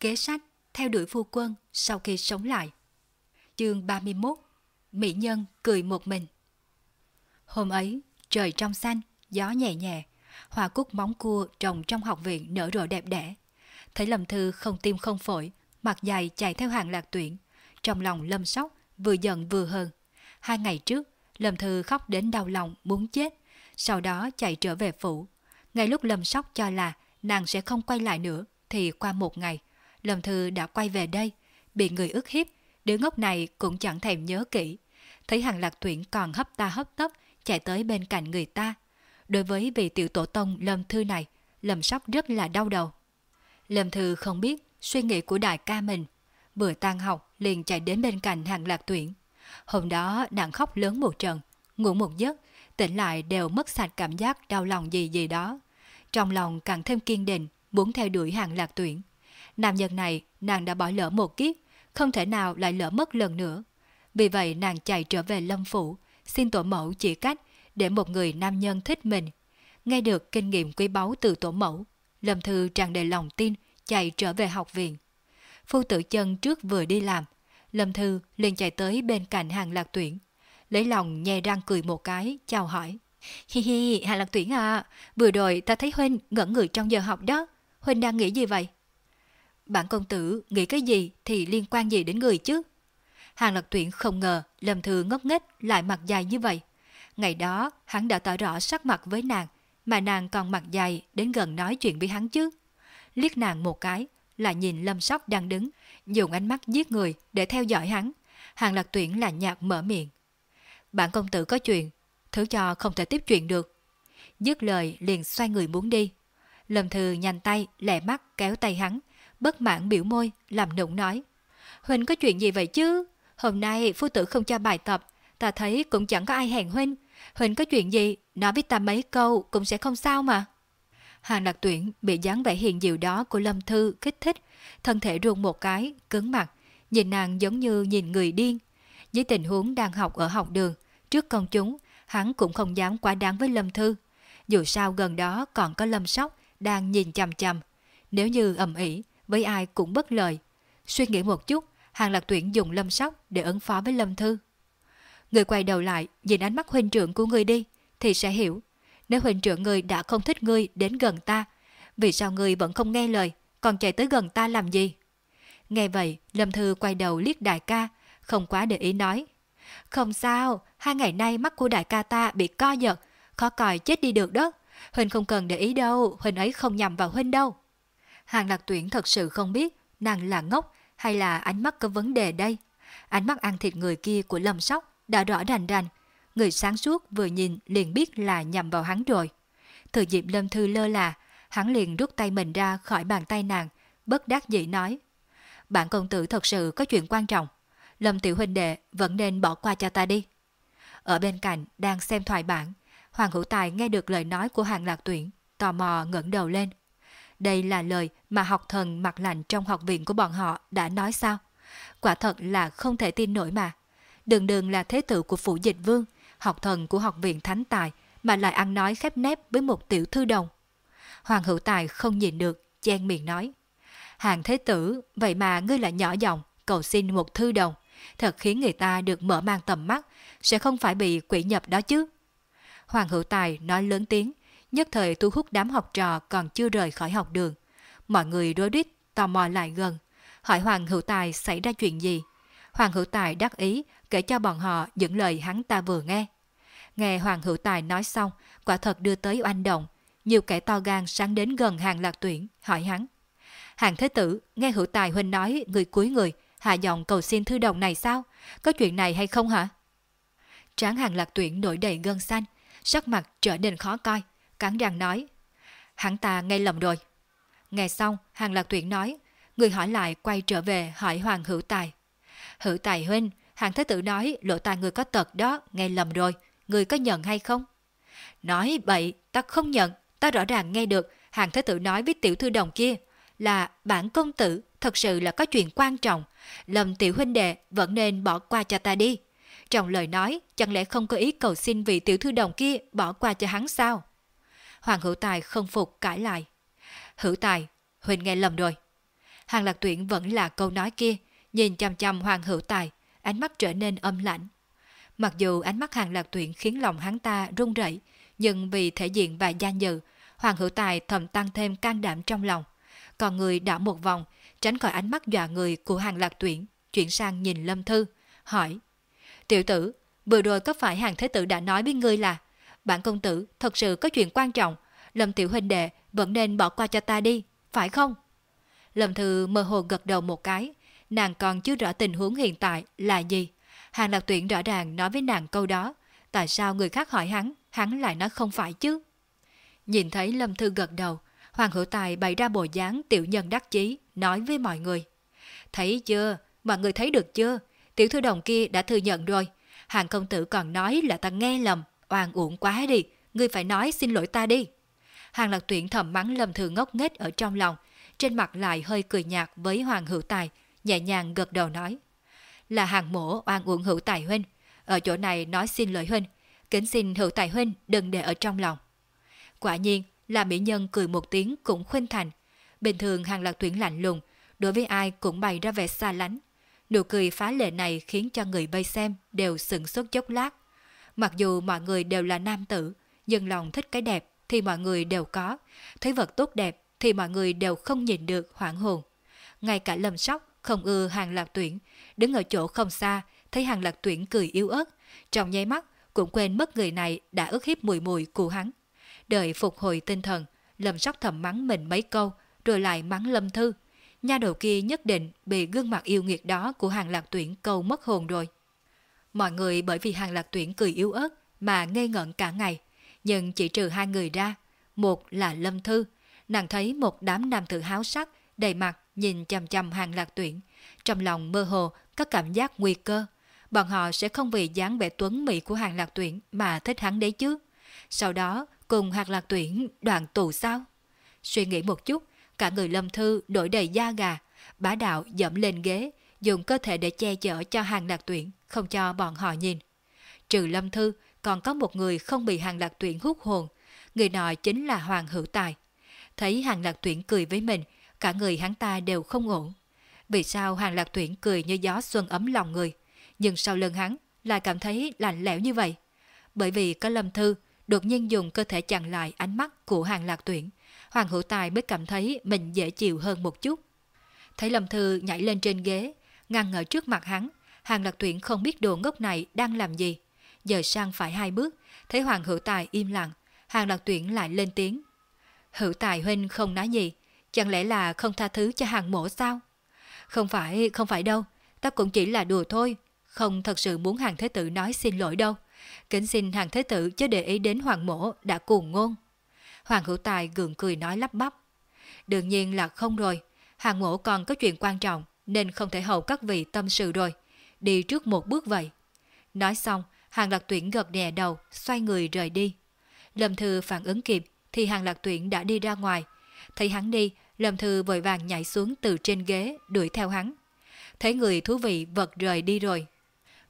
Kế sách theo đuổi phu quân sau khi sống lại. Chương 31 Mỹ Nhân cười một mình Hôm ấy, trời trong xanh, gió nhẹ nhẹ, hoa cúc móng cua trồng trong học viện nở rộ đẹp đẽ. Thấy Lâm Thư không tim không phổi, mặt dài chạy theo hàng lạc tuyển. Trong lòng Lâm Sóc vừa giận vừa hờn Hai ngày trước, Lâm Thư khóc đến đau lòng muốn chết, sau đó chạy trở về phủ. Ngay lúc Lâm Sóc cho là nàng sẽ không quay lại nữa, thì qua một ngày, Lâm Thư đã quay về đây, bị người ức hiếp, đứa ngốc này cũng chẳng thèm nhớ kỹ. Thấy hàng lạc tuyển còn hấp ta hấp tấp, chạy tới bên cạnh người ta. Đối với vị tiểu tổ tông Lâm Thư này, Lâm Sóc rất là đau đầu. Lâm Thư không biết suy nghĩ của đại ca mình. Vừa tan học liền chạy đến bên cạnh hàng lạc tuyển. Hôm đó nàng khóc lớn một trận, ngủ một giấc, tỉnh lại đều mất sạch cảm giác đau lòng gì gì đó. Trong lòng càng thêm kiên định, muốn theo đuổi hàng lạc tuyển. Nam nhân này nàng đã bỏ lỡ một kiếp, không thể nào lại lỡ mất lần nữa. Vì vậy nàng chạy trở về lâm phủ, xin tổ mẫu chỉ cách để một người nam nhân thích mình. Nghe được kinh nghiệm quý báu từ tổ mẫu, Lâm Thư tràn đầy lòng tin chạy trở về học viện. Phu tử chân trước vừa đi làm, Lâm Thư liền chạy tới bên cạnh hàng lạc tuyển. Lấy lòng nhè răng cười một cái, chào hỏi. Hi hi, hàng lạc tuyển à, vừa rồi ta thấy Huynh ngẩn người trong giờ học đó. Huynh đang nghĩ gì vậy? Bản công tử nghĩ cái gì thì liên quan gì đến người chứ? Hàng lạc tuyển không ngờ Lâm Thư ngốc nghếch lại mặt dài như vậy. Ngày đó hắn đã tỏ rõ sắc mặt với nàng, mà nàng còn mặt dài đến gần nói chuyện với hắn chứ. Liếc nàng một cái, là nhìn Lâm Sóc đang đứng, dùng ánh mắt giết người để theo dõi hắn. Hàng lạc tuyển là nhạt mở miệng. Bản công tử có chuyện, thứ cho không thể tiếp chuyện được. Dứt lời liền xoay người muốn đi. Lâm Thư nhanh tay, lẹ mắt kéo tay hắn, bất mãn biểu môi, làm nụng nói. Huynh có chuyện gì vậy chứ? Hôm nay phu tử không cho bài tập, ta thấy cũng chẳng có ai hẹn Huynh. Huynh có chuyện gì, nói với ta mấy câu cũng sẽ không sao mà. Hàng lạc tuyển bị dáng vẻ hiền diệu đó của Lâm Thư kích thích, thân thể run một cái, cứng mặt, nhìn nàng giống như nhìn người điên. Với tình huống đang học ở học đường, trước công chúng, hắn cũng không dám quá đáng với Lâm Thư. Dù sao gần đó còn có Lâm Sóc đang nhìn chằm chằm. Nếu như ầm ĩ với ai cũng bất lợi. Suy nghĩ một chút, Hàng Lạc Tuyển dùng Lâm Sóc để ứng phó với Lâm Thư. Người quay đầu lại, nhìn ánh mắt huynh trưởng của người đi, thì sẽ hiểu. Nếu huynh trưởng người đã không thích ngươi đến gần ta, vì sao ngươi vẫn không nghe lời, còn chạy tới gần ta làm gì? Nghe vậy, Lâm Thư quay đầu liếc đại ca, không quá để ý nói. Không sao, hai ngày nay mắt của đại ca ta bị co giật, khó còi chết đi được đó. Huynh không cần để ý đâu, Huynh ấy không nhầm vào Huynh đâu. Hàng lạc tuyển thật sự không biết nàng là ngốc hay là ánh mắt có vấn đề đây. Ánh mắt ăn thịt người kia của Lâm Sóc đã rõ rành rành. Người sáng suốt vừa nhìn liền biết là nhầm vào hắn rồi. Thừa dịp Lâm Thư lơ là, hắn liền rút tay mình ra khỏi bàn tay nàng, bất đắc dĩ nói. Bạn công tử thật sự có chuyện quan trọng. Lâm tiểu huynh đệ vẫn nên bỏ qua cho ta đi. Ở bên cạnh đang xem thoại bản, Hoàng Hữu Tài nghe được lời nói của hàng lạc tuyển, tò mò ngẩng đầu lên. Đây là lời mà học thần mặt lạnh trong học viện của bọn họ đã nói sao? Quả thật là không thể tin nổi mà. Đường đường là thế tử của phủ dịch vương, học thần của học viện thánh tài mà lại ăn nói khép nép với một tiểu thư đồng. Hoàng hữu tài không nhìn được, chen miệng nói. Hàng thế tử, vậy mà ngươi lại nhỏ giọng cầu xin một thư đồng. Thật khiến người ta được mở mang tầm mắt, sẽ không phải bị quỷ nhập đó chứ. Hoàng hữu tài nói lớn tiếng, nhất thời thu hút đám học trò còn chưa rời khỏi học đường. Mọi người đối đít, tò mò lại gần, hỏi Hoàng Hữu Tài xảy ra chuyện gì. Hoàng Hữu Tài đắc ý kể cho bọn họ những lời hắn ta vừa nghe. Nghe Hoàng Hữu Tài nói xong, quả thật đưa tới oanh động. Nhiều kẻ to gan sáng đến gần hàng lạc tuyển, hỏi hắn. Hàng thế tử, nghe Hữu Tài huynh nói người cuối người, hạ giọng cầu xin thư đồng này sao? Có chuyện này hay không hả? Tráng hàng lạc tuyển nổi đầy gân xanh, sắc mặt trở nên khó coi, cắn răng nói. Hắn ta nghe lầm rồi. Nghe xong, hàng lạc tuyển nói, người hỏi lại quay trở về hỏi Hoàng Hữu Tài. Hữu Tài huynh, hàng thế tử nói lộ tài người có tật đó, nghe lầm rồi, người có nhận hay không? Nói bậy, ta không nhận, ta rõ ràng nghe được hàng thế tử nói với tiểu thư đồng kia là bản công tử thật sự là có chuyện quan trọng, lầm tiểu huynh đệ vẫn nên bỏ qua cho ta đi. Trong lời nói, chẳng lẽ không có ý cầu xin vị tiểu thư đồng kia bỏ qua cho hắn sao? Hoàng hữu tài không phục cãi lại. Hữu tài, Huynh nghe lầm rồi. Hàng lạc tuyển vẫn là câu nói kia, nhìn chăm chăm hoàng hữu tài, ánh mắt trở nên âm lãnh. Mặc dù ánh mắt hàng lạc tuyển khiến lòng hắn ta run rẩy, nhưng vì thể diện và danh dự, hoàng hữu tài thầm tăng thêm can đảm trong lòng. Còn người đảo một vòng, tránh khỏi ánh mắt dọa người của hàng lạc tuyển, chuyển sang nhìn Lâm Thư, hỏi. Tiểu tử, vừa rồi có phải hàng thế tử đã nói với ngươi là bản công tử thật sự có chuyện quan trọng, Lâm tiểu huynh đệ vẫn nên bỏ qua cho ta đi, phải không? Lâm Thư mơ hồ gật đầu một cái, nàng còn chưa rõ tình huống hiện tại là gì. Hàng lạc tuyển rõ ràng nói với nàng câu đó, tại sao người khác hỏi hắn, hắn lại nói không phải chứ? Nhìn thấy Lâm Thư gật đầu, Hoàng Hữu Tài bày ra bộ dáng tiểu nhân đắc chí, nói với mọi người. Thấy chưa? Mọi người thấy được chưa? Tiểu thư đồng kia đã thừa nhận rồi. Hàng công tử còn nói là ta nghe lầm, oan uổng quá đi, ngươi phải nói xin lỗi ta đi. Hàng lạc tuyển thầm mắng Lâm Thư ngốc nghếch ở trong lòng, trên mặt lại hơi cười nhạt với Hoàng Hữu Tài, nhẹ nhàng gật đầu nói. Là hàng mổ oan uổng Hữu Tài Huynh, ở chỗ này nói xin lỗi Huynh, kính xin Hữu Tài Huynh đừng để ở trong lòng. Quả nhiên là mỹ nhân cười một tiếng cũng khuyên thành. Bình thường hàng lạc tuyển lạnh lùng, đối với ai cũng bày ra vẻ xa lánh. Nụ cười phá lệ này khiến cho người bây xem đều sửng sốt chốc lát. Mặc dù mọi người đều là nam tử, nhưng lòng thích cái đẹp thì mọi người đều có, thấy vật tốt đẹp thì mọi người đều không nhìn được hoảng hồn. Ngay cả lâm sóc không ưa hàng lạc tuyển, đứng ở chỗ không xa, thấy hàng lạc tuyển cười yếu ớt, trong nháy mắt cũng quên mất người này đã ức hiếp mùi mùi của hắn. Đợi phục hồi tinh thần, lâm sóc thầm mắng mình mấy câu, rồi lại mắng lâm thư. Nha đầu kia nhất định bị gương mặt yêu nghiệt đó của hàng lạc tuyển câu mất hồn rồi. Mọi người bởi vì hàng lạc tuyển cười yếu ớt mà ngây ngẩn cả ngày. Nhưng chỉ trừ hai người ra, một là lâm thư, nàng thấy một đám nam tử háo sắc, đầy mặt nhìn chằm chằm hàng lạc tuyển. Trong lòng mơ hồ có cảm giác nguy cơ. Bọn họ sẽ không vì dáng vẻ tuấn mỹ của hàng lạc tuyển mà thích hắn đấy chứ. Sau đó cùng hàng lạc tuyển đoạn tù sao? Suy nghĩ một chút, cả người lâm thư đổi đầy da gà, bá đạo dẫm lên ghế, dùng cơ thể để che chở cho hàng lạc tuyển, không cho bọn họ nhìn. Trừ lâm thư, còn có một người không bị hàng lạc tuyển hút hồn, người nọ chính là Hoàng Hữu Tài. Thấy hàng lạc tuyển cười với mình, cả người hắn ta đều không ổn. Vì sao hàng lạc tuyển cười như gió xuân ấm lòng người, nhưng sau lưng hắn lại cảm thấy lạnh lẽo như vậy? Bởi vì có lâm thư đột nhiên dùng cơ thể chặn lại ánh mắt của hàng lạc tuyển, Hoàng Hữu Tài mới cảm thấy mình dễ chịu hơn một chút. Thấy Lâm Thư nhảy lên trên ghế, ngăn ở trước mặt hắn, hàng lạc tuyển không biết đồ ngốc này đang làm gì. Giờ sang phải hai bước, thấy Hoàng Hữu Tài im lặng, hàng lạc tuyển lại lên tiếng. Hữu Tài huynh không nói gì, chẳng lẽ là không tha thứ cho hàng mổ sao? Không phải, không phải đâu, ta cũng chỉ là đùa thôi, không thật sự muốn hàng thế tử nói xin lỗi đâu. Kính xin hàng thế tử chứ để ý đến hoàng mổ đã cuồng ngôn. Hoàng hữu tài gượng cười nói lắp bắp. Đương nhiên là không rồi, hàng mổ còn có chuyện quan trọng nên không thể hầu các vị tâm sự rồi. Đi trước một bước vậy. Nói xong, hàng lạc tuyển gật đè đầu, xoay người rời đi. Lâm Thư phản ứng kịp thì hàng lạc tuyển đã đi ra ngoài. Thấy hắn đi, Lâm Thư vội vàng nhảy xuống từ trên ghế, đuổi theo hắn. Thấy người thú vị vật rời đi rồi.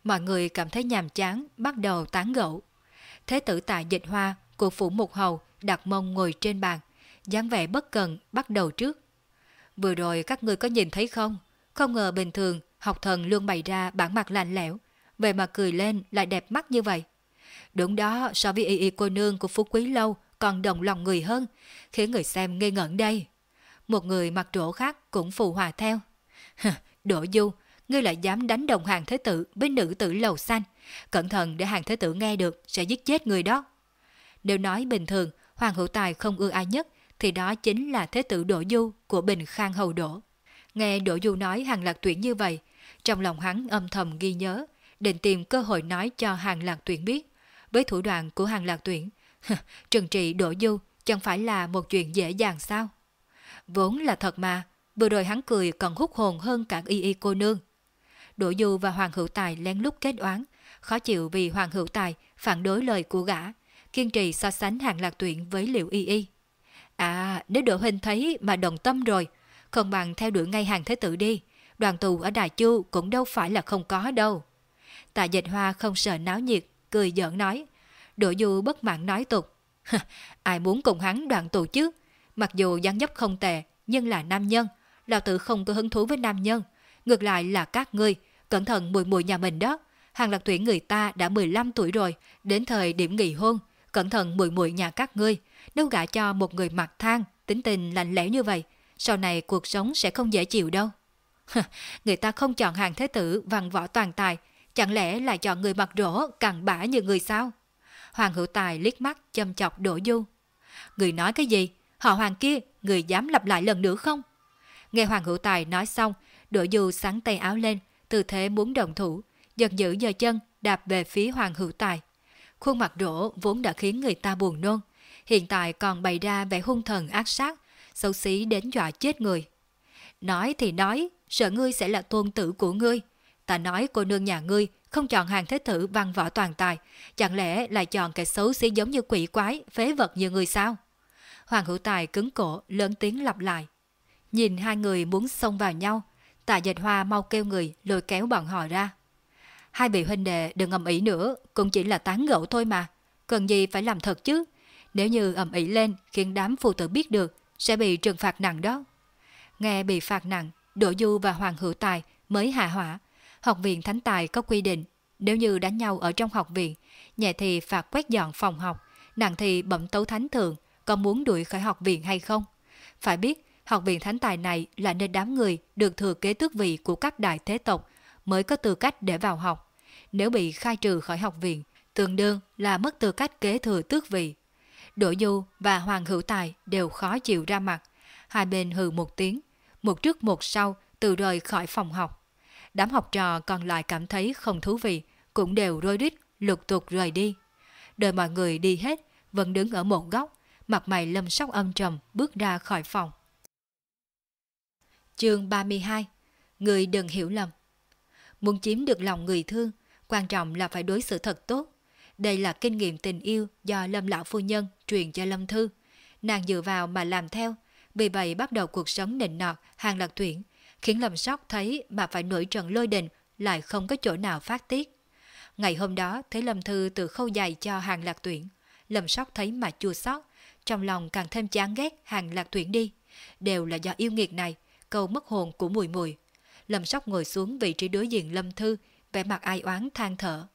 Mọi người cảm thấy nhàm chán, bắt đầu tán gẫu. Thế tử tại dịch hoa của phủ mục hầu đặt mông ngồi trên bàn, dáng vẻ bất cần bắt đầu trước. Vừa rồi các người có nhìn thấy không? Không ngờ bình thường học thần luôn bày ra bản mặt lạnh lẽo, về mà cười lên lại đẹp mắt như vậy. Đúng đó, so với y y cô nương của Phú Quý Lâu còn đồng lòng người hơn, khiến người xem ngây ngẩn đây. Một người mặc trổ khác cũng phù hòa theo. Đỗ Du, ngươi lại dám đánh đồng hàng thế tử với nữ tử lầu xanh. Cẩn thận để hàng thế tử nghe được sẽ giết chết người đó. Nếu nói bình thường, Hoàng Hữu Tài không ưa ai nhất, thì đó chính là thế tử Đỗ Du của Bình Khang Hầu Đỗ. Nghe Đỗ Du nói hàng lạc tuyển như vậy, trong lòng hắn âm thầm ghi nhớ, định tìm cơ hội nói cho hàng lạc tuyển biết. Với thủ đoạn của hàng lạc tuyển, trừng trị Đỗ Du chẳng phải là một chuyện dễ dàng sao? Vốn là thật mà, vừa rồi hắn cười còn hút hồn hơn cả y y cô nương. Đỗ Du và Hoàng Hữu Tài lén lút kết oán, khó chịu vì Hoàng Hữu Tài phản đối lời của gã, kiên trì so sánh hàng lạc tuyển với liệu y y. À, nếu Đỗ Huynh thấy mà đồng tâm rồi, không bằng theo đuổi ngay hàng thế tử đi, đoàn tù ở Đài Chu cũng đâu phải là không có đâu. Tạ dịch hoa không sợ náo nhiệt, cười giỡn nói. Đỗ Du bất mãn nói tục. Ai muốn cùng hắn đoàn tù chứ? Mặc dù dáng dấp không tệ, nhưng là nam nhân, lão tử không có hứng thú với nam nhân. Ngược lại là các ngươi, cẩn thận mùi mùi nhà mình đó. Hàng lạc tuyển người ta đã 15 tuổi rồi, đến thời điểm nghỉ hôn, cẩn thận mùi mùi nhà các ngươi. Nếu gả cho một người mặt thang tính tình lạnh lẽo như vậy, sau này cuộc sống sẽ không dễ chịu đâu. người ta không chọn hàng thế tử văn võ toàn tài, chẳng lẽ là chọn người mặt rỗ cằn bã như người sao? Hoàng hữu tài liếc mắt châm chọc đổ du. Người nói cái gì? Họ hoàng kia, người dám lặp lại lần nữa không? Nghe Hoàng hữu tài nói xong, đổ du sáng tay áo lên, tư thế muốn đồng thủ, giật giữ giờ chân đạp về phía Hoàng hữu tài. Khuôn mặt rỗ vốn đã khiến người ta buồn nôn, hiện tại còn bày ra vẻ hung thần ác sát, xấu xí đến dọa chết người. Nói thì nói, sợ ngươi sẽ là tôn tử của ngươi. Ta nói cô nương nhà ngươi không chọn hàng thế tử văn võ toàn tài, chẳng lẽ lại chọn kẻ xấu xí giống như quỷ quái, phế vật như người sao? Hoàng hữu tài cứng cổ, lớn tiếng lặp lại. Nhìn hai người muốn xông vào nhau, tạ dịch hoa mau kêu người lôi kéo bọn họ ra. Hai vị huynh đệ đừng ầm ĩ nữa, cũng chỉ là tán gẫu thôi mà. Cần gì phải làm thật chứ? Nếu như ầm ĩ lên khiến đám phụ tử biết được, sẽ bị trừng phạt nặng đó. Nghe bị phạt nặng, Đỗ Du và Hoàng Hữu Tài mới hạ hỏa. Học viện Thánh Tài có quy định, nếu như đánh nhau ở trong học viện, nhẹ thì phạt quét dọn phòng học, nặng thì bẩm tấu thánh thượng, có muốn đuổi khỏi học viện hay không? Phải biết, học viện Thánh Tài này là nơi đám người được thừa kế tước vị của các đại thế tộc mới có tư cách để vào học. Nếu bị khai trừ khỏi học viện, tương đương là mất tư cách kế thừa tước vị. Đỗ Du và Hoàng Hữu Tài đều khó chịu ra mặt. Hai bên hừ một tiếng, một trước một sau từ rời khỏi phòng học. Đám học trò còn lại cảm thấy không thú vị, cũng đều rối rít lục tục rời đi. Đợi mọi người đi hết, vẫn đứng ở một góc, mặt mày lâm sóc âm trầm bước ra khỏi phòng. Chương 32 Người đừng hiểu lầm Muốn chiếm được lòng người thương, quan trọng là phải đối xử thật tốt. Đây là kinh nghiệm tình yêu do Lâm Lão Phu Nhân truyền cho Lâm Thư. Nàng dựa vào mà làm theo, vì vậy bắt đầu cuộc sống nịnh nọt, hàng lạc tuyển, khiến Lâm Sóc thấy mà phải nổi trận lôi đình, lại không có chỗ nào phát tiết. Ngày hôm đó thấy Lâm Thư từ khâu dài cho hàng lạc tuyển, Lâm Sóc thấy mà chua xót, trong lòng càng thêm chán ghét hàng lạc tuyển đi. Đều là do yêu nghiệt này, câu mất hồn của mùi mùi. Lâm Sóc ngồi xuống vị trí đối diện Lâm Thư, vẻ mặt ai oán than thở.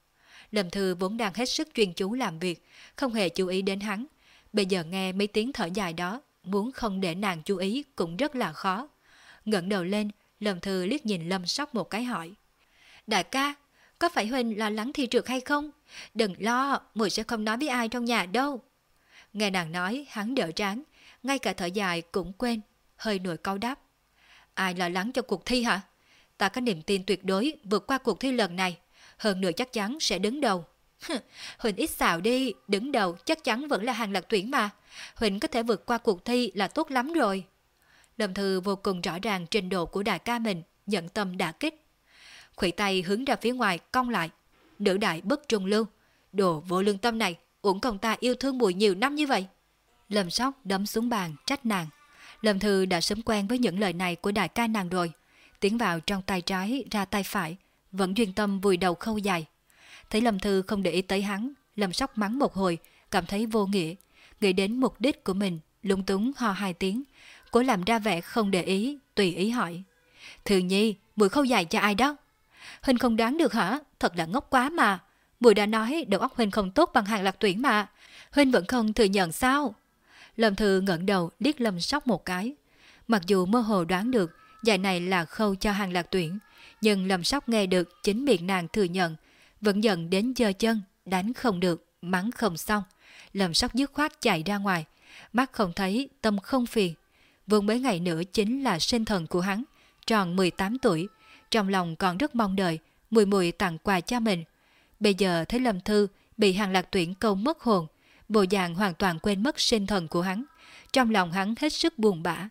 Lâm Thư vốn đang hết sức chuyên chú làm việc, không hề chú ý đến hắn. Bây giờ nghe mấy tiếng thở dài đó, muốn không để nàng chú ý cũng rất là khó. ngẩng đầu lên, Lâm Thư liếc nhìn Lâm Sóc một cái hỏi. Đại ca, có phải Huỳnh lo lắng thi trượt hay không? Đừng lo, mùi sẽ không nói với ai trong nhà đâu. Nghe nàng nói, hắn đỡ trán, ngay cả thở dài cũng quên, hơi nổi câu đáp. Ai lo lắng cho cuộc thi hả? Ta có niềm tin tuyệt đối vượt qua cuộc thi lần này, hơn nữa chắc chắn sẽ đứng đầu. Huỳnh ít xạo đi, đứng đầu chắc chắn vẫn là hàng lạc tuyển mà. Huỳnh có thể vượt qua cuộc thi là tốt lắm rồi. Lâm Thư vô cùng rõ ràng trình độ của đại ca mình, nhận tâm đã kích. Khủy tay hướng ra phía ngoài, cong lại. Nữ đại bất trung lưu. Đồ vô lương tâm này, uổng công ta yêu thương mùi nhiều năm như vậy. Lâm Sóc đấm xuống bàn, trách nàng. Lâm Thư đã sớm quen với những lời này của đại ca nàng rồi. Tiến vào trong tay trái ra tay phải, vẫn duyên tâm vùi đầu khâu dài. Thấy Lâm Thư không để ý tới hắn, Lâm Sóc mắng một hồi, cảm thấy vô nghĩa, nghĩ đến mục đích của mình, lung túng ho hai tiếng, cố làm ra vẻ không để ý, tùy ý hỏi. Thường nhi, mùi khâu dài cho ai đó? Huynh không đoán được hả? Thật là ngốc quá mà. Mùi đã nói đầu óc Huynh không tốt bằng hàng lạc tuyển mà. Huynh vẫn không thừa nhận sao? Lâm Thư ngẩng đầu liếc Lâm Sóc một cái. Mặc dù mơ hồ đoán được giải này là khâu cho hàng lạc tuyển, nhưng Lâm Sóc nghe được chính miệng nàng thừa nhận, vẫn giận đến giơ chân, đánh không được, mắng không xong. Lâm Sóc dứt khoát chạy ra ngoài, mắt không thấy, tâm không phiền. Vương mấy ngày nữa chính là sinh thần của hắn, tròn 18 tuổi, trong lòng còn rất mong đợi, mùi mùi tặng quà cho mình. Bây giờ thấy Lâm Thư bị hàng lạc tuyển câu mất hồn, bộ dạng hoàn toàn quên mất sinh thần của hắn. Trong lòng hắn hết sức buồn bã.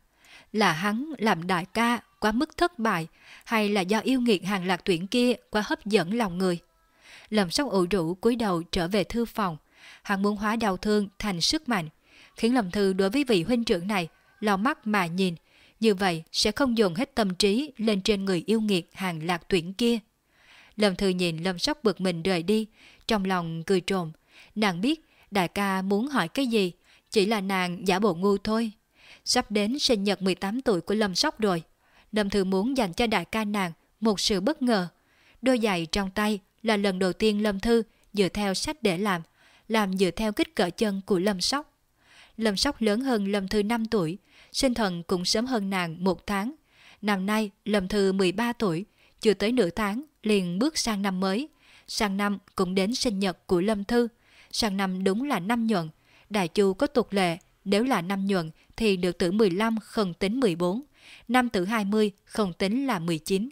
Là hắn làm đại ca quá mức thất bại hay là do yêu nghiệt hàng lạc tuyển kia quá hấp dẫn lòng người? Lâm sóc ủ rũ cúi đầu trở về thư phòng. Hắn muốn hóa đau thương thành sức mạnh, khiến Lâm Thư đối với vị huynh trưởng này lau mắt mà nhìn, như vậy sẽ không dồn hết tâm trí lên trên người yêu nghiệt hàng lạc tuyển kia. Lâm Thư nhìn Lâm Sóc bực mình rời đi, trong lòng cười trộm. Nàng biết đại ca muốn hỏi cái gì, chỉ là nàng giả bộ ngu thôi. Sắp đến sinh nhật 18 tuổi của Lâm Sóc rồi. Lâm Thư muốn dành cho đại ca nàng một sự bất ngờ. Đôi giày trong tay là lần đầu tiên Lâm Thư dựa theo sách để làm, làm dựa theo kích cỡ chân của Lâm Sóc. Lâm Sóc lớn hơn Lâm Thư 5 tuổi, sinh thần cũng sớm hơn nàng một tháng. Năm nay Lâm Thư 13 tuổi, chưa tới nửa tháng liền bước sang năm mới. Sang năm cũng đến sinh nhật của Lâm Thư. Sang năm đúng là năm nhuận. Đại Chu có tục lệ, nếu là năm nhuận thì được tử 15 không tính 14. Năm tử 20 không tính là 19.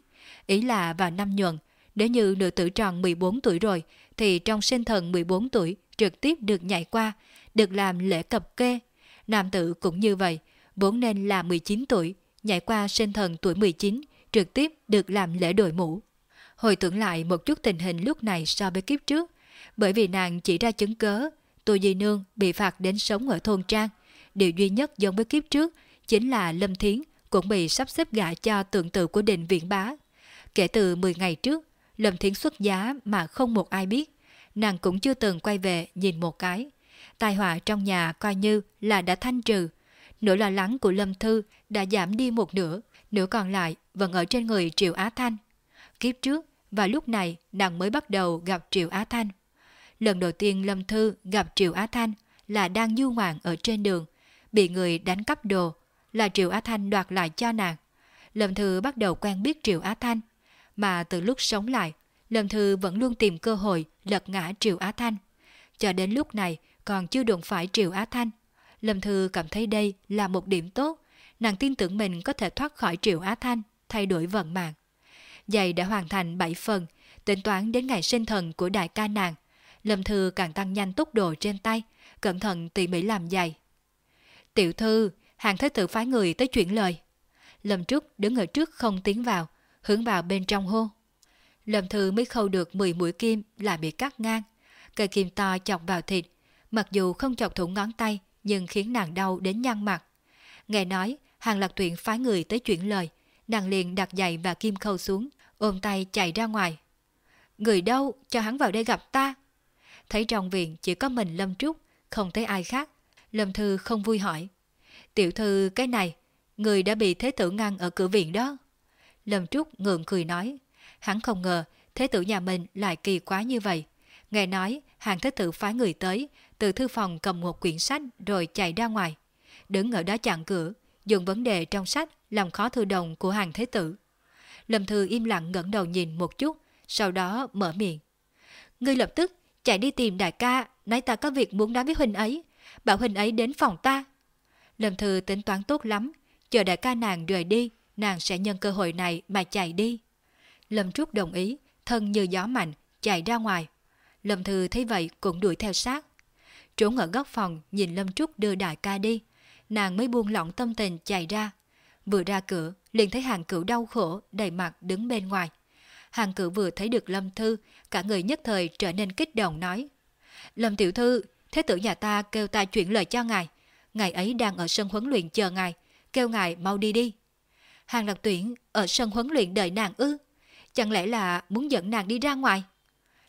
Ý là vào năm nhuận, nếu như nữ tử tròn 14 tuổi rồi thì trong sinh thần 14 tuổi trực tiếp được nhảy qua, được làm lễ cập kê. Nam tử cũng như vậy, vốn nên là 19 tuổi, nhảy qua sinh thần tuổi 19, trực tiếp được làm lễ đội mũ. Hồi tưởng lại một chút tình hình lúc này so với kiếp trước, bởi vì nàng chỉ ra chứng cớ, Tô Di Nương bị phạt đến sống ở thôn trang. Điều duy nhất giống với kiếp trước chính là Lâm Thiến cũng bị sắp xếp gả cho tượng tự của định viện bá. Kể từ 10 ngày trước, Lâm Thiến xuất giá mà không một ai biết, nàng cũng chưa từng quay về nhìn một cái. Tai họa trong nhà coi như là đã thanh trừ. Nỗi lo lắng của Lâm Thư đã giảm đi một nửa, nửa còn lại vẫn ở trên người Triệu Á Thanh. Kiếp trước, và lúc này nàng mới bắt đầu gặp Triệu Á Thanh. Lần đầu tiên Lâm Thư gặp Triệu Á Thanh là đang du ngoạn ở trên đường, bị người đánh cắp đồ, là Triệu Á Thanh đoạt lại cho nàng. Lâm Thư bắt đầu quen biết Triệu Á Thanh, mà từ lúc sống lại, Lâm Thư vẫn luôn tìm cơ hội lật ngã Triệu Á Thanh. Cho đến lúc này còn chưa đụng phải Triệu Á Thanh. Lâm Thư cảm thấy đây là một điểm tốt, nàng tin tưởng mình có thể thoát khỏi Triệu Á Thanh, thay đổi vận mạng. Giày đã hoàn thành 7 phần, tính toán đến ngày sinh thần của đại ca nàng. Lâm Thư càng tăng nhanh tốc độ trên tay, cẩn thận tỉ mỉ làm giày. Tiểu thư, hàng thế tử phái người tới chuyển lời. Lâm Trúc đứng ở trước không tiến vào, hướng vào bên trong hô. Lâm Thư mới khâu được 10 mũi kim lại bị cắt ngang. Cây kim to chọc vào thịt, mặc dù không chọc thủng ngón tay nhưng khiến nàng đau đến nhăn mặt. Nghe nói, hàng lạc tuyển phái người tới chuyển lời, nàng liền đặt giày và kim khâu xuống, ôm tay chạy ra ngoài. Người đâu, cho hắn vào đây gặp ta. Thấy trong viện chỉ có mình Lâm Trúc, không thấy ai khác. Lâm Thư không vui hỏi. Tiểu thư cái này, người đã bị thế tử ngăn ở cửa viện đó. Lâm Trúc ngượng cười nói. Hắn không ngờ thế tử nhà mình lại kỳ quá như vậy. Nghe nói hàng thế tử phái người tới, từ thư phòng cầm một quyển sách rồi chạy ra ngoài. Đứng ở đó chặn cửa, dùng vấn đề trong sách làm khó thư đồng của hàng thế tử. Lâm Thư im lặng ngẩng đầu nhìn một chút, sau đó mở miệng. Ngươi lập tức chạy đi tìm đại ca, nói ta có việc muốn nói với huynh ấy, bảo huynh ấy đến phòng ta. Lâm Thư tính toán tốt lắm, chờ đại ca nàng rời đi, nàng sẽ nhân cơ hội này mà chạy đi. Lâm Trúc đồng ý, thân như gió mạnh, chạy ra ngoài. Lâm Thư thấy vậy cũng đuổi theo sát. Trốn ở góc phòng nhìn Lâm Trúc đưa đại ca đi, nàng mới buông lỏng tâm tình chạy ra. Vừa ra cửa, liền thấy hàng cửu đau khổ, đầy mặt đứng bên ngoài. Hàng cửu vừa thấy được Lâm Thư, cả người nhất thời trở nên kích động nói. Lâm Tiểu Thư, thế tử nhà ta kêu ta chuyển lời cho ngài. Ngài ấy đang ở sân huấn luyện chờ ngài, kêu ngài mau đi đi. Hàng lạc tuyển ở sân huấn luyện đợi nàng ư? Chẳng lẽ là muốn dẫn nàng đi ra ngoài?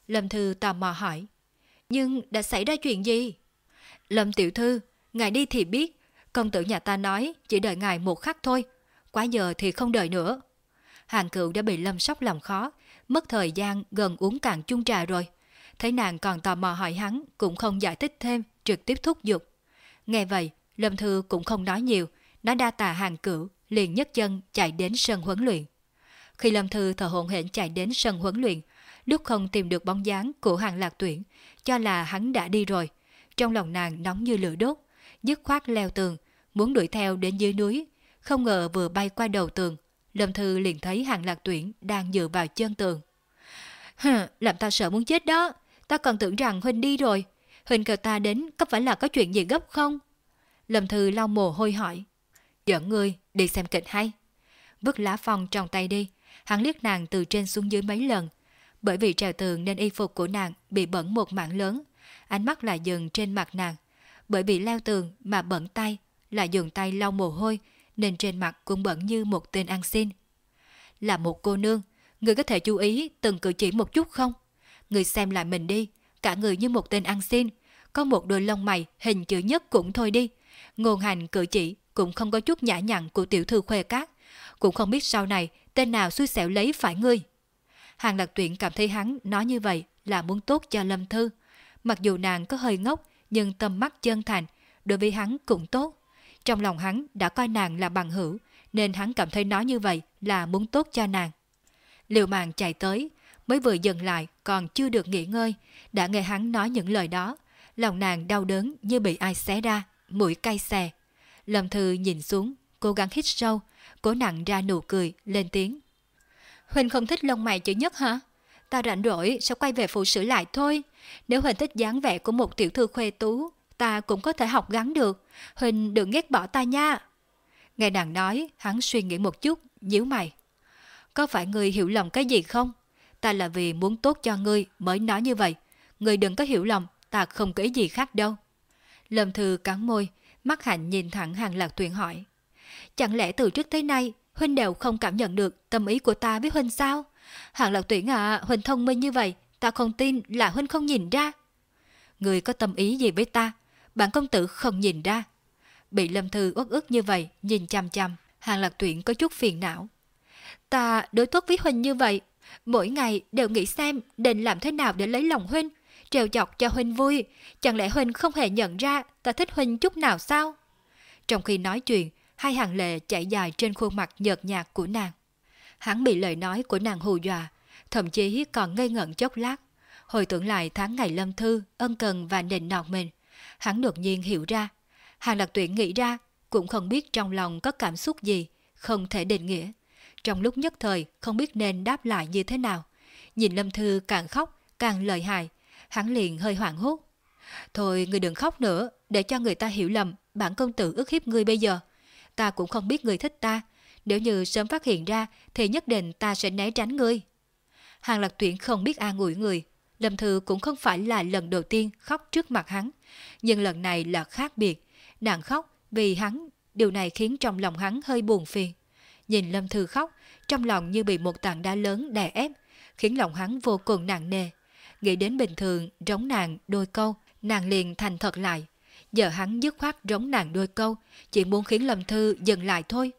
Lâm Thư tò mò hỏi. Nhưng đã xảy ra chuyện gì? Lâm Tiểu Thư, ngài đi thì biết. Công tử nhà ta nói chỉ đợi ngài một khắc thôi. Quá giờ thì không đợi nữa. Hàng cựu đã bị Lâm Sóc lòng khó, mất thời gian gần uống cạn chung trà rồi. Thấy nàng còn tò mò hỏi hắn cũng không giải thích thêm, trực tiếp thúc giục. Nghe vậy, Lâm Thư cũng không nói nhiều, nó đa tà hàng cửu, liền nhấc chân chạy đến sân huấn luyện. Khi Lâm Thư thở hổn hển chạy đến sân huấn luyện, lúc không tìm được bóng dáng của hàng lạc tuyển, cho là hắn đã đi rồi. Trong lòng nàng nóng như lửa đốt, dứt khoát leo tường, muốn đuổi theo đến dưới núi. Không ngờ vừa bay qua đầu tường, Lâm Thư liền thấy hàng lạc tuyển đang dựa vào chân tường. Hừ, làm ta sợ muốn chết đó, ta còn tưởng rằng Huynh đi rồi. Huynh kêu ta đến có phải là có chuyện gì gấp không? Lâm Thư lau mồ hôi hỏi. Dẫn người đi xem kịch hay. Vứt lá phong trong tay đi, hắn liếc nàng từ trên xuống dưới mấy lần. Bởi vì trèo tường nên y phục của nàng bị bẩn một mảng lớn, ánh mắt lại dừng trên mặt nàng. Bởi vì leo tường mà bẩn tay, lại dùng tay lau mồ hôi, nên trên mặt cũng bẩn như một tên ăn xin. Là một cô nương, người có thể chú ý từng cử chỉ một chút không? Người xem lại mình đi, cả người như một tên ăn xin, có một đôi lông mày hình chữ nhất cũng thôi đi. Ngôn hành cử chỉ cũng không có chút nhã nhặn của tiểu thư khuê cát, cũng không biết sau này tên nào xui xẻo lấy phải ngươi. Hàng lạc tuyển cảm thấy hắn nói như vậy là muốn tốt cho Lâm Thư. Mặc dù nàng có hơi ngốc, nhưng tâm mắt chân thành, đối với hắn cũng tốt. Trong lòng hắn đã coi nàng là bằng hữu, nên hắn cảm thấy nói như vậy là muốn tốt cho nàng. Liệu mạng chạy tới, mới vừa dừng lại còn chưa được nghỉ ngơi, đã nghe hắn nói những lời đó. Lòng nàng đau đớn như bị ai xé ra, mũi cay xè. Lâm Thư nhìn xuống, cố gắng hít sâu, cố nặng ra nụ cười, lên tiếng. Huỳnh không thích lông mày chữ nhất hả? Ta rảnh rỗi sẽ quay về phụ sử lại thôi. Nếu Huỳnh thích dáng vẻ của một tiểu thư khuê tú, ta cũng có thể học gắn được. Huỳnh đừng ghét bỏ ta nha. Nghe nàng nói, hắn suy nghĩ một chút, nhíu mày. Có phải người hiểu lầm cái gì không? Ta là vì muốn tốt cho ngươi mới nói như vậy. Ngươi đừng có hiểu lầm, ta không có ý gì khác đâu. Lâm Thư cắn môi, mắt hạnh nhìn thẳng hàng lạc tuyển hỏi. Chẳng lẽ từ trước tới nay, Huynh đều không cảm nhận được tâm ý của ta với Huynh sao? Hàng lạc tuyển à, Huynh thông minh như vậy, ta không tin là Huynh không nhìn ra. Người có tâm ý gì với ta, bản công tử không nhìn ra. Bị Lâm Thư uất ức như vậy, nhìn chăm chăm, hàng lạc tuyển có chút phiền não. Ta đối tốt với Huynh như vậy, mỗi ngày đều nghĩ xem định làm thế nào để lấy lòng Huynh, trèo chọc cho Huynh vui. Chẳng lẽ Huynh không hề nhận ra ta thích Huynh chút nào sao? Trong khi nói chuyện, hai hàng lệ chảy dài trên khuôn mặt nhợt nhạt của nàng. Hắn bị lời nói của nàng hù dọa, thậm chí còn ngây ngẩn chốc lát. Hồi tưởng lại tháng ngày lâm thư, ân cần và nịnh nọt mình. Hắn đột nhiên hiểu ra. Hàng lạc tuyển nghĩ ra, cũng không biết trong lòng có cảm xúc gì, không thể định nghĩa. Trong lúc nhất thời, không biết nên đáp lại như thế nào. Nhìn lâm thư càng khóc, càng lời hại, hắn liền hơi hoảng hốt. Thôi, người đừng khóc nữa, để cho người ta hiểu lầm, bản công tử ức hiếp ngươi bây giờ ta cũng không biết người thích ta. Nếu như sớm phát hiện ra thì nhất định ta sẽ né tránh ngươi. Hàng lạc tuyển không biết an ủi người. Lâm Thư cũng không phải là lần đầu tiên khóc trước mặt hắn. Nhưng lần này là khác biệt. Nàng khóc vì hắn, điều này khiến trong lòng hắn hơi buồn phiền. Nhìn Lâm Thư khóc, trong lòng như bị một tảng đá lớn đè ép, khiến lòng hắn vô cùng nặng nề. Nghĩ đến bình thường, giống nàng đôi câu, nàng liền thành thật lại. Giờ hắn dứt khoát rống nàng đôi câu, chỉ muốn khiến Lâm Thư dừng lại thôi.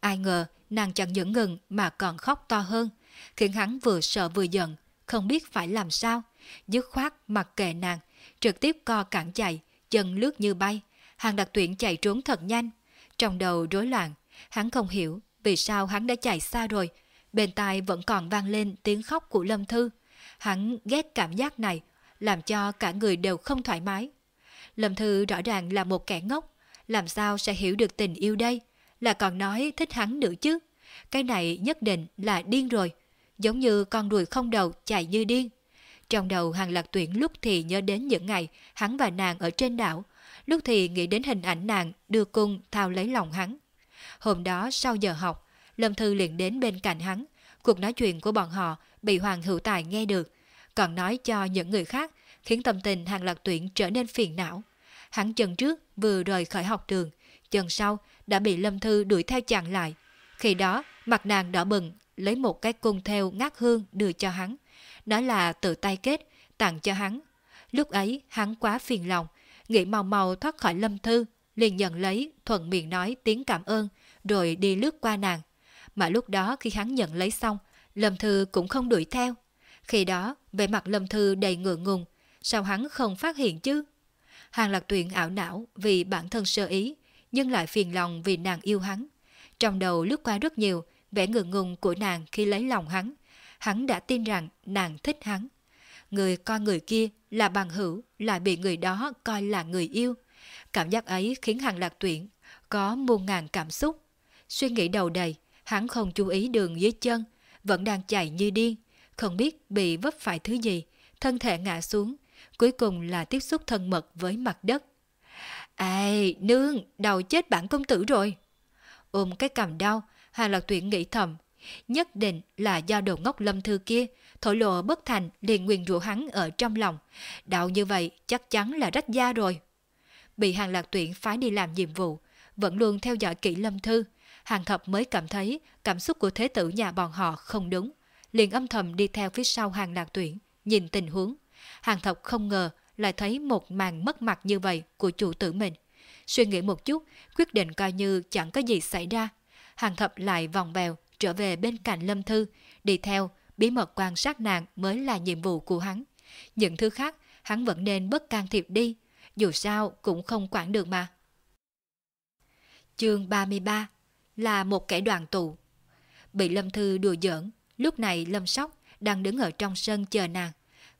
Ai ngờ nàng chẳng những ngừng mà còn khóc to hơn, khiến hắn vừa sợ vừa giận, không biết phải làm sao. Dứt khoát mặc kệ nàng, trực tiếp co cẳng chạy, chân lướt như bay. Hàng đặc tuyển chạy trốn thật nhanh. Trong đầu rối loạn, hắn không hiểu vì sao hắn đã chạy xa rồi. Bên tai vẫn còn vang lên tiếng khóc của Lâm Thư. Hắn ghét cảm giác này, làm cho cả người đều không thoải mái. Lâm Thư rõ ràng là một kẻ ngốc, làm sao sẽ hiểu được tình yêu đây, là còn nói thích hắn nữa chứ. Cái này nhất định là điên rồi, giống như con ruồi không đầu chạy như điên. Trong đầu hàng lạc tuyển lúc thì nhớ đến những ngày hắn và nàng ở trên đảo, lúc thì nghĩ đến hình ảnh nàng đưa cung thao lấy lòng hắn. Hôm đó sau giờ học, Lâm Thư liền đến bên cạnh hắn, cuộc nói chuyện của bọn họ bị Hoàng Hữu Tài nghe được, còn nói cho những người khác khiến tâm tình hàng lạc tuyển trở nên phiền não. Hắn chân trước vừa rời khỏi học trường, chân sau đã bị Lâm Thư đuổi theo chặn lại. Khi đó, mặt nàng đỏ bừng, lấy một cái cung theo ngát hương đưa cho hắn. Nói là tự tay kết, tặng cho hắn. Lúc ấy, hắn quá phiền lòng, nghĩ mau mau thoát khỏi Lâm Thư, liền nhận lấy, thuận miệng nói tiếng cảm ơn, rồi đi lướt qua nàng. Mà lúc đó khi hắn nhận lấy xong, Lâm Thư cũng không đuổi theo. Khi đó, vẻ mặt Lâm Thư đầy ngượng ngùng, sao hắn không phát hiện chứ? Hàng lạc tuyển ảo não vì bản thân sơ ý, nhưng lại phiền lòng vì nàng yêu hắn. Trong đầu lướt qua rất nhiều vẻ ngượng ngùng của nàng khi lấy lòng hắn. Hắn đã tin rằng nàng thích hắn. Người coi người kia là bằng hữu lại bị người đó coi là người yêu. Cảm giác ấy khiến hàng lạc tuyển có muôn ngàn cảm xúc. Suy nghĩ đầu đầy, hắn không chú ý đường dưới chân, vẫn đang chạy như điên, không biết bị vấp phải thứ gì, thân thể ngã xuống, cuối cùng là tiếp xúc thân mật với mặt đất. Ê, nương, đầu chết bản công tử rồi. Ôm cái cằm đau, Hà Lạc Tuyển nghĩ thầm, nhất định là do đồ ngốc lâm thư kia, thổ lộ bất thành liền nguyền rủa hắn ở trong lòng. Đạo như vậy chắc chắn là rách da rồi. Bị Hàng Lạc Tuyển phái đi làm nhiệm vụ, vẫn luôn theo dõi kỹ lâm thư. Hàng Thập mới cảm thấy cảm xúc của thế tử nhà bọn họ không đúng. Liền âm thầm đi theo phía sau Hàng Lạc Tuyển, nhìn tình huống. Hàng Thập không ngờ lại thấy một màn mất mặt như vậy của chủ tử mình. Suy nghĩ một chút, quyết định coi như chẳng có gì xảy ra. Hàng thập lại vòng vèo trở về bên cạnh Lâm Thư, đi theo, bí mật quan sát nàng mới là nhiệm vụ của hắn. Những thứ khác, hắn vẫn nên bất can thiệp đi, dù sao cũng không quản được mà. Chương 33 là một kẻ đoàn tụ. Bị Lâm Thư đùa giỡn, lúc này Lâm Sóc đang đứng ở trong sân chờ nàng.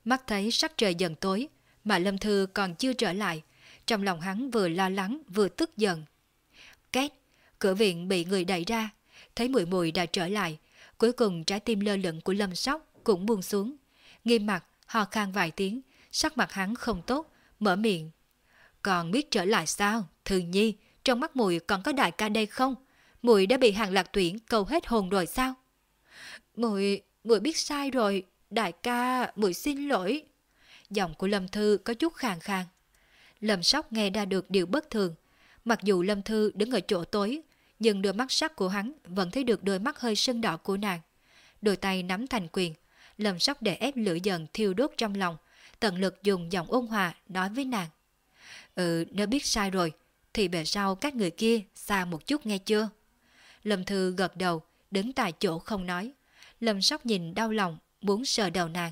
Mắt thấy sắc trời dần tối, mà Lâm Thư còn chưa trở lại. Trong lòng hắn vừa lo lắng vừa tức giận. Két, cửa viện bị người đẩy ra, thấy mùi mùi đã trở lại. Cuối cùng trái tim lơ lửng của Lâm Sóc cũng buông xuống. Nghiêm mặt, ho khan vài tiếng, sắc mặt hắn không tốt, mở miệng. Còn biết trở lại sao, Thư Nhi, trong mắt mùi còn có đại ca đây không? Muội đã bị hàng lạc tuyển cầu hết hồn rồi sao? Muội, muội biết sai rồi, đại ca, muội xin lỗi. Giọng của Lâm Thư có chút khàn khàn. Lâm Sóc nghe ra được điều bất thường. Mặc dù Lâm Thư đứng ở chỗ tối, nhưng đôi mắt sắc của hắn vẫn thấy được đôi mắt hơi sưng đỏ của nàng. Đôi tay nắm thành quyền, Lâm Sóc để ép lửa giận thiêu đốt trong lòng, tận lực dùng giọng ôn hòa nói với nàng. Ừ, nếu biết sai rồi, thì về sau các người kia xa một chút nghe chưa? Lâm Thư gật đầu, đứng tại chỗ không nói. Lâm Sóc nhìn đau lòng, muốn sờ đầu nàng.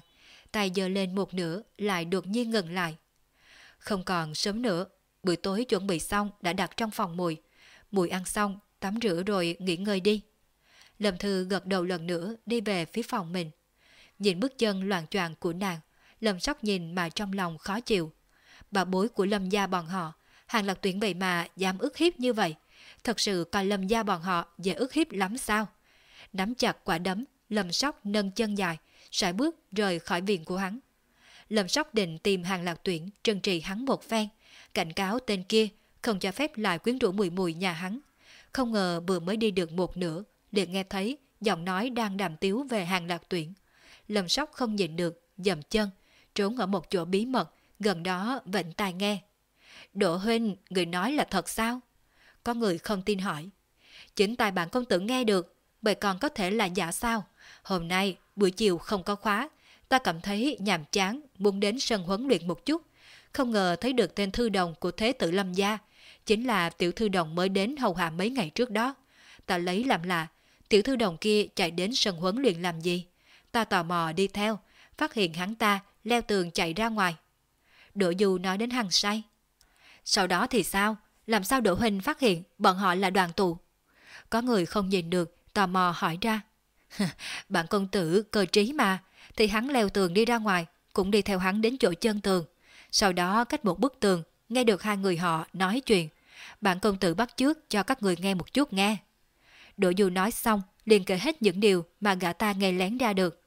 Tay giơ lên một nửa, lại đột nhiên ngừng lại. Không còn sớm nữa, Bữa tối chuẩn bị xong đã đặt trong phòng mùi. Mùi ăn xong, tắm rửa rồi nghỉ ngơi đi. Lâm Thư gật đầu lần nữa đi về phía phòng mình. Nhìn bước chân loạn choạng của nàng, Lâm Sóc nhìn mà trong lòng khó chịu. Bà bối của Lâm gia bọn họ, hàng lạc tuyển vậy mà dám ức hiếp như vậy. Thật sự coi Lâm gia bọn họ dễ ức hiếp lắm sao? Nắm chặt quả đấm, Lâm Sóc nâng chân dài, sải bước rời khỏi viện của hắn. Lâm Sóc định tìm hàng lạc tuyển trân trị hắn một phen, cảnh cáo tên kia không cho phép lại quyến rũ mùi mùi nhà hắn. Không ngờ vừa mới đi được một nửa, liền nghe thấy giọng nói đang đàm tiếu về hàng lạc tuyển. Lâm Sóc không nhìn được, dầm chân, trốn ở một chỗ bí mật, gần đó vệnh tai nghe. Đỗ huynh, người nói là thật sao? Có người không tin hỏi. Chính tài bản công tử nghe được, bởi còn có thể là giả sao? Hôm nay, buổi chiều không có khóa, ta cảm thấy nhàm chán, muốn đến sân huấn luyện một chút. Không ngờ thấy được tên thư đồng của Thế tử Lâm Gia, chính là tiểu thư đồng mới đến hầu hạ mấy ngày trước đó. Ta lấy làm lạ, tiểu thư đồng kia chạy đến sân huấn luyện làm gì? Ta tò mò đi theo, phát hiện hắn ta leo tường chạy ra ngoài. Đỗ Du nói đến hằng say. Sau đó thì sao? Làm sao Đỗ Huynh phát hiện bọn họ là đoàn tù? Có người không nhìn được, tò mò hỏi ra. Bạn công tử cơ trí mà, thì hắn leo tường đi ra ngoài, cũng đi theo hắn đến chỗ chân tường. Sau đó cách một bức tường, nghe được hai người họ nói chuyện. Bạn công tử bắt trước cho các người nghe một chút nghe. Đỗ Du nói xong, liền kể hết những điều mà gã ta nghe lén ra được.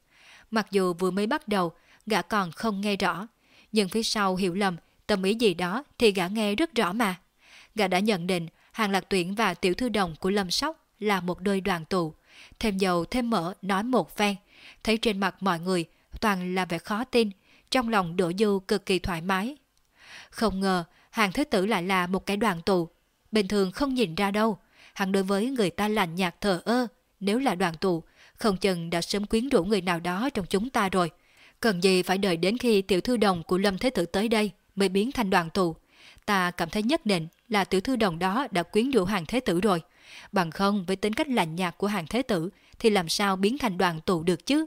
Mặc dù vừa mới bắt đầu, gã còn không nghe rõ, nhưng phía sau hiểu lầm, tâm ý gì đó thì gã nghe rất rõ mà. Gã đã nhận định Hàng Lạc Tuyển và Tiểu Thư Đồng của Lâm Sóc là một đôi đoàn tụ. Thêm dầu thêm mỡ nói một phen, thấy trên mặt mọi người toàn là vẻ khó tin, trong lòng Đỗ Du cực kỳ thoải mái. Không ngờ Hàng Thế Tử lại là một cái đoàn tụ Bình thường không nhìn ra đâu, hắn đối với người ta lạnh nhạt thờ ơ. Nếu là đoàn tụ không chừng đã sớm quyến rũ người nào đó trong chúng ta rồi. Cần gì phải đợi đến khi tiểu thư đồng của Lâm Thế Tử tới đây mới biến thành đoàn tù. Ta cảm thấy nhất định là tiểu thư đồng đó đã quyến rũ hàng thế tử rồi. Bằng không với tính cách lạnh nhạt của hàng thế tử thì làm sao biến thành đoàn tụ được chứ?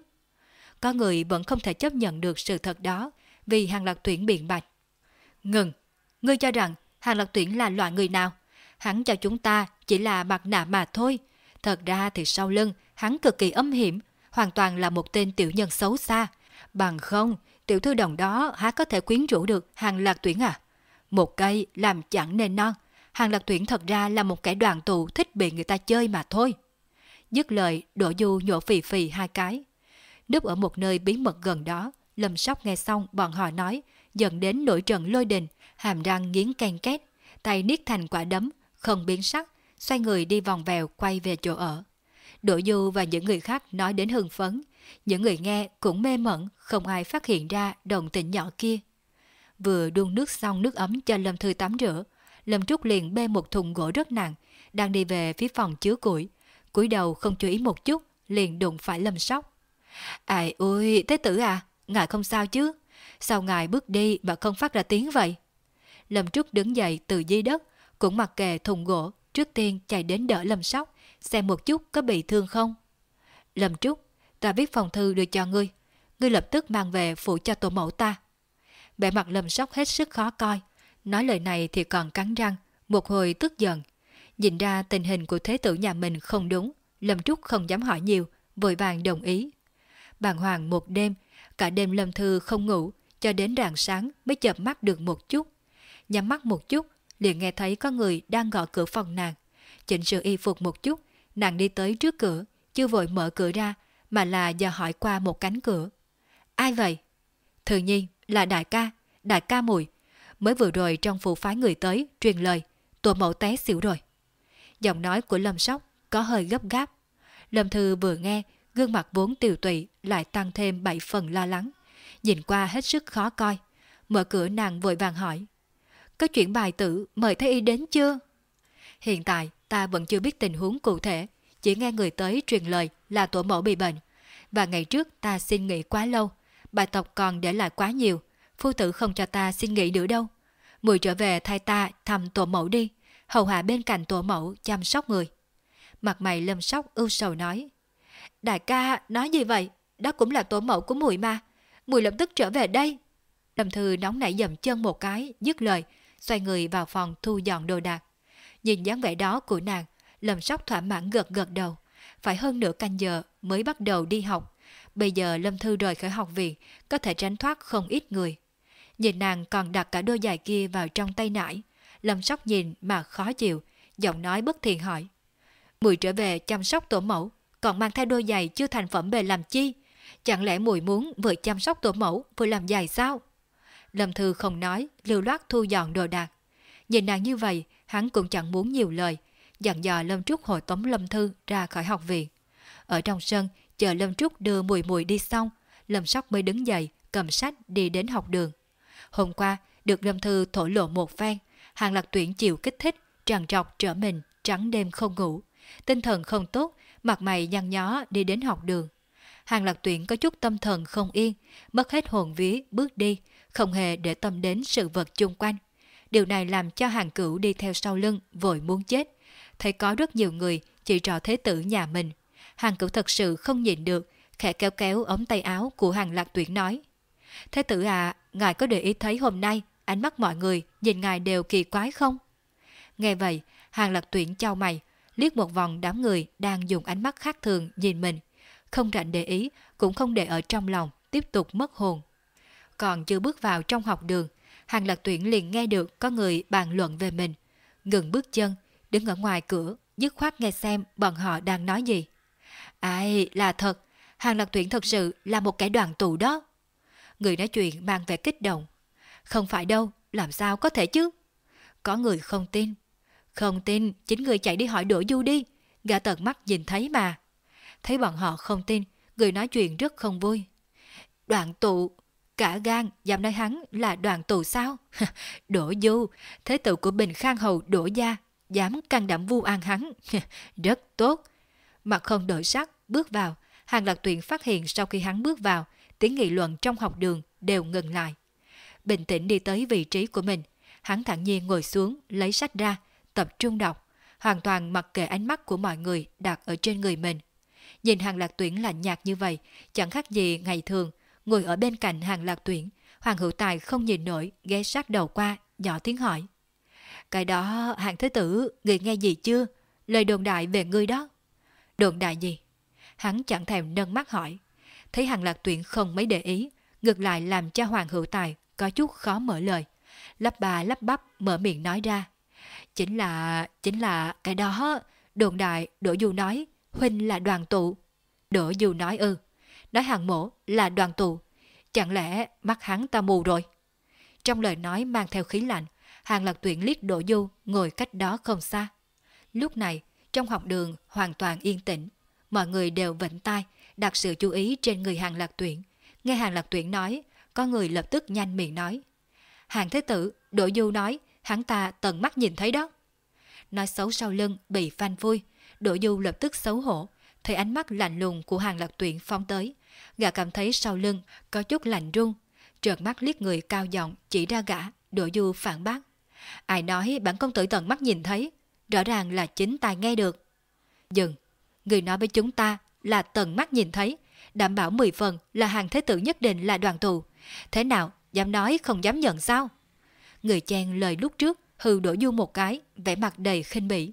Có người vẫn không thể chấp nhận được sự thật đó vì hàng lạc tuyển biện bạch. Ngừng! Ngươi cho rằng hàng lạc tuyển là loại người nào? Hắn cho chúng ta chỉ là mặt nạ mà thôi. Thật ra thì sau lưng hắn cực kỳ âm hiểm, hoàn toàn là một tên tiểu nhân xấu xa. Bằng không, tiểu thư đồng đó há có thể quyến rũ được hàng lạc tuyển à? Một cây làm chẳng nên non, hàng lạc tuyển thật ra là một kẻ đoàn tụ thích bị người ta chơi mà thôi. Dứt lời, Đỗ du nhổ phì phì hai cái. Núp ở một nơi bí mật gần đó, Lâm Sóc nghe xong bọn họ nói, dẫn đến nổi trận lôi đình, hàm răng nghiến ken két, tay niết thành quả đấm, không biến sắc, xoay người đi vòng vèo quay về chỗ ở. Đỗ Du và những người khác nói đến hưng phấn, những người nghe cũng mê mẩn, không ai phát hiện ra đồng tình nhỏ kia. Vừa đun nước xong nước ấm cho Lâm Thư tắm rửa, Lâm Trúc liền bê một thùng gỗ rất nặng, đang đi về phía phòng chứa củi. cúi đầu không chú ý một chút, liền đụng phải Lâm Sóc. Ai ôi, thế tử à, ngài không sao chứ? Sao ngài bước đi mà không phát ra tiếng vậy? Lâm Trúc đứng dậy từ dưới đất, cũng mặc kệ thùng gỗ, trước tiên chạy đến đỡ Lâm Sóc, xem một chút có bị thương không. Lâm Trúc, ta viết phòng thư đưa cho ngươi. Ngươi lập tức mang về phụ cho tổ mẫu ta vẻ mặt Lâm Sóc hết sức khó coi. Nói lời này thì còn cắn răng, một hồi tức giận. Nhìn ra tình hình của thế tử nhà mình không đúng, Lâm Trúc không dám hỏi nhiều, vội vàng đồng ý. Bàn hoàng một đêm, cả đêm Lâm Thư không ngủ, cho đến rạng sáng mới chợp mắt được một chút. Nhắm mắt một chút, liền nghe thấy có người đang gõ cửa phòng nàng. Chỉnh sửa y phục một chút, nàng đi tới trước cửa, chưa vội mở cửa ra, mà là giờ hỏi qua một cánh cửa. Ai vậy? Thừa nhiên là đại ca, đại ca mùi. Mới vừa rồi trong phủ phái người tới, truyền lời, tổ mẫu té xỉu rồi. Giọng nói của Lâm Sóc có hơi gấp gáp. Lâm Thư vừa nghe, gương mặt vốn tiều tụy lại tăng thêm bảy phần lo lắng. Nhìn qua hết sức khó coi. Mở cửa nàng vội vàng hỏi. Có chuyện bài tử mời Thái Y đến chưa? Hiện tại ta vẫn chưa biết tình huống cụ thể. Chỉ nghe người tới truyền lời là tổ mẫu bị bệnh. Và ngày trước ta xin nghỉ quá lâu. Bài tộc còn để lại quá nhiều. Phu tử không cho ta xin nghỉ nữa đâu. Mùi trở về thay ta thăm tổ mẫu đi. Hầu hạ bên cạnh tổ mẫu chăm sóc người. Mặt mày lâm sóc ưu sầu nói. Đại ca nói gì vậy? Đó cũng là tổ mẫu của mùi mà. Mùi lập tức trở về đây. Lâm Thư nóng nảy dầm chân một cái, dứt lời, xoay người vào phòng thu dọn đồ đạc. Nhìn dáng vẻ đó của nàng, Lâm Sóc thỏa mãn gật gật đầu. Phải hơn nửa canh giờ mới bắt đầu đi học. Bây giờ Lâm Thư rời khỏi học viện, có thể tránh thoát không ít người. Nhìn nàng còn đặt cả đôi giày kia vào trong tay nải. Lâm Sóc nhìn mà khó chịu, giọng nói bất thiện hỏi. Mùi trở về chăm sóc tổ mẫu, còn mang theo đôi giày chưa thành phẩm về làm chi? Chẳng lẽ mùi muốn vừa chăm sóc tổ mẫu vừa làm giày sao? Lâm Thư không nói, lưu loát thu dọn đồ đạc. Nhìn nàng như vậy, hắn cũng chẳng muốn nhiều lời, dặn dò Lâm Trúc hồi tống Lâm Thư ra khỏi học viện. Ở trong sân, chờ Lâm Trúc đưa mùi mùi đi xong, Lâm Sóc mới đứng dậy, cầm sách đi đến học đường. Hôm qua, được Lâm Thư thổ lộ một phen, hàng lạc tuyển chịu kích thích, tràn trọc trở mình, trắng đêm không ngủ. Tinh thần không tốt, mặt mày nhăn nhó đi đến học đường. Hàng lạc tuyển có chút tâm thần không yên, mất hết hồn vía, bước đi, không hề để tâm đến sự vật chung quanh. Điều này làm cho hàng cửu đi theo sau lưng, vội muốn chết. Thấy có rất nhiều người chỉ trò thế tử nhà mình. Hàng cửu thật sự không nhìn được, khẽ kéo kéo ống tay áo của hàng lạc tuyển nói. Thế tử à, ngài có để ý thấy hôm nay ánh mắt mọi người nhìn ngài đều kỳ quái không? Nghe vậy, hàng lạc tuyển trao mày, liếc một vòng đám người đang dùng ánh mắt khác thường nhìn mình. Không rảnh để ý, cũng không để ở trong lòng, tiếp tục mất hồn. Còn chưa bước vào trong học đường, hàng lạc tuyển liền nghe được có người bàn luận về mình. Ngừng bước chân, đứng ở ngoài cửa, dứt khoát nghe xem bọn họ đang nói gì. Ai, là thật, hàng Lập tuyển thật sự là một cái đoàn tù đó. Người nói chuyện mang vẻ kích động. Không phải đâu, làm sao có thể chứ? Có người không tin. Không tin, chính người chạy đi hỏi Đỗ Du đi. Gã tận mắt nhìn thấy mà. Thấy bọn họ không tin, người nói chuyện rất không vui. Đoạn tụ, cả gan dám nói hắn là đoàn tù sao? Đỗ Du, thế tử của Bình Khang Hầu Đỗ Gia, dám can đảm vu an hắn. Rất tốt. Mặt không đổi sắc, bước vào. Hàng lạc tuyển phát hiện sau khi hắn bước vào, tiếng nghị luận trong học đường đều ngừng lại. Bình tĩnh đi tới vị trí của mình, hắn thản nhiên ngồi xuống, lấy sách ra, tập trung đọc, hoàn toàn mặc kệ ánh mắt của mọi người đặt ở trên người mình. Nhìn hàng lạc tuyển lạnh nhạt như vậy, chẳng khác gì ngày thường, ngồi ở bên cạnh hàng lạc tuyển, Hoàng Hữu Tài không nhìn nổi, ghé sát đầu qua, nhỏ tiếng hỏi. Cái đó, hàng thế tử, người nghe gì chưa? Lời đồn đại về ngươi đó. Đồn đại gì? Hắn chẳng thèm nâng mắt hỏi. Thấy hàng lạc tuyển không mấy để ý, ngược lại làm cho Hoàng Hữu Tài có chút khó mở lời. Lắp bà lắp bắp mở miệng nói ra. Chính là, chính là cái đó, đồn đại Đỗ Du nói, Huynh là đoàn tụ. Đỗ Du nói ư, nói hàng mổ là đoàn tụ. Chẳng lẽ mắt hắn ta mù rồi? Trong lời nói mang theo khí lạnh, hàng lạc tuyển liếc Đỗ Du ngồi cách đó không xa. Lúc này, trong học đường hoàn toàn yên tĩnh, mọi người đều vĩnh tai, đặt sự chú ý trên người hàng lạc tuyển. Nghe hàng lạc tuyển nói, có người lập tức nhanh miệng nói. Hàng thế tử, Đỗ Du nói, hắn ta tận mắt nhìn thấy đó. Nói xấu sau lưng bị phanh vui, Đỗ Du lập tức xấu hổ, thấy ánh mắt lạnh lùng của hàng lạc tuyển phóng tới. Gã cảm thấy sau lưng có chút lạnh run, trợt mắt liếc người cao giọng chỉ ra gã, Đỗ Du phản bác. Ai nói bản công tử tận mắt nhìn thấy, rõ ràng là chính tài nghe được. Dừng, người nói với chúng ta là tận mắt nhìn thấy, đảm bảo 10 phần là hàng thế tử nhất định là đoàn tù. Thế nào, dám nói không dám nhận sao? Người chen lời lúc trước hư đổ du một cái, vẻ mặt đầy khinh bỉ.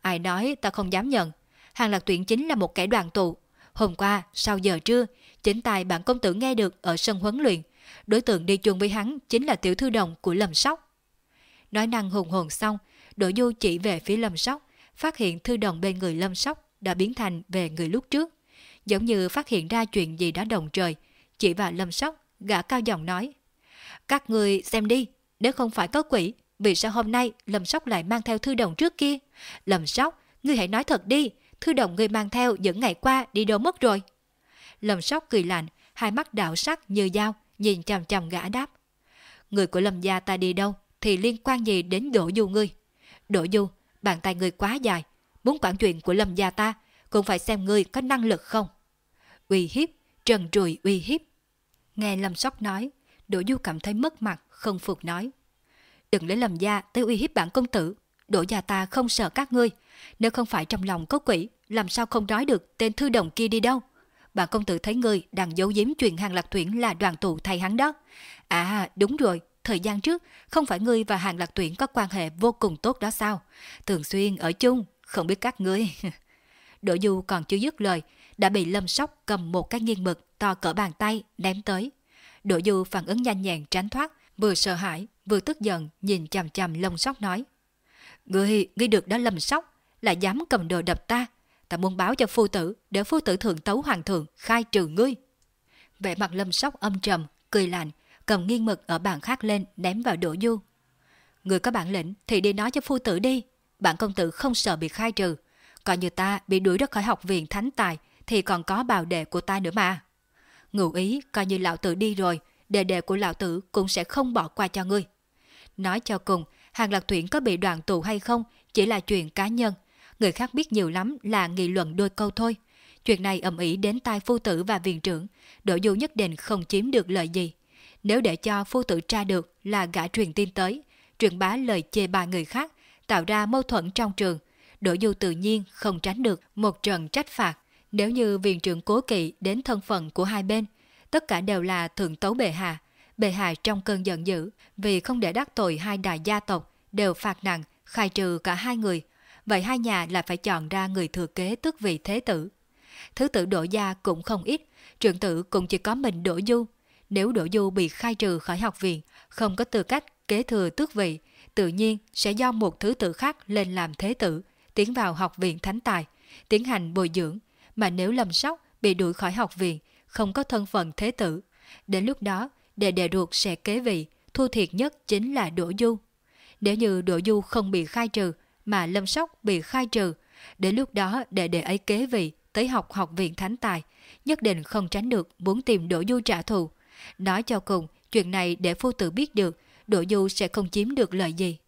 Ai nói ta không dám nhận, hàng lạc tuyển chính là một kẻ đoàn tụ. Hôm qua, sau giờ trưa, chính tài bản công tử nghe được ở sân huấn luyện, đối tượng đi chung với hắn chính là tiểu thư đồng của lầm Sóc. Nói năng hùng hồn xong, Đỗ Du chỉ về phía Lâm Sóc, phát hiện thư đồng bên người Lâm Sóc đã biến thành về người lúc trước. Giống như phát hiện ra chuyện gì đó đồng trời, chỉ và Lâm Sóc, gã cao giọng nói. Các người xem đi, nếu không phải có quỷ, vì sao hôm nay Lâm Sóc lại mang theo thư đồng trước kia? Lâm Sóc, ngươi hãy nói thật đi, thư đồng ngươi mang theo những ngày qua đi đâu mất rồi? Lâm Sóc cười lạnh, hai mắt đạo sắc như dao, nhìn chằm chằm gã đáp. Người của Lâm gia ta đi đâu thì liên quan gì đến đổ Du ngươi? Đỗ Du, bàn tay ngươi quá dài, muốn quản chuyện của Lâm gia ta, cũng phải xem ngươi có năng lực không. Uy hiếp, trần trùi uy hiếp. Nghe Lâm Sóc nói, Đỗ Du cảm thấy mất mặt, không phục nói. Đừng lấy Lâm gia tới uy hiếp bản công tử, Đỗ gia ta không sợ các ngươi, nếu không phải trong lòng có quỷ, làm sao không nói được tên thư đồng kia đi đâu. Bản công tử thấy ngươi đang giấu giếm chuyện hàng lạc tuyển là đoàn tụ thay hắn đó. À đúng rồi, thời gian trước không phải ngươi và hàng lạc tuyển có quan hệ vô cùng tốt đó sao? Thường xuyên ở chung, không biết các ngươi. Đỗ Du còn chưa dứt lời, đã bị Lâm Sóc cầm một cái nghiêng mực to cỡ bàn tay ném tới. Đỗ Du phản ứng nhanh nhẹn tránh thoát, vừa sợ hãi, vừa tức giận nhìn chằm chằm Lâm Sóc nói. Ngươi, ngươi được đó Lâm Sóc, là dám cầm đồ đập ta. Ta muốn báo cho phu tử, để phu tử thượng tấu hoàng thượng khai trừ ngươi. Vẻ mặt Lâm Sóc âm trầm, cười lạnh, cầm nghiêng mực ở bàn khác lên ném vào Đỗ Du. Người có bản lĩnh thì đi nói cho phu tử đi. Bản công tử không sợ bị khai trừ. còn như ta bị đuổi ra khỏi học viện thánh tài thì còn có bào đệ của ta nữa mà. Ngụ ý coi như lão tử đi rồi, đệ đệ của lão tử cũng sẽ không bỏ qua cho ngươi. Nói cho cùng, Hàng Lạc Tuyển có bị đoàn tù hay không chỉ là chuyện cá nhân. Người khác biết nhiều lắm là nghị luận đôi câu thôi. Chuyện này ầm ĩ đến tai phu tử và viện trưởng, Đỗ Du nhất định không chiếm được lợi gì. Nếu để cho phu tử tra được là gã truyền tin tới, truyền bá lời chê bài người khác, tạo ra mâu thuẫn trong trường, Đỗ Du tự nhiên không tránh được một trận trách phạt. Nếu như viện trưởng cố kỵ đến thân phận của hai bên, tất cả đều là thượng tấu bệ hạ. Bệ hạ trong cơn giận dữ vì không để đắc tội hai đại gia tộc đều phạt nặng, khai trừ cả hai người. Vậy hai nhà lại phải chọn ra người thừa kế tước vị thế tử. Thứ tử đổ gia cũng không ít, trưởng tử cũng chỉ có mình đỗ du. Nếu đỗ du bị khai trừ khỏi học viện, không có tư cách kế thừa tước vị, tự nhiên sẽ do một thứ tự khác lên làm thế tử, tiến vào học viện thánh tài, tiến hành bồi dưỡng, mà nếu lâm sóc bị đuổi khỏi học viện, không có thân phận thế tử. Đến lúc đó, đệ đệ ruột sẽ kế vị, thu thiệt nhất chính là Đỗ Du. Nếu như Đỗ Du không bị khai trừ, mà Lâm Sóc bị khai trừ, đến lúc đó đệ đệ ấy kế vị, tới học học viện thánh tài, nhất định không tránh được muốn tìm Đỗ Du trả thù. Nói cho cùng, chuyện này để phu tử biết được, Đỗ Du sẽ không chiếm được lợi gì.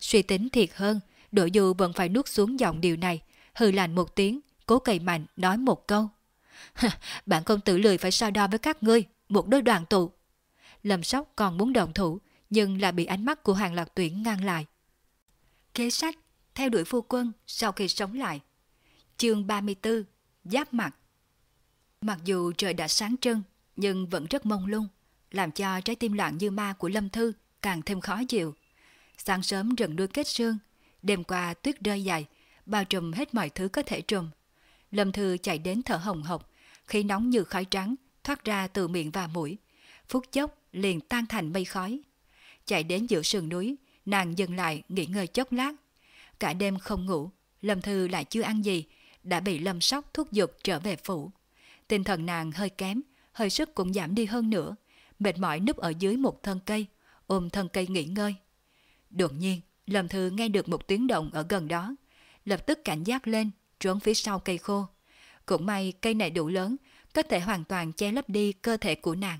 Suy tính thiệt hơn, Đỗ Du vẫn phải nuốt xuống giọng điều này, hừ lạnh một tiếng, cố cày mạnh nói một câu. Bạn công tử lười phải so đo với các ngươi, một đôi đoàn tụ. Lâm Sóc còn muốn động thủ, nhưng lại bị ánh mắt của hàng lạc tuyển ngăn lại. Kế sách, theo đuổi phu quân sau khi sống lại. Chương 34, Giáp mặt Mặc dù trời đã sáng trưng, nhưng vẫn rất mông lung, làm cho trái tim loạn như ma của Lâm Thư càng thêm khó chịu. Sáng sớm rừng đuôi kết sương, đêm qua tuyết rơi dày bao trùm hết mọi thứ có thể trùm. Lâm Thư chạy đến thở hồng hộc, khí nóng như khói trắng thoát ra từ miệng và mũi. Phút chốc liền tan thành mây khói. Chạy đến giữa sườn núi, nàng dừng lại nghỉ ngơi chốc lát. Cả đêm không ngủ, Lâm Thư lại chưa ăn gì, đã bị Lâm Sóc thúc giục trở về phủ. Tinh thần nàng hơi kém, hơi sức cũng giảm đi hơn nữa, mệt mỏi núp ở dưới một thân cây, ôm thân cây nghỉ ngơi. Đột nhiên, Lâm Thư nghe được một tiếng động ở gần đó, lập tức cảnh giác lên, trốn phía sau cây khô. Cũng may cây này đủ lớn, có thể hoàn toàn che lấp đi cơ thể của nàng.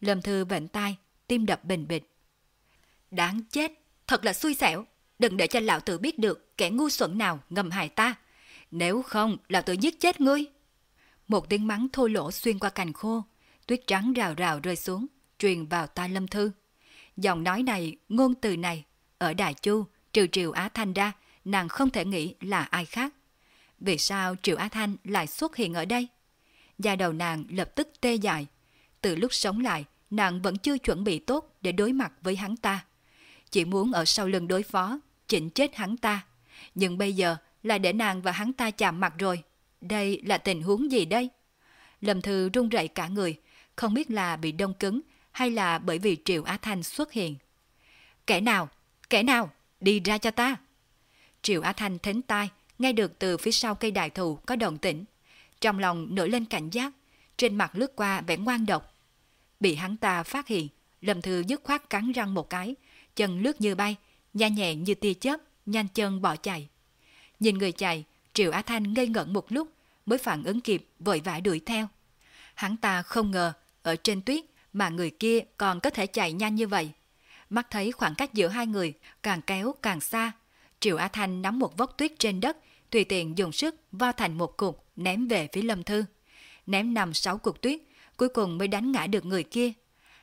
Lâm Thư vệnh tay, tim đập bình bịch. Đáng chết, thật là xui xẻo. Đừng để cho lão tử biết được kẻ ngu xuẩn nào ngầm hại ta. Nếu không, lão tử giết chết ngươi. Một tiếng mắng thô lỗ xuyên qua cành khô, tuyết trắng rào rào rơi xuống, truyền vào tai Lâm Thư. Giọng nói này, ngôn từ này, ở Đại Chu, trừ triều Á Thanh ra, nàng không thể nghĩ là ai khác. Vì sao Triệu Á Thanh lại xuất hiện ở đây? Da đầu nàng lập tức tê dại. Từ lúc sống lại, nàng vẫn chưa chuẩn bị tốt để đối mặt với hắn ta. Chỉ muốn ở sau lưng đối phó, chỉnh chết hắn ta. Nhưng bây giờ là để nàng và hắn ta chạm mặt rồi. Đây là tình huống gì đây? Lâm Thư run rẩy cả người, không biết là bị đông cứng hay là bởi vì Triệu Á Thanh xuất hiện. Kẻ nào? Kẻ nào? Đi ra cho ta! Triệu Á Thanh thính tai, nghe được từ phía sau cây đại thụ có động tĩnh. Trong lòng nổi lên cảnh giác, trên mặt lướt qua vẻ ngoan độc. Bị hắn ta phát hiện, Lâm Thư dứt khoát cắn răng một cái, chân lướt như bay, nhanh nhẹn như tia chớp, nhanh chân bỏ chạy. Nhìn người chạy, Triệu Á Thanh ngây ngẩn một lúc mới phản ứng kịp vội vã đuổi theo. Hắn ta không ngờ ở trên tuyết mà người kia còn có thể chạy nhanh như vậy. Mắt thấy khoảng cách giữa hai người càng kéo càng xa. Triệu Á Thanh nắm một vốc tuyết trên đất, tùy tiện dùng sức vo thành một cục ném về phía Lâm Thư. Ném nằm sáu cục tuyết, cuối cùng mới đánh ngã được người kia.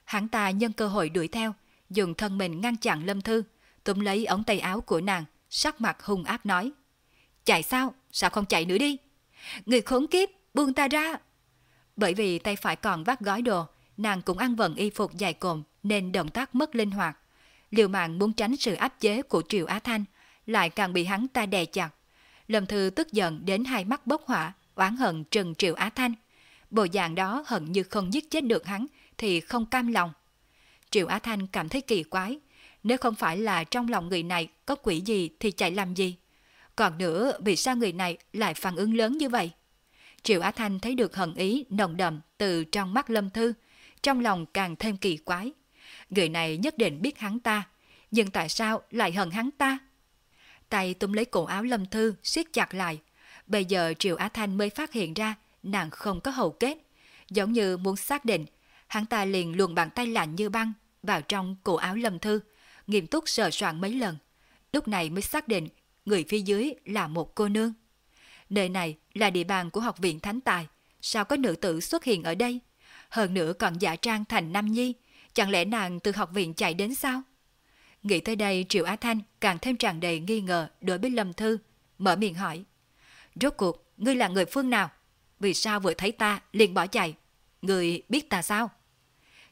Hắn ta nhân cơ hội đuổi theo, dùng thân mình ngăn chặn Lâm Thư, túm lấy ống tay áo của nàng, sắc mặt hung ác nói. Chạy sao? Sao không chạy nữa đi? Người khốn kiếp, buông ta ra! Bởi vì tay phải còn vác gói đồ, nàng cũng ăn vận y phục dài cồm nên động tác mất linh hoạt. Liều mạng muốn tránh sự áp chế của Triệu Á Thanh, lại càng bị hắn ta đè chặt. Lâm Thư tức giận đến hai mắt bốc hỏa, oán hận trừng Triệu Á Thanh. Bộ dạng đó hận như không giết chết được hắn thì không cam lòng. Triệu Á Thanh cảm thấy kỳ quái, nếu không phải là trong lòng người này có quỷ gì thì chạy làm gì? Còn nữa, vì sao người này lại phản ứng lớn như vậy? Triệu Á Thanh thấy được hận ý nồng đậm từ trong mắt Lâm Thư, trong lòng càng thêm kỳ quái. Người này nhất định biết hắn ta, nhưng tại sao lại hận hắn ta? Tay túm lấy cổ áo Lâm Thư, siết chặt lại. Bây giờ Triệu Á Thanh mới phát hiện ra nàng không có hậu kết. Giống như muốn xác định, hắn ta liền luồn bàn tay lạnh như băng vào trong cổ áo Lâm Thư, nghiêm túc sờ soạn mấy lần. Lúc này mới xác định người phía dưới là một cô nương. Nơi này là địa bàn của học viện Thánh Tài, sao có nữ tử xuất hiện ở đây? Hơn nữa còn giả trang thành Nam Nhi, chẳng lẽ nàng từ học viện chạy đến sao? Nghĩ tới đây Triệu Á Thanh càng thêm tràn đầy nghi ngờ đối với Lâm Thư, mở miệng hỏi. Rốt cuộc, ngươi là người phương nào? Vì sao vừa thấy ta liền bỏ chạy? Người biết ta sao?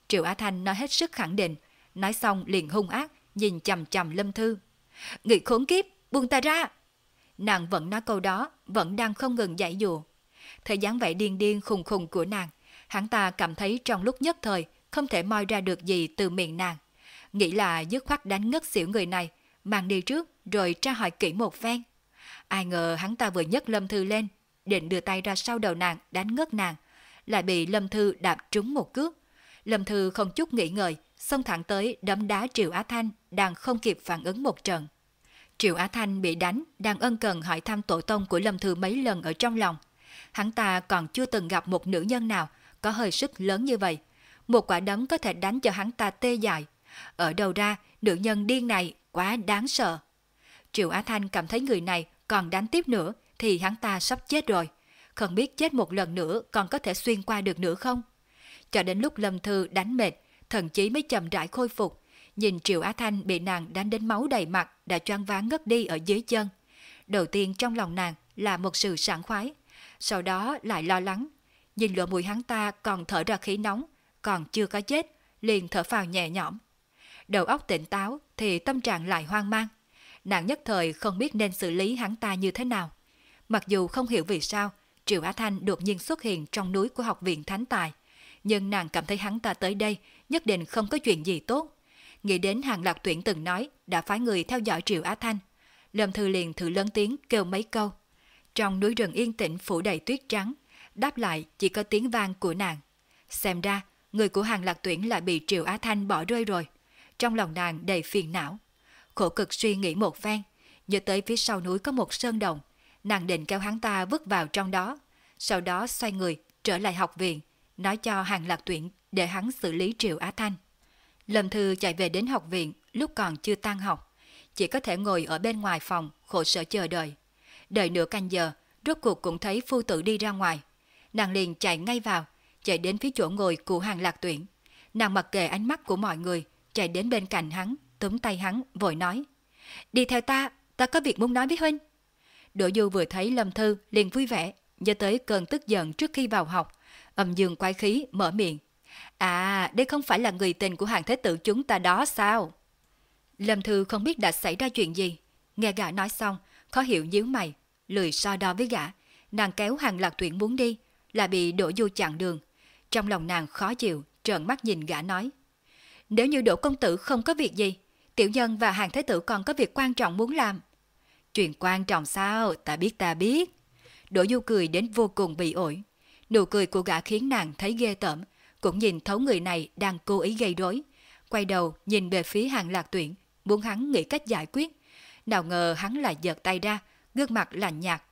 Triệu Á Thanh nói hết sức khẳng định, nói xong liền hung ác, nhìn chầm chầm Lâm Thư. Người khốn kiếp, buông ta ra! Nàng vẫn nói câu đó, vẫn đang không ngừng dạy dụ. Thời gian vẻ điên điên khùng khùng của nàng, hắn ta cảm thấy trong lúc nhất thời không thể moi ra được gì từ miệng nàng. Nghĩ là dứt khoát đánh ngất xỉu người này, mang đi trước rồi tra hỏi kỹ một phen. Ai ngờ hắn ta vừa nhấc Lâm Thư lên, định đưa tay ra sau đầu nàng đánh ngất nàng, lại bị Lâm Thư đạp trúng một cước. Lâm Thư không chút nghĩ ngợi, xông thẳng tới đấm đá Triệu Á Thanh đang không kịp phản ứng một trận. Triệu Á Thanh bị đánh, đang ân cần hỏi thăm tổ tông của Lâm Thư mấy lần ở trong lòng. Hắn ta còn chưa từng gặp một nữ nhân nào có hơi sức lớn như vậy. Một quả đấm có thể đánh cho hắn ta tê dại. Ở đầu ra, nữ nhân điên này quá đáng sợ. Triệu Á Thanh cảm thấy người này còn đánh tiếp nữa thì hắn ta sắp chết rồi. Không biết chết một lần nữa còn có thể xuyên qua được nữa không? Cho đến lúc Lâm Thư đánh mệt, thần chí mới chậm rãi khôi phục, Nhìn Triệu Á Thanh bị nàng đánh đến máu đầy mặt đã choáng váng ngất đi ở dưới chân. Đầu tiên trong lòng nàng là một sự sảng khoái, sau đó lại lo lắng. Nhìn lỗ mùi hắn ta còn thở ra khí nóng, còn chưa có chết, liền thở phào nhẹ nhõm. Đầu óc tỉnh táo thì tâm trạng lại hoang mang. Nàng nhất thời không biết nên xử lý hắn ta như thế nào. Mặc dù không hiểu vì sao Triệu Á Thanh đột nhiên xuất hiện trong núi của học viện Thánh Tài, nhưng nàng cảm thấy hắn ta tới đây nhất định không có chuyện gì tốt nghĩ đến hàng lạc tuyển từng nói đã phái người theo dõi Triệu Á Thanh. Lâm Thư liền thử lớn tiếng kêu mấy câu. Trong núi rừng yên tĩnh phủ đầy tuyết trắng, đáp lại chỉ có tiếng vang của nàng. Xem ra, người của hàng lạc tuyển lại bị Triệu Á Thanh bỏ rơi rồi. Trong lòng nàng đầy phiền não. Khổ cực suy nghĩ một phen, nhớ tới phía sau núi có một sơn đồng. Nàng định kéo hắn ta vứt vào trong đó. Sau đó xoay người, trở lại học viện, nói cho hàng lạc tuyển để hắn xử lý Triệu Á Thanh. Lâm Thư chạy về đến học viện lúc còn chưa tan học, chỉ có thể ngồi ở bên ngoài phòng khổ sở chờ đợi. Đợi nửa canh giờ, rốt cuộc cũng thấy phu tử đi ra ngoài. Nàng liền chạy ngay vào, chạy đến phía chỗ ngồi của hàng lạc tuyển. Nàng mặc kệ ánh mắt của mọi người, chạy đến bên cạnh hắn, túm tay hắn, vội nói. Đi theo ta, ta có việc muốn nói với Huynh. Đỗ Du vừa thấy Lâm Thư liền vui vẻ, nhớ tới cơn tức giận trước khi vào học. Âm dương quái khí mở miệng. À, đây không phải là người tình của hàng thế tử chúng ta đó sao? Lâm Thư không biết đã xảy ra chuyện gì. Nghe gã nói xong, khó hiểu nhíu mày, lười so đo với gã. Nàng kéo hàng lạc tuyển muốn đi, là bị đổ Du chặn đường. Trong lòng nàng khó chịu, trợn mắt nhìn gã nói. Nếu như Đỗ Công Tử không có việc gì, tiểu nhân và hàng thế tử còn có việc quan trọng muốn làm. Chuyện quan trọng sao, ta biết ta biết. Đỗ Du cười đến vô cùng bị ổi. Nụ cười của gã khiến nàng thấy ghê tởm, cũng nhìn thấu người này đang cố ý gây rối. Quay đầu nhìn về phía hàng lạc tuyển, muốn hắn nghĩ cách giải quyết. Nào ngờ hắn lại giật tay ra, gương mặt lạnh nhạt.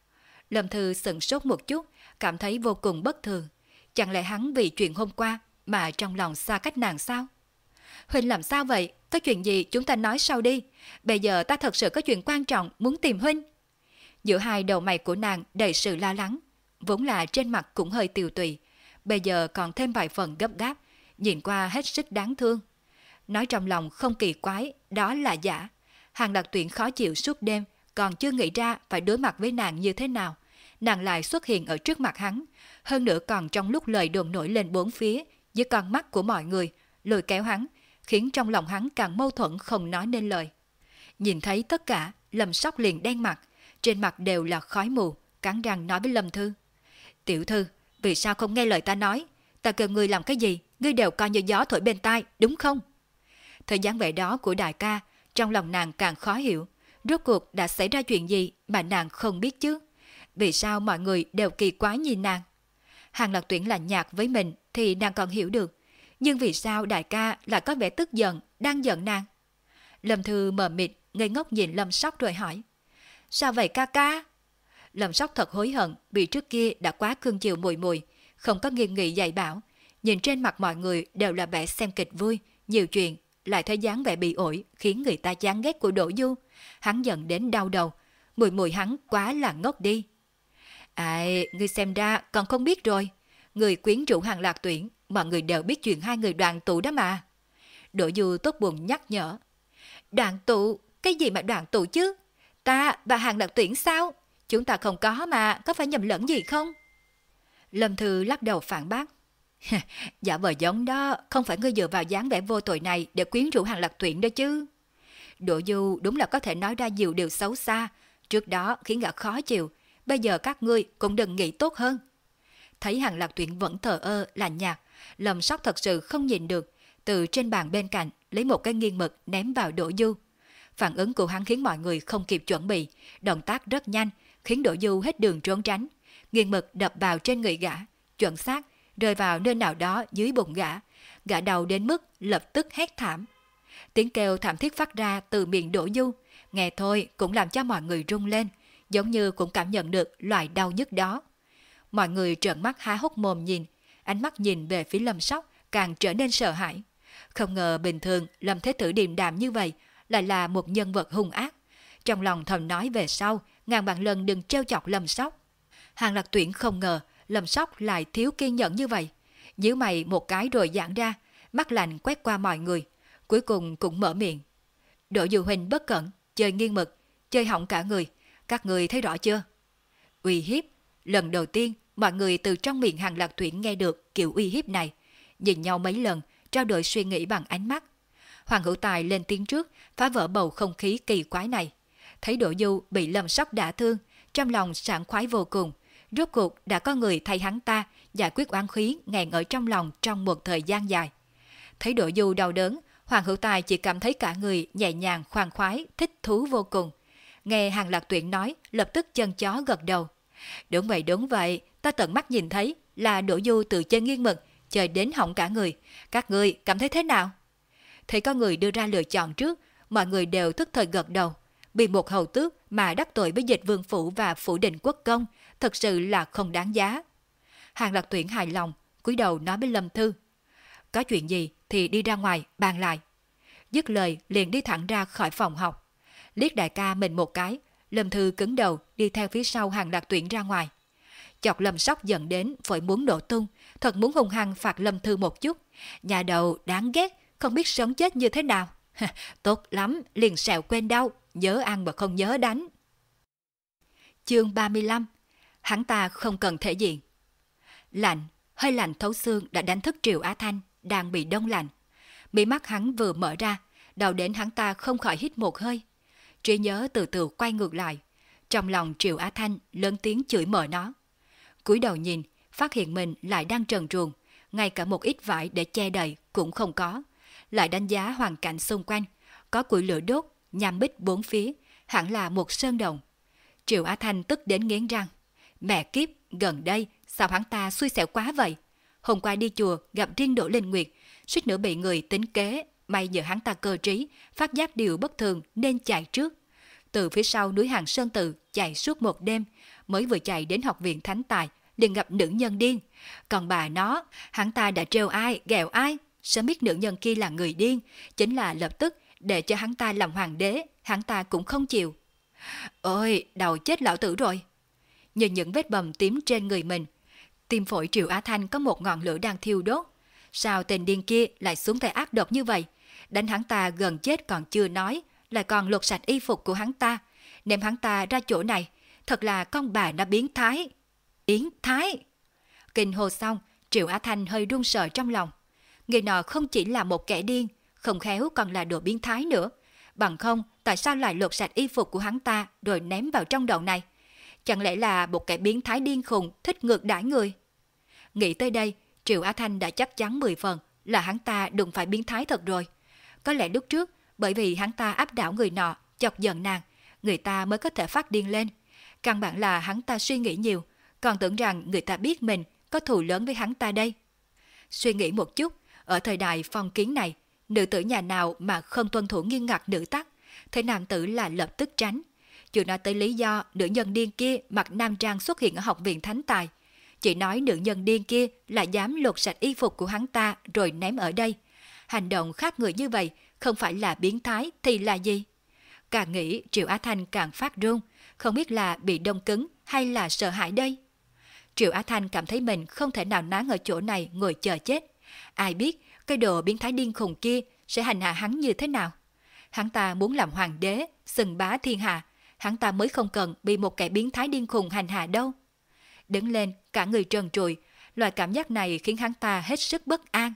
Lâm Thư sững sốt một chút, cảm thấy vô cùng bất thường. Chẳng lẽ hắn vì chuyện hôm qua mà trong lòng xa cách nàng sao? Huynh làm sao vậy? Có chuyện gì chúng ta nói sau đi. Bây giờ ta thật sự có chuyện quan trọng muốn tìm Huynh. Giữa hai đầu mày của nàng đầy sự lo lắng. Vốn là trên mặt cũng hơi tiều tụy. Bây giờ còn thêm vài phần gấp gáp. Nhìn qua hết sức đáng thương. Nói trong lòng không kỳ quái, đó là giả. Hàng đặc tuyển khó chịu suốt đêm, còn chưa nghĩ ra phải đối mặt với nàng như thế nào. Nàng lại xuất hiện ở trước mặt hắn, hơn nữa còn trong lúc lời đồn nổi lên bốn phía, dưới con mắt của mọi người, lôi kéo hắn, khiến trong lòng hắn càng mâu thuẫn không nói nên lời. Nhìn thấy tất cả, Lâm Sóc liền đen mặt, trên mặt đều là khói mù, cắn răng nói với Lâm Thư. Tiểu Thư, vì sao không nghe lời ta nói? Ta cần người làm cái gì, ngươi đều coi như gió thổi bên tai, đúng không? Thời gian vẻ đó của đại ca, trong lòng nàng càng khó hiểu. Rốt cuộc đã xảy ra chuyện gì mà nàng không biết chứ? Vì sao mọi người đều kỳ quái nhìn nàng? Hàng lạc tuyển lạnh nhạt với mình thì nàng còn hiểu được. Nhưng vì sao đại ca lại có vẻ tức giận, đang giận nàng? Lâm Thư mờ mịt, ngây ngốc nhìn Lâm Sóc rồi hỏi. Sao vậy ca ca? Lâm Sóc thật hối hận vì trước kia đã quá cương chiều mùi mùi, không có nghiêm nghị dạy bảo. Nhìn trên mặt mọi người đều là vẻ xem kịch vui, nhiều chuyện, lại thấy dáng vẻ bị ổi khiến người ta chán ghét của Đỗ Du. Hắn giận đến đau đầu, mùi mùi hắn quá là ngốc đi. Ai, ngươi xem ra còn không biết rồi. Người quyến rũ hàng lạc tuyển, mọi người đều biết chuyện hai người đoàn tụ đó mà. Đỗ Du tốt buồn nhắc nhở. Đoàn tụ? Cái gì mà đoàn tụ chứ? Ta và hàng lạc tuyển sao? Chúng ta không có mà, có phải nhầm lẫn gì không? Lâm Thư lắc đầu phản bác. dạ vờ giống đó, không phải ngươi dựa vào dáng vẻ vô tội này để quyến rũ hàng lạc tuyển đó chứ. Đỗ Du đúng là có thể nói ra nhiều điều xấu xa, trước đó khiến gã khó chịu, bây giờ các ngươi cũng đừng nghĩ tốt hơn. Thấy hàng lạc tuyển vẫn thờ ơ, là nhạt, lầm sóc thật sự không nhìn được, từ trên bàn bên cạnh lấy một cái nghiêng mực ném vào Đỗ Du. Phản ứng của hắn khiến mọi người không kịp chuẩn bị, động tác rất nhanh, khiến Đỗ Du hết đường trốn tránh. Nghiêng mực đập vào trên người gã, chuẩn xác, rơi vào nơi nào đó dưới bụng gã. Gã đầu đến mức lập tức hét thảm. Tiếng kêu thảm thiết phát ra từ miệng Đỗ Du, nghe thôi cũng làm cho mọi người rung lên, giống như cũng cảm nhận được loại đau nhức đó. Mọi người trợn mắt há hốc mồm nhìn, ánh mắt nhìn về phía Lâm Sóc càng trở nên sợ hãi. Không ngờ bình thường Lâm Thế Tử điềm đạm như vậy lại là một nhân vật hung ác. Trong lòng thầm nói về sau, ngàn bạn lần đừng treo chọc Lâm Sóc. Hàng lạc tuyển không ngờ Lâm Sóc lại thiếu kiên nhẫn như vậy. Nhíu mày một cái rồi giãn ra, mắt lạnh quét qua mọi người. Cuối cùng cũng mở miệng. Đỗ dù Huynh bất cẩn, chơi nghiêng mực, chơi hỏng cả người. Các người thấy rõ chưa? Uy hiếp. Lần đầu tiên, mọi người từ trong miệng hàng lạc tuyển nghe được kiểu uy hiếp này. Nhìn nhau mấy lần, trao đổi suy nghĩ bằng ánh mắt. Hoàng hữu tài lên tiếng trước, phá vỡ bầu không khí kỳ quái này. Thấy Đỗ Du bị lâm sóc đả thương, trong lòng sảng khoái vô cùng. Rốt cuộc đã có người thay hắn ta giải quyết oán khí ngàn ở trong lòng trong một thời gian dài. Thấy Đỗ Du đau đớn, Hoàng hữu tài chỉ cảm thấy cả người nhẹ nhàng khoan khoái, thích thú vô cùng. Nghe hàng lạc tuyển nói, lập tức chân chó gật đầu. Đúng vậy đúng vậy, ta tận mắt nhìn thấy là Đỗ Du từ chơi nghiêng mực, chơi đến hỏng cả người. Các người cảm thấy thế nào? Thấy có người đưa ra lựa chọn trước, mọi người đều thức thời gật đầu. Bị một hầu tước mà đắc tội với dịch vương phủ và phủ định quốc công, thật sự là không đáng giá. Hàng lạc tuyển hài lòng, cúi đầu nói với Lâm Thư. Có chuyện gì thì đi ra ngoài, bàn lại. Dứt lời liền đi thẳng ra khỏi phòng học. Liếc đại ca mình một cái, Lâm Thư cứng đầu đi theo phía sau hàng lạc tuyển ra ngoài. Chọc Lâm Sóc giận đến phải muốn nổ tung, thật muốn hùng hăng phạt Lâm Thư một chút. Nhà đầu đáng ghét, không biết sống chết như thế nào. Tốt lắm, liền sẹo quên đau, nhớ ăn mà không nhớ đánh. Chương 35 Hắn ta không cần thể diện Lạnh, hơi lạnh thấu xương đã đánh thức Triệu Á Thanh, đang bị đông lạnh. Mí mắt hắn vừa mở ra, đầu đến hắn ta không khỏi hít một hơi. Trí nhớ từ từ quay ngược lại. Trong lòng Triệu Á Thanh lớn tiếng chửi mở nó. cúi đầu nhìn, phát hiện mình lại đang trần truồng, ngay cả một ít vải để che đậy cũng không có. Lại đánh giá hoàn cảnh xung quanh, có củi lửa đốt, nham bích bốn phía, hẳn là một sơn đồng. Triệu Á Thanh tức đến nghiến răng. Mẹ kiếp, gần đây, sao hắn ta xui xẻo quá vậy? Hôm qua đi chùa gặp riêng Đỗ Linh Nguyệt, suýt nữa bị người tính kế, may nhờ hắn ta cơ trí, phát giác điều bất thường nên chạy trước. Từ phía sau núi hàng Sơn Tự chạy suốt một đêm, mới vừa chạy đến học viện Thánh Tài, liền gặp nữ nhân điên. Còn bà nó, hắn ta đã trêu ai, ghẹo ai, sớm biết nữ nhân kia là người điên, chính là lập tức để cho hắn ta làm hoàng đế, hắn ta cũng không chịu. Ôi, đầu chết lão tử rồi. Nhìn những vết bầm tím trên người mình, tim phổi Triệu Á Thanh có một ngọn lửa đang thiêu đốt. Sao tên điên kia lại xuống tay ác độc như vậy? Đánh hắn ta gần chết còn chưa nói, lại còn lột sạch y phục của hắn ta, ném hắn ta ra chỗ này. Thật là con bà đã biến thái. Biến thái! Kinh hồ xong, Triệu Á Thanh hơi run sợ trong lòng. Người nọ không chỉ là một kẻ điên, không khéo còn là đồ biến thái nữa. Bằng không, tại sao lại lột sạch y phục của hắn ta rồi ném vào trong đầu này? Chẳng lẽ là một kẻ biến thái điên khùng thích ngược đãi người? Nghĩ tới đây, Triệu Á Thanh đã chắc chắn 10 phần là hắn ta đụng phải biến thái thật rồi. Có lẽ lúc trước, bởi vì hắn ta áp đảo người nọ, chọc giận nàng, người ta mới có thể phát điên lên. Căn bản là hắn ta suy nghĩ nhiều, còn tưởng rằng người ta biết mình có thù lớn với hắn ta đây. Suy nghĩ một chút, ở thời đại phong kiến này, nữ tử nhà nào mà không tuân thủ nghiêm ngặt nữ tắc, thế nam tử là lập tức tránh. Chưa nói tới lý do nữ nhân điên kia mặc nam trang xuất hiện ở học viện thánh tài. Chỉ nói nữ nhân điên kia là dám lột sạch y phục của hắn ta rồi ném ở đây. Hành động khác người như vậy không phải là biến thái thì là gì? Càng nghĩ Triệu Á Thanh càng phát run, không biết là bị đông cứng hay là sợ hãi đây. Triệu Á Thanh cảm thấy mình không thể nào nán ở chỗ này ngồi chờ chết. Ai biết cái đồ biến thái điên khùng kia sẽ hành hạ hắn như thế nào? Hắn ta muốn làm hoàng đế, sừng bá thiên hạ, hắn ta mới không cần bị một kẻ biến thái điên khùng hành hạ đâu. Đứng lên, cả người trần trụi, loại cảm giác này khiến hắn ta hết sức bất an.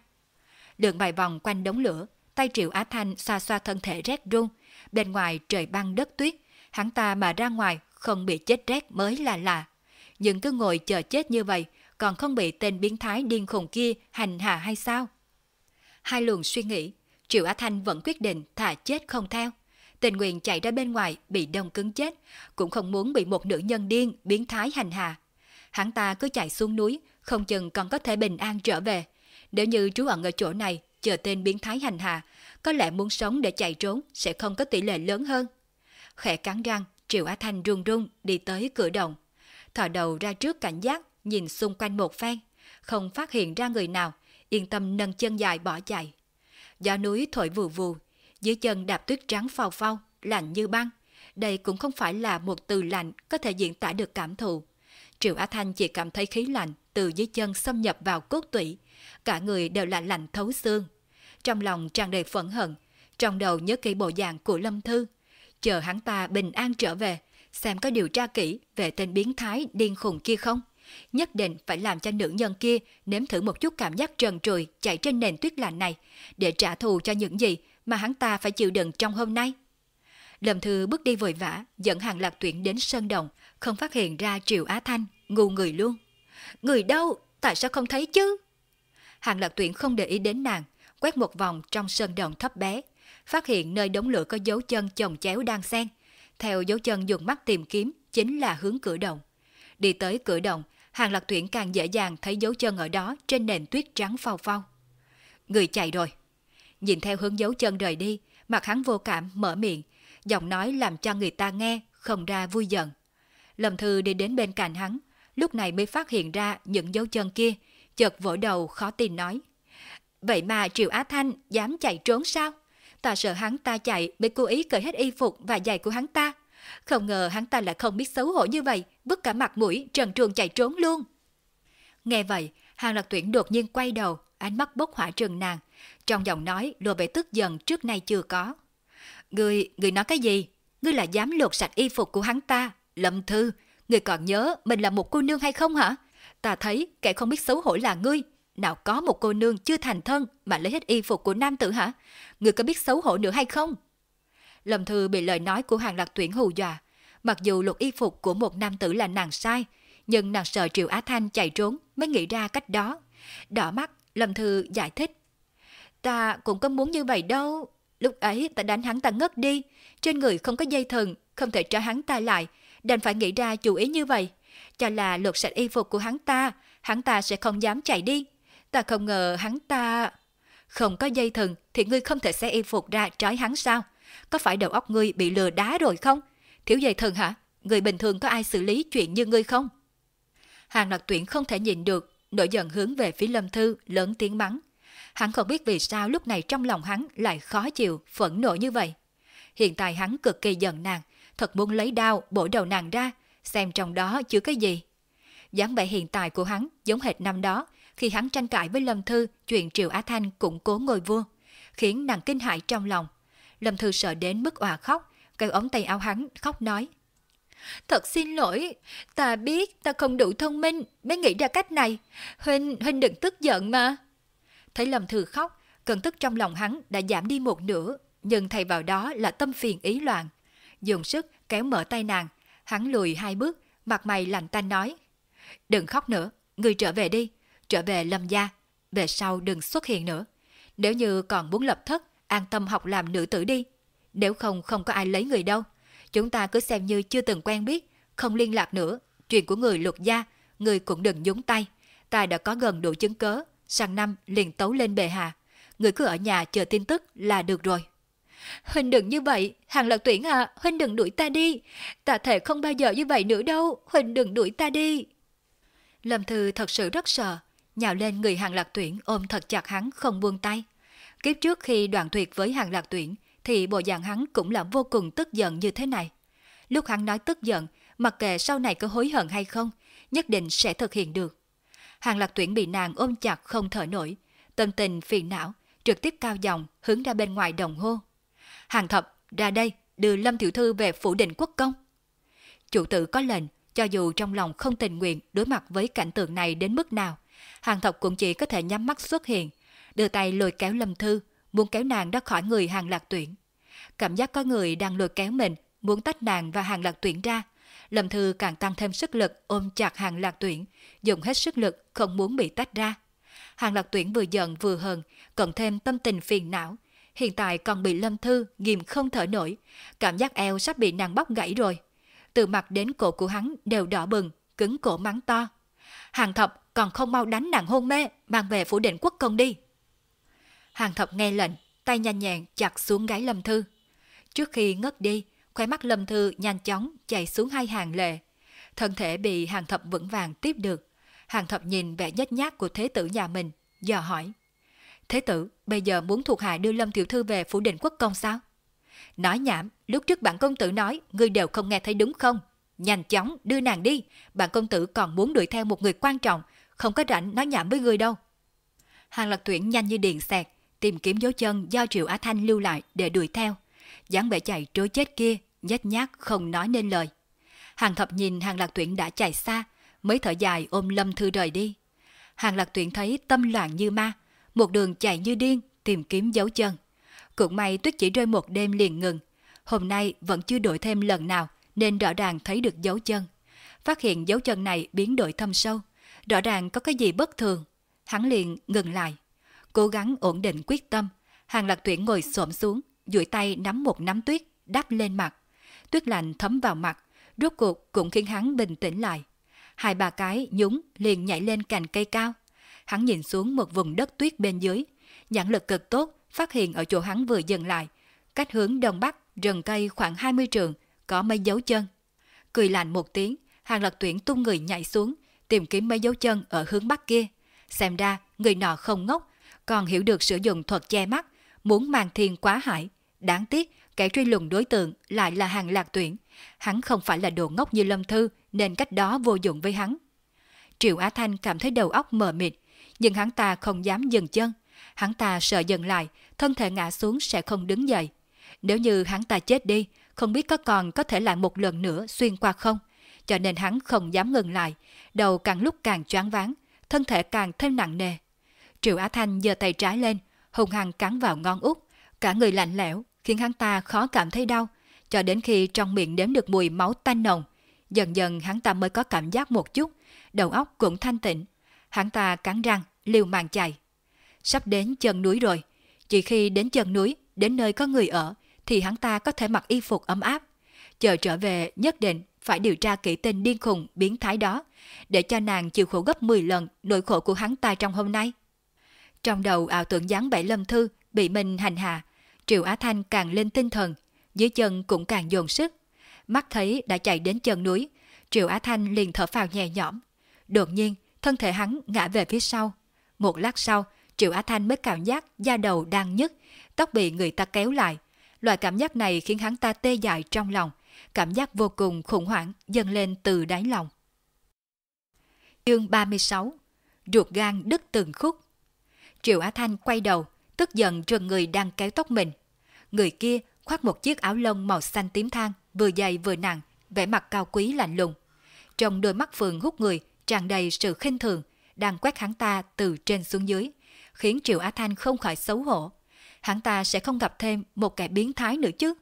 Đường bài vòng quanh đống lửa, tay Triệu Á Thanh xoa xoa thân thể rét run, bên ngoài trời băng đất tuyết, hắn ta mà ra ngoài không bị chết rét mới là lạ. Nhưng cứ ngồi chờ chết như vậy, còn không bị tên biến thái điên khùng kia hành hạ hay sao? Hai luồng suy nghĩ, Triệu Á Thanh vẫn quyết định thả chết không theo. Tình nguyện chạy ra bên ngoài bị đông cứng chết, cũng không muốn bị một nữ nhân điên biến thái hành hạ. Hắn ta cứ chạy xuống núi, không chừng còn có thể bình an trở về. Nếu như trú ẩn ở chỗ này, chờ tên biến thái hành hạ, có lẽ muốn sống để chạy trốn sẽ không có tỷ lệ lớn hơn. Khẽ cắn răng, Triệu Á Thanh run run đi tới cửa động. Thò đầu ra trước cảnh giác, nhìn xung quanh một phen, không phát hiện ra người nào, yên tâm nâng chân dài bỏ chạy. Gió núi thổi vù vù, dưới chân đạp tuyết trắng phao phao, lạnh như băng. Đây cũng không phải là một từ lạnh có thể diễn tả được cảm thụ. Triệu Á Thanh chỉ cảm thấy khí lạnh từ dưới chân xâm nhập vào cốt tủy, cả người đều là lạnh thấu xương. Trong lòng tràn đầy phẫn hận, trong đầu nhớ kỹ bộ dạng của Lâm Thư. Chờ hắn ta bình an trở về, xem có điều tra kỹ về tên biến thái điên khùng kia không. Nhất định phải làm cho nữ nhân kia nếm thử một chút cảm giác trần trùi chạy trên nền tuyết lạnh này, để trả thù cho những gì mà hắn ta phải chịu đựng trong hôm nay. Lâm Thư bước đi vội vã, dẫn hàng lạc tuyển đến sân đồng, không phát hiện ra Triệu Á Thanh, ngu người luôn. Người đâu? Tại sao không thấy chứ? Hàng lạc tuyển không để ý đến nàng, quét một vòng trong sân đồng thấp bé, phát hiện nơi đống lửa có dấu chân chồng chéo đang xen. Theo dấu chân dùng mắt tìm kiếm chính là hướng cửa động. Đi tới cửa động, hàng lạc tuyển càng dễ dàng thấy dấu chân ở đó trên nền tuyết trắng phao phao. Người chạy rồi. Nhìn theo hướng dấu chân rời đi, mặt hắn vô cảm mở miệng, giọng nói làm cho người ta nghe không ra vui giận. Lâm Thư đi đến bên cạnh hắn, lúc này mới phát hiện ra những dấu chân kia, chợt vỗ đầu khó tin nói. Vậy mà Triệu Á Thanh dám chạy trốn sao? Ta sợ hắn ta chạy bị cố ý cởi hết y phục và giày của hắn ta. Không ngờ hắn ta lại không biết xấu hổ như vậy, vứt cả mặt mũi trần truồng chạy trốn luôn. Nghe vậy, Hàng Lạc Tuyển đột nhiên quay đầu, ánh mắt bốc hỏa trừng nàng. Trong giọng nói lộ vẻ tức giận trước nay chưa có. Người, người nói cái gì? Ngươi là dám lột sạch y phục của hắn ta. Lâm Thư, Người còn nhớ mình là một cô nương hay không hả? Ta thấy kẻ không biết xấu hổ là ngươi. Nào có một cô nương chưa thành thân mà lấy hết y phục của nam tử hả? Ngươi có biết xấu hổ nữa hay không? Lâm Thư bị lời nói của Hàng Lạc Tuyển hù dọa. Mặc dù luật y phục của một nam tử là nàng sai, nhưng nàng sợ Triệu Á Thanh chạy trốn mới nghĩ ra cách đó. Đỏ mắt, Lâm Thư giải thích. Ta cũng có muốn như vậy đâu. Lúc ấy ta đánh hắn ta ngất đi. Trên người không có dây thần, không thể trả hắn ta lại. Đành phải nghĩ ra chủ ý như vậy. Cho là lột sạch y phục của hắn ta, hắn ta sẽ không dám chạy đi. Ta không ngờ hắn ta... Không có dây thần thì ngươi không thể xé y phục ra trói hắn sao? Có phải đầu óc ngươi bị lừa đá rồi không? Thiếu dây thần hả? Người bình thường có ai xử lý chuyện như ngươi không? Hàng lạc tuyển không thể nhìn được, nổi giận hướng về phía Lâm Thư, lớn tiếng mắng. Hắn không biết vì sao lúc này trong lòng hắn lại khó chịu, phẫn nộ như vậy. Hiện tại hắn cực kỳ giận nàng, thật muốn lấy đao bổ đầu nàng ra, xem trong đó chứa cái gì. dáng vẻ hiện tại của hắn giống hệt năm đó, khi hắn tranh cãi với Lâm Thư chuyện Triệu Á Thanh củng cố ngôi vua, khiến nàng kinh hãi trong lòng. Lâm Thư sợ đến mức òa khóc, kéo ống tay áo hắn, khóc nói. Thật xin lỗi, ta biết ta không đủ thông minh mới nghĩ ra cách này. Huynh, Huynh đừng tức giận mà. Thấy Lâm Thư khóc, cơn tức trong lòng hắn đã giảm đi một nửa, nhưng thay vào đó là tâm phiền ý loạn. Dùng sức kéo mở tay nàng, hắn lùi hai bước, mặt mày lạnh tanh nói. Đừng khóc nữa, người trở về đi, trở về Lâm gia, về sau đừng xuất hiện nữa. Nếu như còn muốn lập thất, an tâm học làm nữ tử đi. Nếu không không có ai lấy người đâu. Chúng ta cứ xem như chưa từng quen biết, không liên lạc nữa. Chuyện của người luật gia, người cũng đừng nhúng tay. Ta đã có gần đủ chứng cớ, sang năm liền tấu lên bề hạ. Người cứ ở nhà chờ tin tức là được rồi. Huynh đừng như vậy, hàng lạc tuyển à, Huynh đừng đuổi ta đi. Ta thể không bao giờ như vậy nữa đâu, Huynh đừng đuổi ta đi. Lâm Thư thật sự rất sợ, nhào lên người hàng lạc tuyển ôm thật chặt hắn không buông tay. Kiếp trước khi đoạn tuyệt với hàng lạc tuyển, thì bộ dạng hắn cũng là vô cùng tức giận như thế này. Lúc hắn nói tức giận, mặc kệ sau này có hối hận hay không, nhất định sẽ thực hiện được. Hàng lạc tuyển bị nàng ôm chặt không thở nổi, tâm tình phiền não, trực tiếp cao giọng hướng ra bên ngoài đồng hô. Hàng thập, ra đây, đưa Lâm Tiểu Thư về phủ định quốc công. Chủ tử có lệnh, cho dù trong lòng không tình nguyện đối mặt với cảnh tượng này đến mức nào, hàng thập cũng chỉ có thể nhắm mắt xuất hiện, đưa tay lôi kéo Lâm Thư, muốn kéo nàng ra khỏi người hàng lạc tuyển. Cảm giác có người đang lôi kéo mình, muốn tách nàng và hàng lạc tuyển ra. Lâm Thư càng tăng thêm sức lực ôm chặt hàng lạc tuyển, dùng hết sức lực không muốn bị tách ra. Hàng lạc tuyển vừa giận vừa hờn, cộng thêm tâm tình phiền não. Hiện tại còn bị Lâm Thư nghiêm không thở nổi, cảm giác eo sắp bị nàng bóc gãy rồi. Từ mặt đến cổ của hắn đều đỏ bừng, cứng cổ mắng to. Hàng thập còn không mau đánh nàng hôn mê, mang về phủ định quốc công đi. Hàng thập nghe lệnh, tay nhanh nhẹn chặt xuống gáy Lâm Thư. Trước khi ngất đi, khóe mắt Lâm Thư nhanh chóng chạy xuống hai hàng lệ. Thân thể bị hàng thập vững vàng tiếp được. Hàng thập nhìn vẻ nhếch nhác của thế tử nhà mình, dò hỏi. Thế tử, bây giờ muốn thuộc hạ đưa Lâm Tiểu Thư về phủ định quốc công sao? Nói nhảm, lúc trước bạn công tử nói, ngươi đều không nghe thấy đúng không? Nhanh chóng, đưa nàng đi. Bạn công tử còn muốn đuổi theo một người quan trọng, không có rảnh nói nhảm với người đâu. Hàng lạc tuyển nhanh như điện xẹt, tìm kiếm dấu chân do Triệu Á Thanh lưu lại để đuổi theo. dáng vẻ chạy trối chết kia, nhếch nhác không nói nên lời. Hàng thập nhìn hàng lạc tuyển đã chạy xa, mới thở dài ôm lâm thư rời đi. Hàng lạc tuyển thấy tâm loạn như ma, một đường chạy như điên tìm kiếm dấu chân. Cũng may tuyết chỉ rơi một đêm liền ngừng. Hôm nay vẫn chưa đổi thêm lần nào nên rõ ràng thấy được dấu chân. Phát hiện dấu chân này biến đổi thâm sâu. Rõ ràng có cái gì bất thường. Hắn liền ngừng lại cố gắng ổn định quyết tâm. Hàng lạc tuyển ngồi xổm xuống, duỗi tay nắm một nắm tuyết, đắp lên mặt. Tuyết lạnh thấm vào mặt, rốt cuộc cũng khiến hắn bình tĩnh lại. Hai bà cái nhúng liền nhảy lên cành cây cao. Hắn nhìn xuống một vùng đất tuyết bên dưới. Nhãn lực cực tốt, phát hiện ở chỗ hắn vừa dừng lại. Cách hướng đông bắc, rừng cây khoảng 20 trường, có mấy dấu chân. Cười lạnh một tiếng, hàng lạc tuyển tung người nhảy xuống, tìm kiếm mấy dấu chân ở hướng bắc kia. Xem ra, người nọ không ngốc, còn hiểu được sử dụng thuật che mắt, muốn mang thiên quá hải. Đáng tiếc, kẻ truy lùng đối tượng lại là hàng lạc tuyển. Hắn không phải là đồ ngốc như Lâm Thư, nên cách đó vô dụng với hắn. Triệu Á Thanh cảm thấy đầu óc mờ mịt, nhưng hắn ta không dám dừng chân. Hắn ta sợ dừng lại, thân thể ngã xuống sẽ không đứng dậy. Nếu như hắn ta chết đi, không biết có còn có thể lại một lần nữa xuyên qua không? cho nên hắn không dám ngừng lại, đầu càng lúc càng choáng váng, thân thể càng thêm nặng nề. Triệu Á Thanh giơ tay trái lên, hung hăng cắn vào ngón út, cả người lạnh lẽo, khiến hắn ta khó cảm thấy đau, cho đến khi trong miệng đếm được mùi máu tanh nồng. Dần dần hắn ta mới có cảm giác một chút, đầu óc cũng thanh tịnh. Hắn ta cắn răng, liều mạng chạy. Sắp đến chân núi rồi, chỉ khi đến chân núi, đến nơi có người ở, thì hắn ta có thể mặc y phục ấm áp. Chờ trở về nhất định phải điều tra kỹ tên điên khùng biến thái đó, để cho nàng chịu khổ gấp 10 lần nỗi khổ của hắn ta trong hôm nay. Trong đầu ảo tưởng dáng bảy lâm thư bị mình hành hạ, Triệu Á Thanh càng lên tinh thần, dưới chân cũng càng dồn sức. Mắt thấy đã chạy đến chân núi, Triệu Á Thanh liền thở phào nhẹ nhõm. Đột nhiên, thân thể hắn ngã về phía sau. Một lát sau, Triệu Á Thanh mới cảm giác da đầu đang nhức, tóc bị người ta kéo lại. Loại cảm giác này khiến hắn ta tê dại trong lòng, cảm giác vô cùng khủng hoảng dâng lên từ đáy lòng. Chương 36 Ruột gan đứt từng khúc Triệu Á Thanh quay đầu, tức giận trừng người đang kéo tóc mình. Người kia khoác một chiếc áo lông màu xanh tím than, vừa dày vừa nặng, vẻ mặt cao quý lạnh lùng. Trong đôi mắt phượng hút người, tràn đầy sự khinh thường, đang quét hắn ta từ trên xuống dưới, khiến Triệu Á Thanh không khỏi xấu hổ. Hắn ta sẽ không gặp thêm một kẻ biến thái nữa chứ.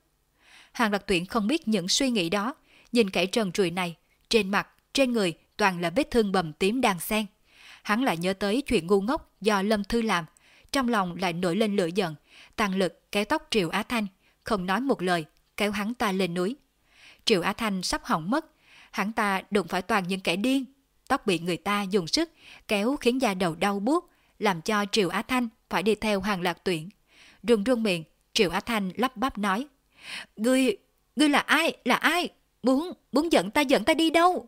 Hàng Lạc Tuyển không biết những suy nghĩ đó, nhìn kẻ trần trụi này, trên mặt, trên người toàn là vết thương bầm tím đang xen. Hắn lại nhớ tới chuyện ngu ngốc do Lâm Thư làm, trong lòng lại nổi lên lửa giận, tăng lực kéo tóc Triệu Á Thanh, không nói một lời, kéo hắn ta lên núi. Triệu Á Thanh sắp hỏng mất, hắn ta đụng phải toàn những kẻ điên. Tóc bị người ta dùng sức, kéo khiến da đầu đau buốt, làm cho Triệu Á Thanh phải đi theo hàng lạc tuyển. Run run miệng, Triệu Á Thanh lắp bắp nói. Ngươi, ngươi là ai, là ai? Muốn, muốn dẫn ta dẫn ta đi đâu?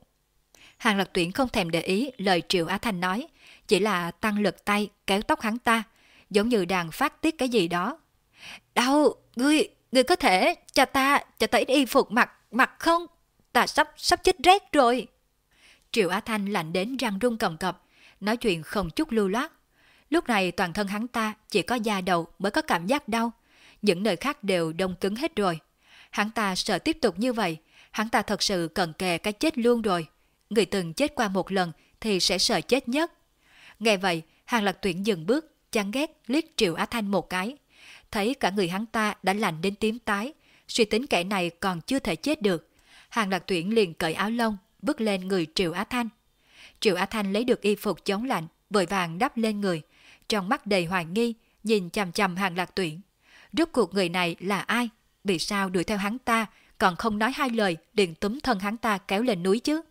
Hàng lạc tuyển không thèm để ý lời Triệu Á Thanh nói, chỉ là tăng lực tay kéo tóc hắn ta, giống như đang phát tiết cái gì đó. Đau, ngươi, ngươi có thể cho ta, cho ta ít y phục mặc, mặc không? Ta sắp, sắp chết rét rồi. Triệu Á Thanh lạnh đến răng rung cầm cập, nói chuyện không chút lưu loát. Lúc này toàn thân hắn ta chỉ có da đầu mới có cảm giác đau, những nơi khác đều đông cứng hết rồi. Hắn ta sợ tiếp tục như vậy, hắn ta thật sự cần kề cái chết luôn rồi. Người từng chết qua một lần thì sẽ sợ chết nhất. Nghe vậy, Hàng Lạc Tuyển dừng bước, chán ghét liếc Triệu Á Thanh một cái. Thấy cả người hắn ta đã lạnh đến tím tái, suy tính kẻ này còn chưa thể chết được. Hàng Lạc Tuyển liền cởi áo lông, bước lên người Triệu Á Thanh. Triệu Á Thanh lấy được y phục chống lạnh, vội vàng đắp lên người, trong mắt đầy hoài nghi, nhìn chằm chằm Hàng Lạc Tuyển. Rốt cuộc người này là ai? Vì sao đuổi theo hắn ta, còn không nói hai lời liền túm thân hắn ta kéo lên núi chứ?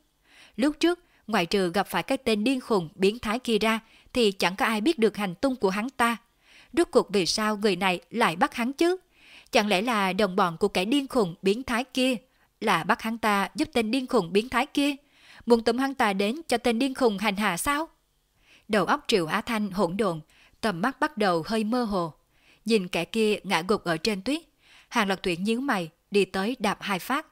Lúc trước, ngoại trừ gặp phải cái tên điên khùng biến thái kia ra, thì chẳng có ai biết được hành tung của hắn ta. Rốt cuộc vì sao người này lại bắt hắn chứ? Chẳng lẽ là đồng bọn của kẻ điên khùng biến thái kia? Là bắt hắn ta giúp tên điên khùng biến thái kia? Muốn tụm hắn ta đến cho tên điên khùng hành hạ sao? Đầu óc Triệu Á Thanh hỗn độn, tầm mắt bắt đầu hơi mơ hồ. Nhìn kẻ kia ngã gục ở trên tuyết, Hàng Lập Tuyển nhíu mày, đi tới đạp hai phát.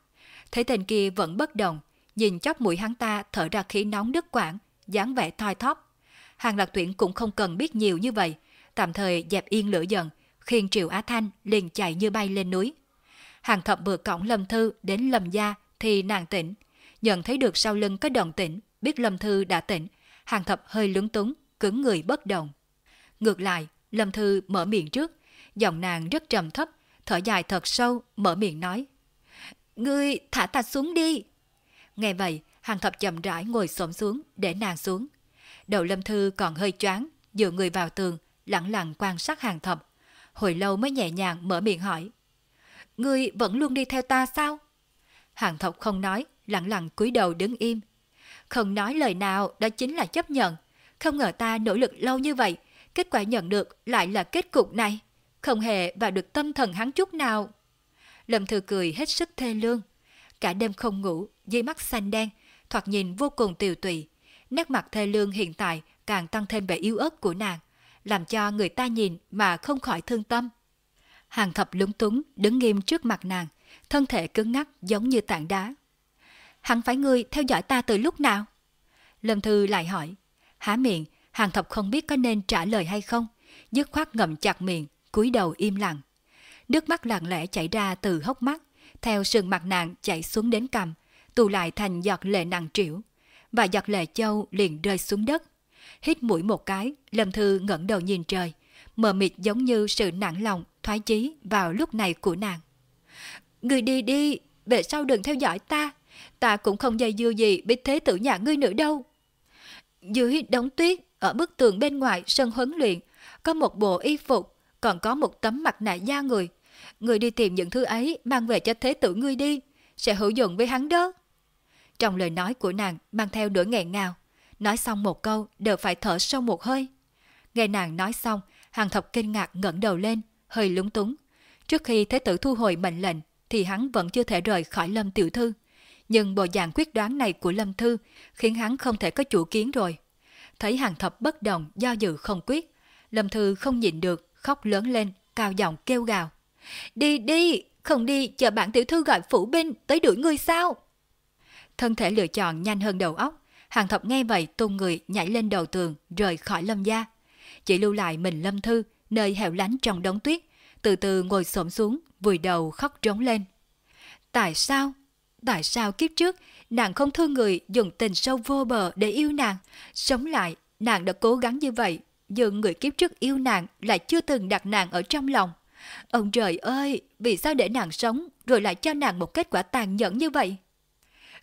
Thấy tên kia vẫn bất động, nhìn chóp mũi hắn ta thở ra khí nóng đứt quãng, dáng vẻ thoi thóp. Hàng Lạc Tuyển cũng không cần biết nhiều như vậy, tạm thời dẹp yên lửa giận, khiên Triệu Á Thanh liền chạy như bay lên núi. Hàng thập vừa cổng Lâm Thư đến Lâm Gia thì nàng tỉnh, nhận thấy được sau lưng có động tĩnh, biết Lâm Thư đã tỉnh, Hàng thập hơi lúng túng, cứng người bất động. Ngược lại, Lâm Thư mở miệng trước, giọng nàng rất trầm thấp, thở dài thật sâu, mở miệng nói. Ngươi thả ta xuống đi. Nghe vậy, Hàng thập chậm rãi ngồi xổm xuống để nàng xuống. Đầu Lâm Thư còn hơi choáng, dựa người vào tường, lặng lặng quan sát hàng thập. Hồi lâu mới nhẹ nhàng mở miệng hỏi. Ngươi vẫn luôn đi theo ta sao? Hàng thập không nói, lặng lặng cúi đầu đứng im. Không nói lời nào đó chính là chấp nhận. Không ngờ ta nỗ lực lâu như vậy, kết quả nhận được lại là kết cục này. Không hề vào được tâm thần hắn chút nào. Lâm Thư cười hết sức thê lương. Cả đêm không ngủ, dây mắt xanh đen, thoạt nhìn vô cùng tiều tụy. Nét mặt thê lương hiện tại càng tăng thêm vẻ yếu ớt của nàng, làm cho người ta nhìn mà không khỏi thương tâm. Hàng thập lúng túng đứng nghiêm trước mặt nàng, thân thể cứng ngắc giống như tảng đá. Hắn phải ngươi theo dõi ta từ lúc nào? Lâm Thư lại hỏi. Há miệng, hàng thập không biết có nên trả lời hay không, dứt khoát ngậm chặt miệng, cúi đầu im lặng. Nước mắt lặng lẽ chảy ra từ hốc mắt, theo sườn mặt nàng chảy xuống đến cằm, tụ lại thành giọt lệ nặng trĩu, và giọt lệ châu liền rơi xuống đất. Hít mũi một cái, Lâm Thư ngẩng đầu nhìn trời, mờ mịt giống như sự nặng lòng, thoái chí vào lúc này của nàng. Người đi đi, về sau đừng theo dõi ta, ta cũng không dây dưa gì biết thế tử nhà ngươi nữa đâu. Dưới đống tuyết, ở bức tường bên ngoài sân huấn luyện, có một bộ y phục, còn có một tấm mặt nạ da người. Người đi tìm những thứ ấy mang về cho thế tử ngươi đi, sẽ hữu dụng với hắn đó. Trong lời nói của nàng mang theo nỗi nghẹn ngào, nói xong một câu đều phải thở sâu một hơi. Nghe nàng nói xong, hàng thập kinh ngạc ngẩng đầu lên, hơi lúng túng. Trước khi thế tử thu hồi mệnh lệnh, thì hắn vẫn chưa thể rời khỏi Lâm Tiểu Thư. Nhưng bộ dạng quyết đoán này của Lâm Thư khiến hắn không thể có chủ kiến rồi. Thấy hàng thập bất đồng, do dự không quyết. Lâm Thư không nhịn được, khóc lớn lên, cao giọng kêu gào. Đi đi, không đi, chờ bạn tiểu thư gọi phủ binh tới đuổi ngươi sao? Thân thể lựa chọn nhanh hơn đầu óc. Hàng thập nghe vậy tung người nhảy lên đầu tường, rời khỏi lâm gia. Chỉ lưu lại mình lâm thư, nơi hẻo lánh trong đống tuyết, từ từ ngồi xổm xuống, vùi đầu khóc trống lên. Tại sao? Tại sao kiếp trước nàng không thương người dùng tình sâu vô bờ để yêu nàng? Sống lại, nàng đã cố gắng như vậy, nhưng người kiếp trước yêu nàng lại chưa từng đặt nàng ở trong lòng. Ông trời ơi, vì sao để nàng sống rồi lại cho nàng một kết quả tàn nhẫn như vậy?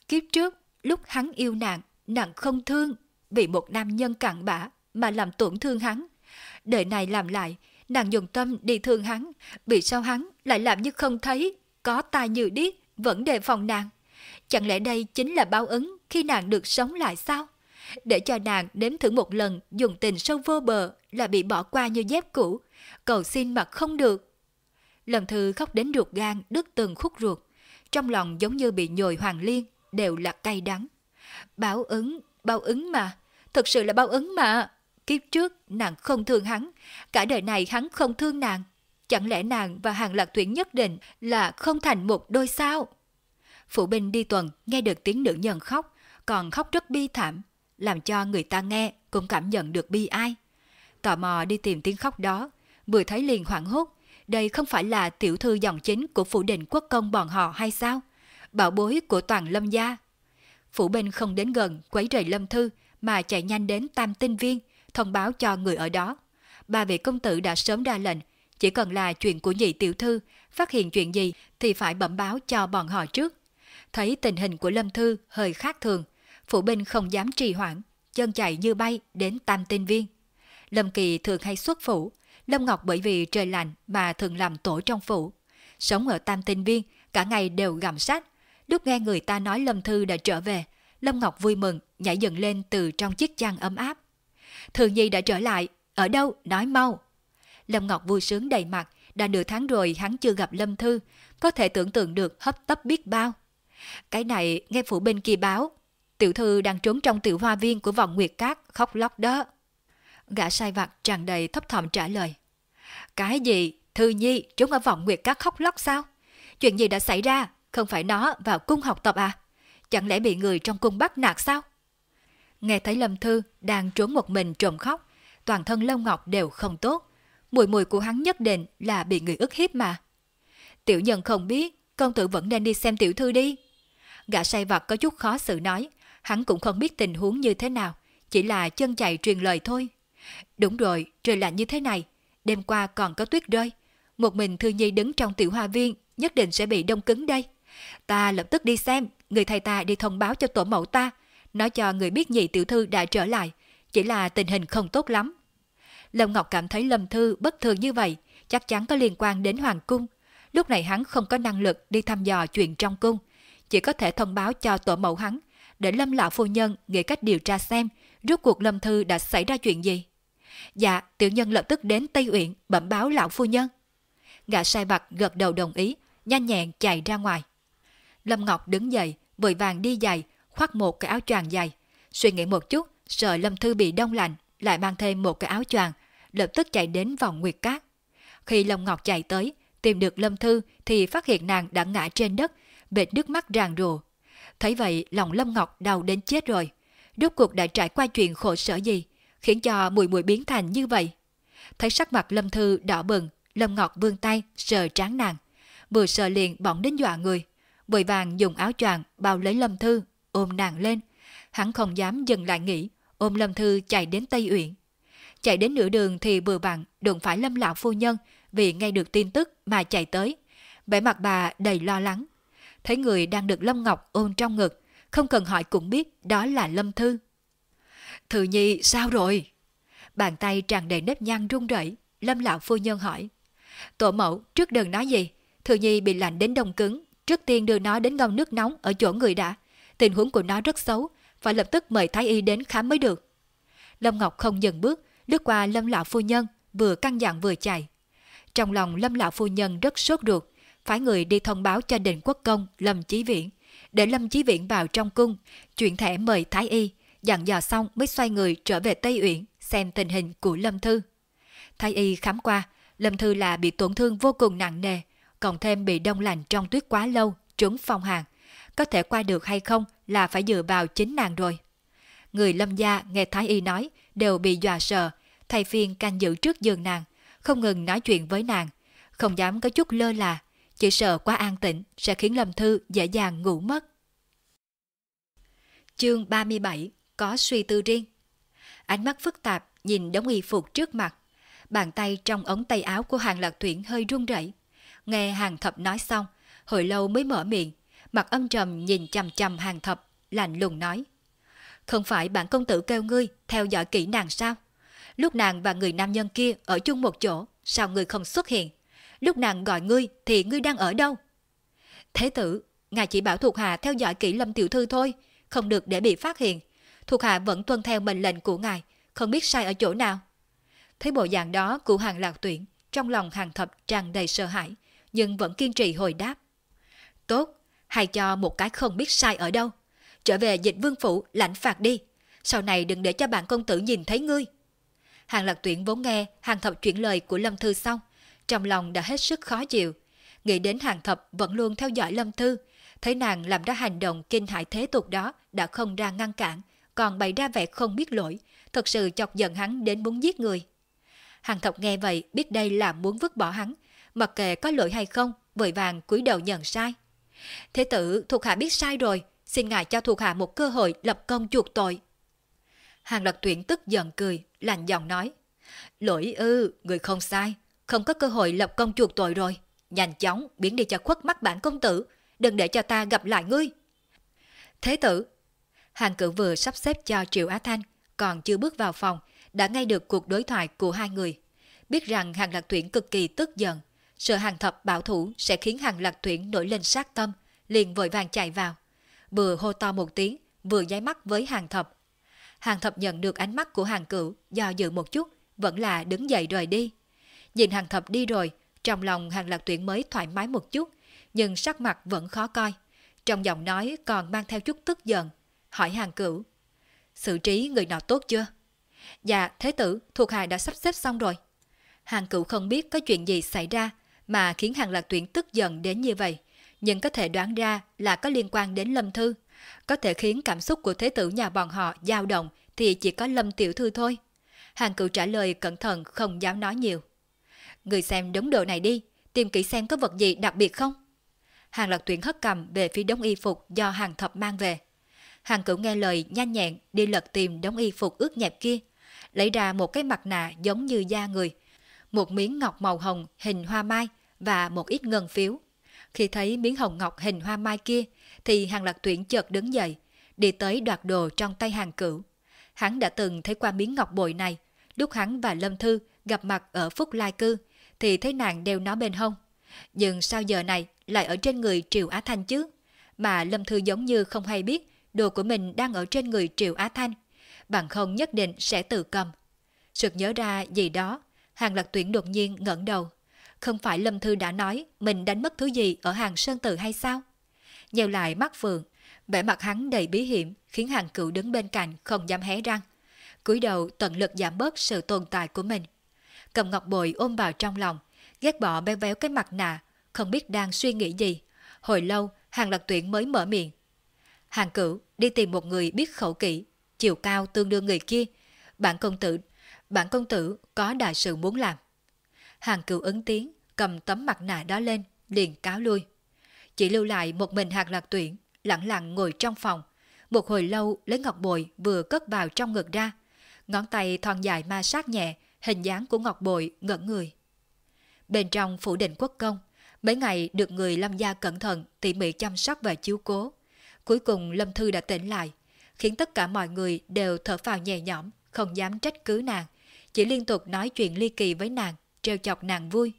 Kiếp trước, lúc hắn yêu nàng, nàng không thương, vì một nam nhân cặn bã mà làm tổn thương hắn. Đời này làm lại, nàng dùng tâm đi thương hắn, vì sao hắn lại làm như không thấy, có tai như điếc, vẫn đề phòng nàng. Chẳng lẽ đây chính là báo ứng khi nàng được sống lại sao? Để cho nàng nếm thử một lần dùng tình sâu vô bờ là bị bỏ qua như dép cũ, cầu xin mà không được. lần Thư khóc đến ruột gan đứt từng khúc ruột, trong lòng giống như bị nhồi hoàng liên, đều là cay đắng. Báo ứng, báo ứng mà, thật sự là báo ứng mà. Kiếp trước nàng không thương hắn, cả đời này hắn không thương nàng. Chẳng lẽ nàng và hàng lạc tuyển nhất định là không thành một đôi sao? Phụ binh đi tuần nghe được tiếng nữ nhân khóc, còn khóc rất bi thảm, làm cho người ta nghe cũng cảm nhận được bi ai. Tò mò đi tìm tiếng khóc đó, vừa thấy liền hoảng hốt, đây không phải là tiểu thư dòng chính của phủ định quốc công bọn họ hay sao? Bảo bối của toàn lâm gia. Phủ binh không đến gần quấy rầy lâm thư mà chạy nhanh đến tam tinh viên, thông báo cho người ở đó. Ba vị công tử đã sớm ra lệnh, chỉ cần là chuyện của nhị tiểu thư, phát hiện chuyện gì thì phải bẩm báo cho bọn họ trước. Thấy tình hình của Lâm Thư hơi khác thường, phủ binh không dám trì hoãn, chân chạy như bay đến tam tinh viên. Lâm Kỳ thường hay xuất phủ, Lâm Ngọc bởi vì trời lạnh mà thường làm tổ trong phủ. Sống ở tam tinh viên, cả ngày đều gặm sách. Lúc nghe người ta nói Lâm Thư đã trở về, Lâm Ngọc vui mừng, nhảy dựng lên từ trong chiếc chăn ấm áp. Thường Nhi đã trở lại, ở đâu, nói mau. Lâm Ngọc vui sướng đầy mặt, đã nửa tháng rồi hắn chưa gặp Lâm Thư, có thể tưởng tượng được hấp tấp biết bao. Cái này nghe phụ bên kia báo, tiểu thư đang trốn trong tiểu hoa viên của vòng Nguyệt Cát khóc lóc đó. Gã sai vặt tràn đầy thấp thỏm trả lời. Cái gì? Thư Nhi trốn ở vòng Nguyệt Cát khóc lóc sao? Chuyện gì đã xảy ra? Không phải nó vào cung học tập à? Chẳng lẽ bị người trong cung bắt nạt sao? Nghe thấy Lâm Thư đang trốn một mình trộm khóc, toàn thân Lâu Ngọc đều không tốt. Mùi mùi của hắn nhất định là bị người ức hiếp mà. Tiểu nhân không biết, công tử vẫn nên đi xem tiểu thư đi. Gã say vặt có chút khó xử nói, hắn cũng không biết tình huống như thế nào, chỉ là chân chạy truyền lời thôi. Đúng rồi, trời lạnh như thế này, đêm qua còn có tuyết rơi. Một mình Thư Nhi đứng trong tiểu hoa viên, nhất định sẽ bị đông cứng đây. Ta lập tức đi xem, người thầy ta đi thông báo cho tổ mẫu ta, nói cho người biết nhị tiểu thư đã trở lại, chỉ là tình hình không tốt lắm. Lâm Ngọc cảm thấy Lâm Thư bất thường như vậy, chắc chắn có liên quan đến Hoàng Cung. Lúc này hắn không có năng lực đi thăm dò chuyện trong cung, chỉ có thể thông báo cho tổ mẫu hắn, để Lâm Lão Phu Nhân nghĩ cách điều tra xem rốt cuộc Lâm Thư đã xảy ra chuyện gì. Dạ, tiểu nhân lập tức đến Tây Uyển bẩm báo Lão Phu Nhân. Gã sai bạc gật đầu đồng ý, nhanh nhẹn chạy ra ngoài. Lâm Ngọc đứng dậy, vội vàng đi giày, khoác một cái áo choàng dày. Suy nghĩ một chút, sợ Lâm Thư bị đông lạnh, lại mang thêm một cái áo choàng, lập tức chạy đến vòng nguyệt cát. Khi Lâm Ngọc chạy tới, tìm được Lâm Thư thì phát hiện nàng đã ngã trên đất, bệt nước mắt ràng rùa. Thấy vậy lòng Lâm Ngọc đau đến chết rồi. Rốt cuộc đã trải qua chuyện khổ sở gì, khiến cho mùi mùi biến thành như vậy. Thấy sắc mặt Lâm Thư đỏ bừng, Lâm Ngọc vươn tay sờ trán nàng. Vừa sờ liền bỏng đến dọa người vội vàng dùng áo choàng bao lấy Lâm Thư, ôm nàng lên. Hắn không dám dừng lại nghỉ, ôm Lâm Thư chạy đến Tây Uyển. Chạy đến nửa đường thì vừa vặn đụng phải Lâm lão phu nhân vì nghe được tin tức mà chạy tới. Vẻ mặt bà đầy lo lắng. Thấy người đang được Lâm Ngọc ôm trong ngực, không cần hỏi cũng biết đó là Lâm Thư. Thư Nhi sao rồi? Bàn tay tràn đầy nếp nhăn run rẩy, Lâm lão phu nhân hỏi. Tổ mẫu trước đừng nói gì, Thư Nhi bị lạnh đến đông cứng, trước tiên đưa nó đến ngâm nước nóng ở chỗ người đã. Tình huống của nó rất xấu, phải lập tức mời Thái Y đến khám mới được. Lâm Ngọc không dừng bước, lướt qua Lâm lão phu nhân, vừa căng dặn vừa chạy. Trong lòng Lâm lão phu nhân rất sốt ruột, phải người đi thông báo cho đình quốc công Lâm Chí Viễn, để Lâm Chí Viễn vào trong cung, chuyện thẻ mời Thái Y, dặn dò xong mới xoay người trở về Tây Uyển xem tình hình của Lâm Thư. Thái Y khám qua, Lâm Thư là bị tổn thương vô cùng nặng nề, cộng thêm bị đông lạnh trong tuyết quá lâu, trúng phong hàn. Có thể qua được hay không là phải dựa vào chính nàng rồi. Người lâm gia nghe Thái Y nói đều bị dọa sợ, thầy phiên canh giữ trước giường nàng, không ngừng nói chuyện với nàng, không dám có chút lơ là, chỉ sợ quá an tĩnh sẽ khiến Lâm Thư dễ dàng ngủ mất. Chương 37 Có suy tư riêng Ánh mắt phức tạp nhìn đống y phục trước mặt, bàn tay trong ống tay áo của hàng lạc tuyển hơi run rẩy. Nghe hàng thập nói xong, hồi lâu mới mở miệng, mặt âm trầm nhìn chằm chằm hàng thập, lạnh lùng nói. Không phải bản công tử kêu ngươi theo dõi kỹ nàng sao? Lúc nàng và người nam nhân kia ở chung một chỗ, sao ngươi không xuất hiện? Lúc nàng gọi ngươi thì ngươi đang ở đâu? Thế tử, ngài chỉ bảo thuộc hạ theo dõi kỹ lâm tiểu thư thôi, không được để bị phát hiện. Thuộc hạ vẫn tuân theo mệnh lệnh của ngài, không biết sai ở chỗ nào. Thấy bộ dạng đó của hàng lạc tuyển, trong lòng hàng thập tràn đầy sợ hãi, nhưng vẫn kiên trì hồi đáp. Tốt, hay cho một cái không biết sai ở đâu. Trở về dịch vương phủ lãnh phạt đi, sau này đừng để cho bạn công tử nhìn thấy ngươi. Hàng lạc tuyển vốn nghe hàng thập chuyển lời của Lâm Thư xong, trong lòng đã hết sức khó chịu. Nghĩ đến hàng thập vẫn luôn theo dõi Lâm Thư, thấy nàng làm ra hành động kinh hại thế tục đó đã không ra ngăn cản, còn bày ra vẻ không biết lỗi, thật sự chọc giận hắn đến muốn giết người. Hàng thập nghe vậy biết đây là muốn vứt bỏ hắn, mặc kệ có lỗi hay không, vội vàng cúi đầu nhận sai. Thế tử, thuộc hạ biết sai rồi, xin ngài cho thuộc hạ một cơ hội lập công chuộc tội. Hàng lập tuyển tức giận cười, lạnh giọng nói. Lỗi ư, người không sai, không có cơ hội lập công chuộc tội rồi. Nhanh chóng biến đi cho khuất mắt bản công tử, đừng để cho ta gặp lại ngươi. Thế tử, hàng cử vừa sắp xếp cho Triệu Á Thanh, còn chưa bước vào phòng, đã nghe được cuộc đối thoại của hai người. Biết rằng hàng lạc tuyển cực kỳ tức giận, sợ hàng thập bảo thủ sẽ khiến hàng lạc tuyển nổi lên sát tâm, liền vội vàng chạy vào. Vừa hô to một tiếng, vừa nháy mắt với hàng thập. Hàng thập nhận được ánh mắt của hàng cửu, do dự một chút, vẫn là đứng dậy rời đi. Nhìn hàng thập đi rồi, trong lòng hàng lạc tuyển mới thoải mái một chút, nhưng sắc mặt vẫn khó coi. Trong giọng nói còn mang theo chút tức giận, hỏi hàng cửu. sự trí người nào tốt chưa? Dạ, thế tử, thuộc hạ đã sắp xếp xong rồi. Hàng cửu không biết có chuyện gì xảy ra mà khiến hàng lạc tuyển tức giận đến như vậy, nhưng có thể đoán ra là có liên quan đến Lâm Thư. Có thể khiến cảm xúc của thế tử nhà bọn họ dao động thì chỉ có Lâm Tiểu Thư thôi. Hàng cửu trả lời cẩn thận không dám nói nhiều. Người xem đống đồ này đi, tìm kỹ xem có vật gì đặc biệt không? Hàng lạc tuyển hất cầm về phía đống y phục do hàng thập mang về. Hàng cửu nghe lời nhanh nhẹn đi lật tìm đống y phục ướt nhẹp kia, lấy ra một cái mặt nạ giống như da người, một miếng ngọc màu hồng hình hoa mai và một ít ngân phiếu. Khi thấy miếng hồng ngọc hình hoa mai kia, thì hàng lạc tuyển chợt đứng dậy, đi tới đoạt đồ trong tay hàng cửu. Hắn đã từng thấy qua miếng ngọc bội này, lúc hắn và Lâm Thư gặp mặt ở Phúc Lai Cư, thì thấy nàng đeo nó bên hông. Nhưng sao giờ này lại ở trên người Triều Á Thanh chứ? Mà Lâm Thư giống như không hay biết đồ của mình đang ở trên người Triều Á Thanh. Bằng không nhất định sẽ tự cầm. Sực nhớ ra gì đó, Hàng Lạc Tuyển đột nhiên ngẩng đầu. Không phải Lâm Thư đã nói mình đánh mất thứ gì ở hàng Sơn Tự hay sao? Nhờ lại mắt Phượng, vẻ mặt hắn đầy bí hiểm khiến hàng cựu đứng bên cạnh không dám hé răng. cúi đầu tận lực giảm bớt sự tồn tại của mình. Cầm ngọc bội ôm vào trong lòng, ghét bỏ béo béo cái mặt nạ, không biết đang suy nghĩ gì. Hồi lâu, hàng lạc tuyển mới mở miệng. Hàng cửu đi tìm một người biết khẩu kỹ, chiều cao tương đương người kia. bạn công tử, bản công tử có đại sự muốn làm. Hàng cửu ứng tiếng, cầm tấm mặt nạ đó lên, liền cáo lui. Chỉ lưu lại một mình hạt lạc tuyển, lặng lặng ngồi trong phòng. Một hồi lâu lấy ngọc bội vừa cất vào trong ngực ra. Ngón tay thon dài ma sát nhẹ, hình dáng của ngọc bội ngẩn người. Bên trong phủ định quốc công, mấy ngày được người Lâm gia cẩn thận tỉ mỉ chăm sóc và chiếu cố. Cuối cùng Lâm Thư đã tỉnh lại, khiến tất cả mọi người đều thở phào nhẹ nhõm, không dám trách cứ nàng, chỉ liên tục nói chuyện ly kỳ với nàng, treo chọc nàng vui.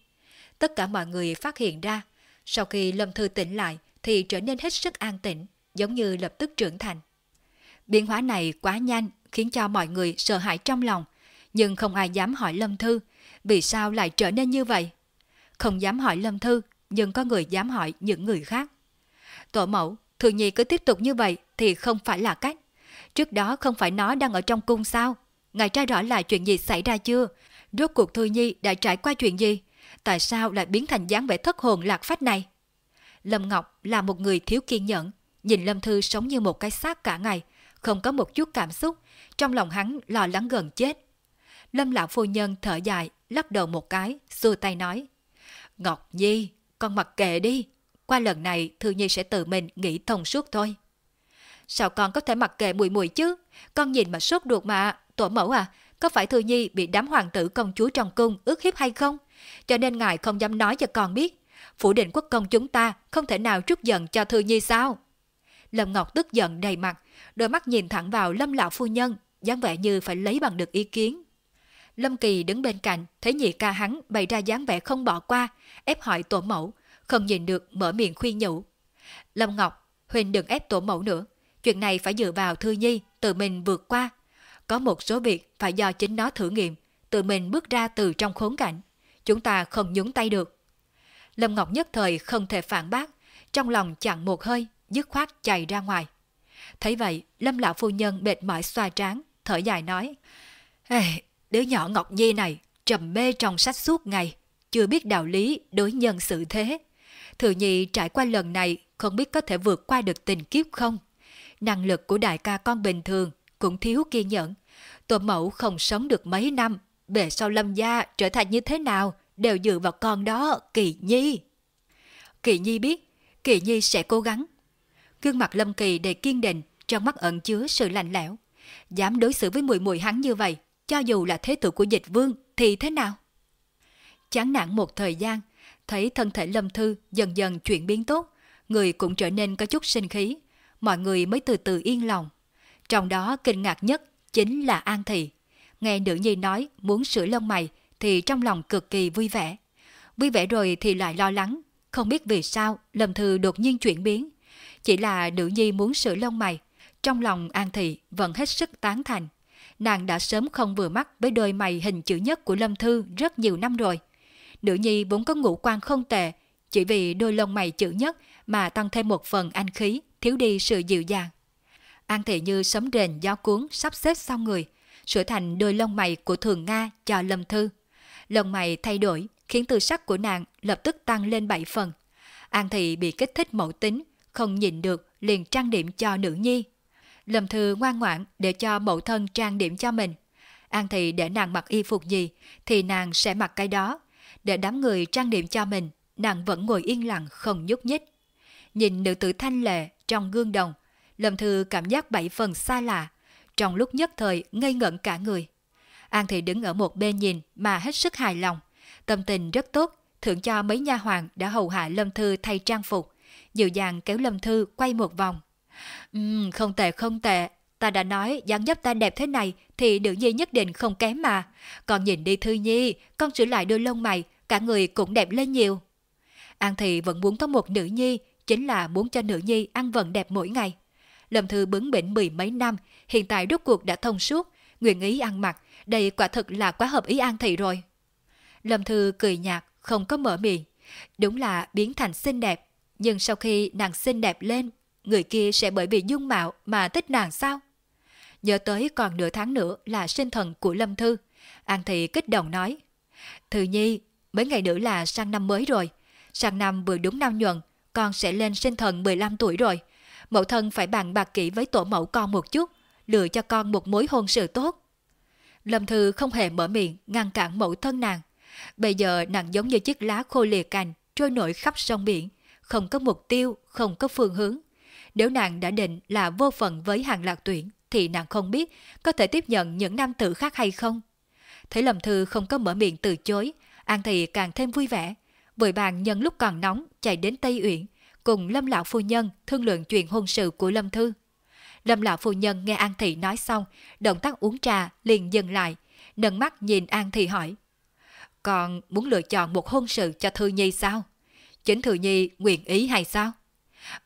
Tất cả mọi người phát hiện ra, sau khi Lâm Thư tỉnh lại thì trở nên hết sức an tĩnh, giống như lập tức trưởng thành. Biến hóa này quá nhanh khiến cho mọi người sợ hãi trong lòng, nhưng không ai dám hỏi Lâm Thư vì sao lại trở nên như vậy. Không dám hỏi Lâm Thư, nhưng có người dám hỏi những người khác. Tổ mẫu, Thường Nhi cứ tiếp tục như vậy thì không phải là cách. Trước đó không phải nó đang ở trong cung sao? Ngài tra rõ là chuyện gì xảy ra chưa? Rốt cuộc Thư Nhi đã trải qua chuyện gì? Tại sao lại biến thành dáng vẻ thất hồn lạc phách này? Lâm Ngọc là một người thiếu kiên nhẫn, nhìn Lâm Thư sống như một cái xác cả ngày, không có một chút cảm xúc, trong lòng hắn lo lắng gần chết. Lâm lão phu nhân thở dài, lắc đầu một cái, xua tay nói. Ngọc Nhi, con mặc kệ đi, qua lần này Thư Nhi sẽ tự mình nghĩ thông suốt thôi. Sao con có thể mặc kệ mùi mùi chứ? Con nhìn mà sốt ruột mà, tổ mẫu à, có phải Thư Nhi bị đám hoàng tử công chúa trong cung ước hiếp hay không? Cho nên ngài không dám nói cho con biết. Phủ định quốc công chúng ta không thể nào trút giận cho Thư Nhi sao? Lâm Ngọc tức giận đầy mặt, đôi mắt nhìn thẳng vào Lâm lão phu nhân, dáng vẻ như phải lấy bằng được ý kiến. Lâm Kỳ đứng bên cạnh, thấy nhị ca hắn bày ra dáng vẻ không bỏ qua, ép hỏi tổ mẫu, không nhìn được mở miệng khuyên nhủ. Lâm Ngọc, Huỳnh đừng ép tổ mẫu nữa, chuyện này phải dựa vào Thư Nhi, tự mình vượt qua. Có một số việc phải do chính nó thử nghiệm, tự mình bước ra từ trong khốn cảnh. Chúng ta không nhúng tay được. Lâm Ngọc nhất thời không thể phản bác, trong lòng chặn một hơi, dứt khoát chạy ra ngoài. Thấy vậy, Lâm lão phu nhân mệt mỏi xoa trán, thở dài nói: "Ê, đứa nhỏ Ngọc Nhi này trầm mê trong sách suốt ngày, chưa biết đạo lý đối nhân xử thế. Thừa nhị trải qua lần này không biết có thể vượt qua được tình kiếp không? Năng lực của đại ca con bình thường cũng thiếu kiên nhẫn. Tổ mẫu không sống được mấy năm, về sau lâm gia trở thành như thế nào đều dựa vào con đó, Kỳ Nhi. Kỳ Nhi biết, Kỳ Nhi sẽ cố gắng. Gương mặt Lâm Kỳ đầy kiên định, trong mắt ẩn chứa sự lạnh lẽo. Dám đối xử với mùi mùi hắn như vậy, cho dù là thế tử của dịch vương thì thế nào? Chán nản một thời gian, thấy thân thể Lâm Thư dần dần chuyển biến tốt, người cũng trở nên có chút sinh khí, mọi người mới từ từ yên lòng. Trong đó kinh ngạc nhất chính là An Thị. Nghe nữ nhi nói muốn sửa lông mày thì trong lòng cực kỳ vui vẻ. Vui vẻ rồi thì lại lo lắng, không biết vì sao Lâm Thư đột nhiên chuyển biến. Chỉ là nữ nhi muốn sửa lông mày, trong lòng An Thị vẫn hết sức tán thành. Nàng đã sớm không vừa mắt với đôi mày hình chữ nhất của Lâm Thư rất nhiều năm rồi. Nữ nhi vốn có ngũ quan không tệ, chỉ vì đôi lông mày chữ nhất mà tăng thêm một phần anh khí, thiếu đi sự dịu dàng. An Thị như sấm rền gió cuốn sắp xếp xong người, sửa thành đôi lông mày của Thường Nga cho Lâm Thư. Lông mày thay đổi khiến tư sắc của nàng lập tức tăng lên 7 phần. An Thị bị kích thích mẫu tính, không nhìn được liền trang điểm cho nữ nhi. Lâm Thư ngoan ngoãn để cho mẫu thân trang điểm cho mình. An Thị để nàng mặc y phục gì thì nàng sẽ mặc cái đó. Để đám người trang điểm cho mình, nàng vẫn ngồi yên lặng không nhúc nhích. Nhìn nữ tử thanh lệ trong gương đồng, Lâm Thư cảm giác bảy phần xa lạ, trong lúc nhất thời ngây ngẩn cả người. An Thị đứng ở một bên nhìn mà hết sức hài lòng, tâm tình rất tốt, thưởng cho mấy nha hoàng đã hầu hạ Lâm Thư thay trang phục, dịu dàng kéo Lâm Thư quay một vòng. Ừm, không tệ không tệ, ta đã nói dáng dấp ta đẹp thế này thì nữ nhi nhất định không kém mà. Còn nhìn đi Thư Nhi, con sửa lại đôi lông mày, cả người cũng đẹp lên nhiều. An Thị vẫn muốn có một nữ nhi, chính là muốn cho nữ nhi ăn vận đẹp mỗi ngày. Lâm Thư bướng bỉnh mười mấy năm, hiện tại rốt cuộc đã thông suốt, nguyện ý ăn mặc, đây quả thực là quá hợp ý An Thị rồi. Lâm Thư cười nhạt, không có mở miệng. Đúng là biến thành xinh đẹp, nhưng sau khi nàng xinh đẹp lên, người kia sẽ bởi vì dung mạo mà thích nàng sao? Nhớ tới còn nửa tháng nữa là sinh thần của Lâm Thư. An Thị kích động nói. Thư Nhi, mấy ngày nữa là sang năm mới rồi. Sang năm vừa đúng năm nhuận, con sẽ lên sinh thần 15 tuổi rồi. Mẫu thân phải bàn bạc kỹ với tổ mẫu con một chút, lựa cho con một mối hôn sự tốt. Lâm Thư không hề mở miệng ngăn cản mẫu thân nàng. Bây giờ nàng giống như chiếc lá khô lìa cành, trôi nổi khắp sông biển, không có mục tiêu, không có phương hướng. Nếu nàng đã định là vô phận với hàng lạc tuyển, thì nàng không biết có thể tiếp nhận những nam tử khác hay không. Thấy Lâm Thư không có mở miệng từ chối, An Thị càng thêm vui vẻ. Vội bàn nhân lúc còn nóng chạy đến Tây Uyển, cùng Lâm Lão Phu Nhân thương lượng chuyện hôn sự của Lâm Thư. Lâm Lão Phu Nhân nghe An Thị nói xong, động tác uống trà liền dừng lại, nâng mắt nhìn An Thị hỏi. Còn muốn lựa chọn một hôn sự cho Thư Nhi sao? Chính Thư Nhi nguyện ý hay sao?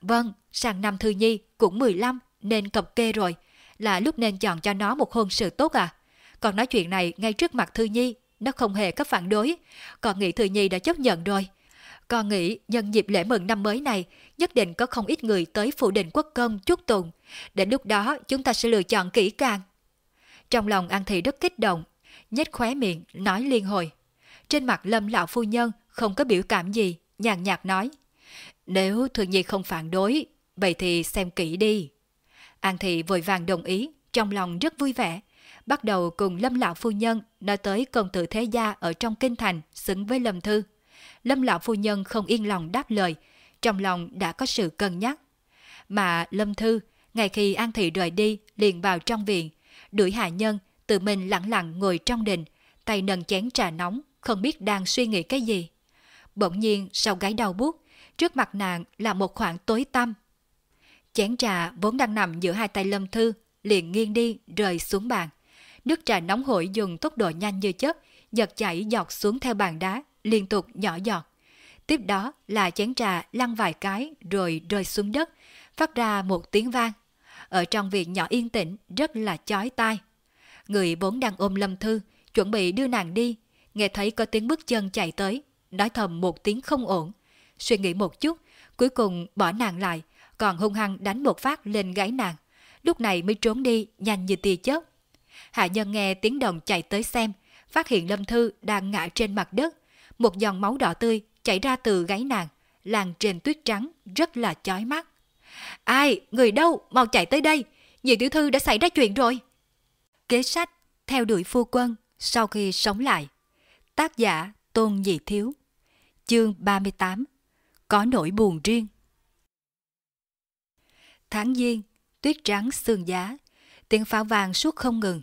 Vâng, sang năm Thư Nhi cũng 15 nên cập kê rồi, là lúc nên chọn cho nó một hôn sự tốt à? Còn nói chuyện này ngay trước mặt Thư Nhi, nó không hề có phản đối. Còn nghĩ Thư Nhi đã chấp nhận rồi. Con nghĩ nhân dịp lễ mừng năm mới này, nhất định có không ít người tới phủ đình quốc công chúc tụng. Đến lúc đó chúng ta sẽ lựa chọn kỹ càng. Trong lòng An Thị rất kích động, nhếch khóe miệng, nói liên hồi. Trên mặt lâm lão phu nhân không có biểu cảm gì, nhàn nhạt nói. Nếu thường nhi không phản đối, vậy thì xem kỹ đi. An Thị vội vàng đồng ý, trong lòng rất vui vẻ. Bắt đầu cùng Lâm Lão Phu Nhân nói tới công tử thế gia ở trong kinh thành xứng với Lâm Thư. Lâm Lão Phu Nhân không yên lòng đáp lời, trong lòng đã có sự cân nhắc. Mà Lâm Thư, ngày khi An Thị rời đi, liền vào trong viện, đuổi hạ nhân, tự mình lặng lặng ngồi trong đình, tay nâng chén trà nóng, không biết đang suy nghĩ cái gì. Bỗng nhiên sau gáy đau buốt, trước mặt nàng là một khoảng tối tăm. Chén trà vốn đang nằm giữa hai tay Lâm Thư, liền nghiêng đi rơi xuống bàn. Nước trà nóng hổi dùng tốc độ nhanh như chớp, giật chảy giọt xuống theo bàn đá, liên tục nhỏ giọt. Tiếp đó là chén trà lăn vài cái rồi rơi xuống đất, phát ra một tiếng vang. Ở trong viện nhỏ yên tĩnh rất là chói tai. Người vốn đang ôm Lâm Thư, chuẩn bị đưa nàng đi, nghe thấy có tiếng bước chân chạy tới, nói thầm một tiếng không ổn. Suy nghĩ một chút, cuối cùng bỏ nàng lại, còn hung hăng đánh một phát lên gáy nàng. Lúc này mới trốn đi, nhanh như tia chớp. Hạ nhân nghe tiếng đồng chạy tới xem, phát hiện Lâm Thư đang ngã trên mặt đất. Một dòng máu đỏ tươi chảy ra từ gáy nàng, làn trên tuyết trắng, rất là chói mắt. Ai, người đâu, mau chạy tới đây, nhị tiểu thư đã xảy ra chuyện rồi. Kế sách, theo đuổi phu quân, sau khi sống lại. Tác giả Tôn Nhị Thiếu Chương 38 Có nỗi buồn riêng Tháng Giêng, tuyết trắng sương giá, tiếng pháo vàng suốt không ngừng.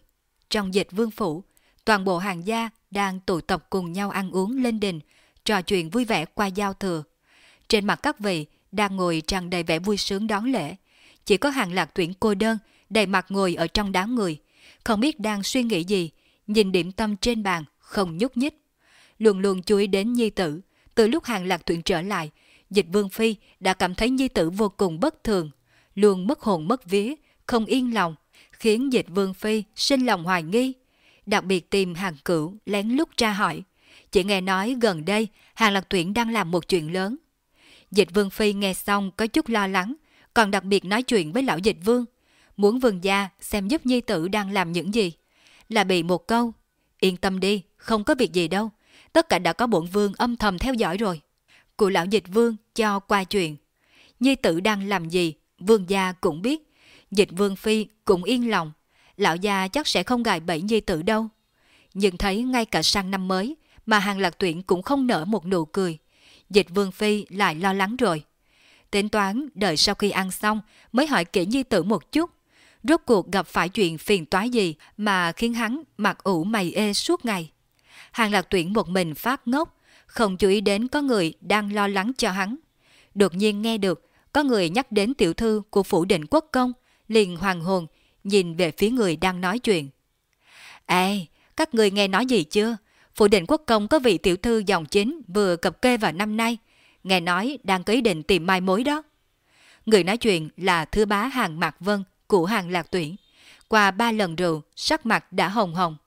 Trong dịch vương phủ, toàn bộ hàng gia đang tụ tập cùng nhau ăn uống lên đình, trò chuyện vui vẻ qua giao thừa. Trên mặt các vị đang ngồi tràn đầy vẻ vui sướng đón lễ. Chỉ có hàng lạc tuyển cô đơn, đầy mặt ngồi ở trong đám người, không biết đang suy nghĩ gì, nhìn điểm tâm trên bàn, không nhúc nhích. Luôn luôn chú ý đến nhi tử, từ lúc hàng lạc tuyển trở lại, dịch vương phi đã cảm thấy nhi tử vô cùng bất thường, luôn mất hồn mất vía, không yên lòng, khiến dịch vương phi sinh lòng hoài nghi. Đặc biệt tìm hàng cửu lén lút tra hỏi. Chỉ nghe nói gần đây hàng lạc tuyển đang làm một chuyện lớn. Dịch vương phi nghe xong có chút lo lắng, còn đặc biệt nói chuyện với lão dịch vương. Muốn vương gia xem giúp nhi tử đang làm những gì. Là bị một câu, yên tâm đi, không có việc gì đâu. Tất cả đã có bổn vương âm thầm theo dõi rồi. Cụ lão dịch vương cho qua chuyện. Nhi tử đang làm gì, vương gia cũng biết. Dịch vương phi cũng yên lòng. Lão gia chắc sẽ không gài bẫy nhi tử đâu. Nhưng thấy ngay cả sang năm mới mà hàng lạc tuyển cũng không nở một nụ cười. Dịch vương phi lại lo lắng rồi. Tính toán đợi sau khi ăn xong mới hỏi kỹ nhi tử một chút. Rốt cuộc gặp phải chuyện phiền toái gì mà khiến hắn mặt ủ mày ê suốt ngày. Hàng lạc tuyển một mình phát ngốc, không chú ý đến có người đang lo lắng cho hắn. Đột nhiên nghe được có người nhắc đến tiểu thư của phủ định quốc công, liền hoàng hồn, nhìn về phía người đang nói chuyện. Ê, các người nghe nói gì chưa? Phủ định quốc công có vị tiểu thư dòng chính vừa cập kê vào năm nay, nghe nói đang có ý định tìm mai mối đó. Người nói chuyện là thư bá hàng Mạc Vân của hàng Lạc Tuyển. Qua ba lần rượu, sắc mặt đã hồng hồng.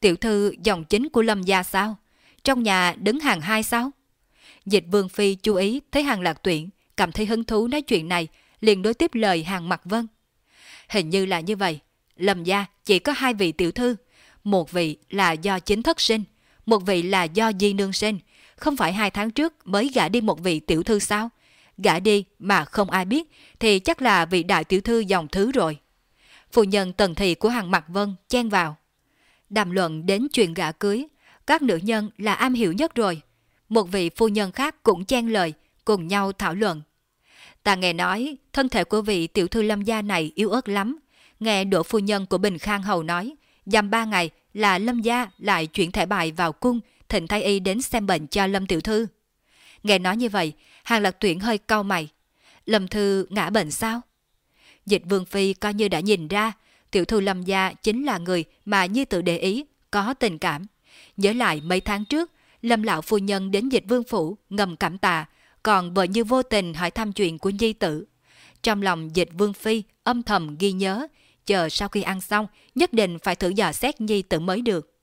Tiểu thư dòng chính của Lâm gia sao? Trong nhà đứng hàng hai sao? Dịch Vương Phi chú ý thấy hàng Lạc Tuyển, cảm thấy hứng thú nói chuyện này, liền đối tiếp lời hàng Mạc Vân. Hình như là như vậy, Lâm gia chỉ có hai vị tiểu thư, một vị là do chính thất sinh, một vị là do di nương sinh, không phải hai tháng trước mới gả đi một vị tiểu thư sao? Gả đi mà không ai biết thì chắc là vị đại tiểu thư dòng thứ rồi. Phụ nhân tần thị của hàng mặt Vân chen vào. Đàm luận đến chuyện gả cưới, các nữ nhân là am hiểu nhất rồi. Một vị phu nhân khác cũng chen lời, cùng nhau thảo luận. Ta nghe nói, thân thể của vị tiểu thư lâm gia này yếu ớt lắm. Nghe đỗ phu nhân của Bình Khang Hầu nói, dằm ba ngày là lâm gia lại chuyển thẻ bài vào cung, thịnh thái y đến xem bệnh cho lâm tiểu thư. Nghe nói như vậy, hàng lạc tuyển hơi cau mày. Lâm thư ngã bệnh sao? Dịch vương phi coi như đã nhìn ra, tiểu thư lâm gia chính là người mà như tự để ý, có tình cảm. Nhớ lại mấy tháng trước, lâm lão phu nhân đến dịch vương phủ, ngầm cảm tạ, còn vợ như vô tình hỏi thăm chuyện của nhi tử. Trong lòng dịch vương phi âm thầm ghi nhớ, chờ sau khi ăn xong nhất định phải thử dò xét nhi tử mới được.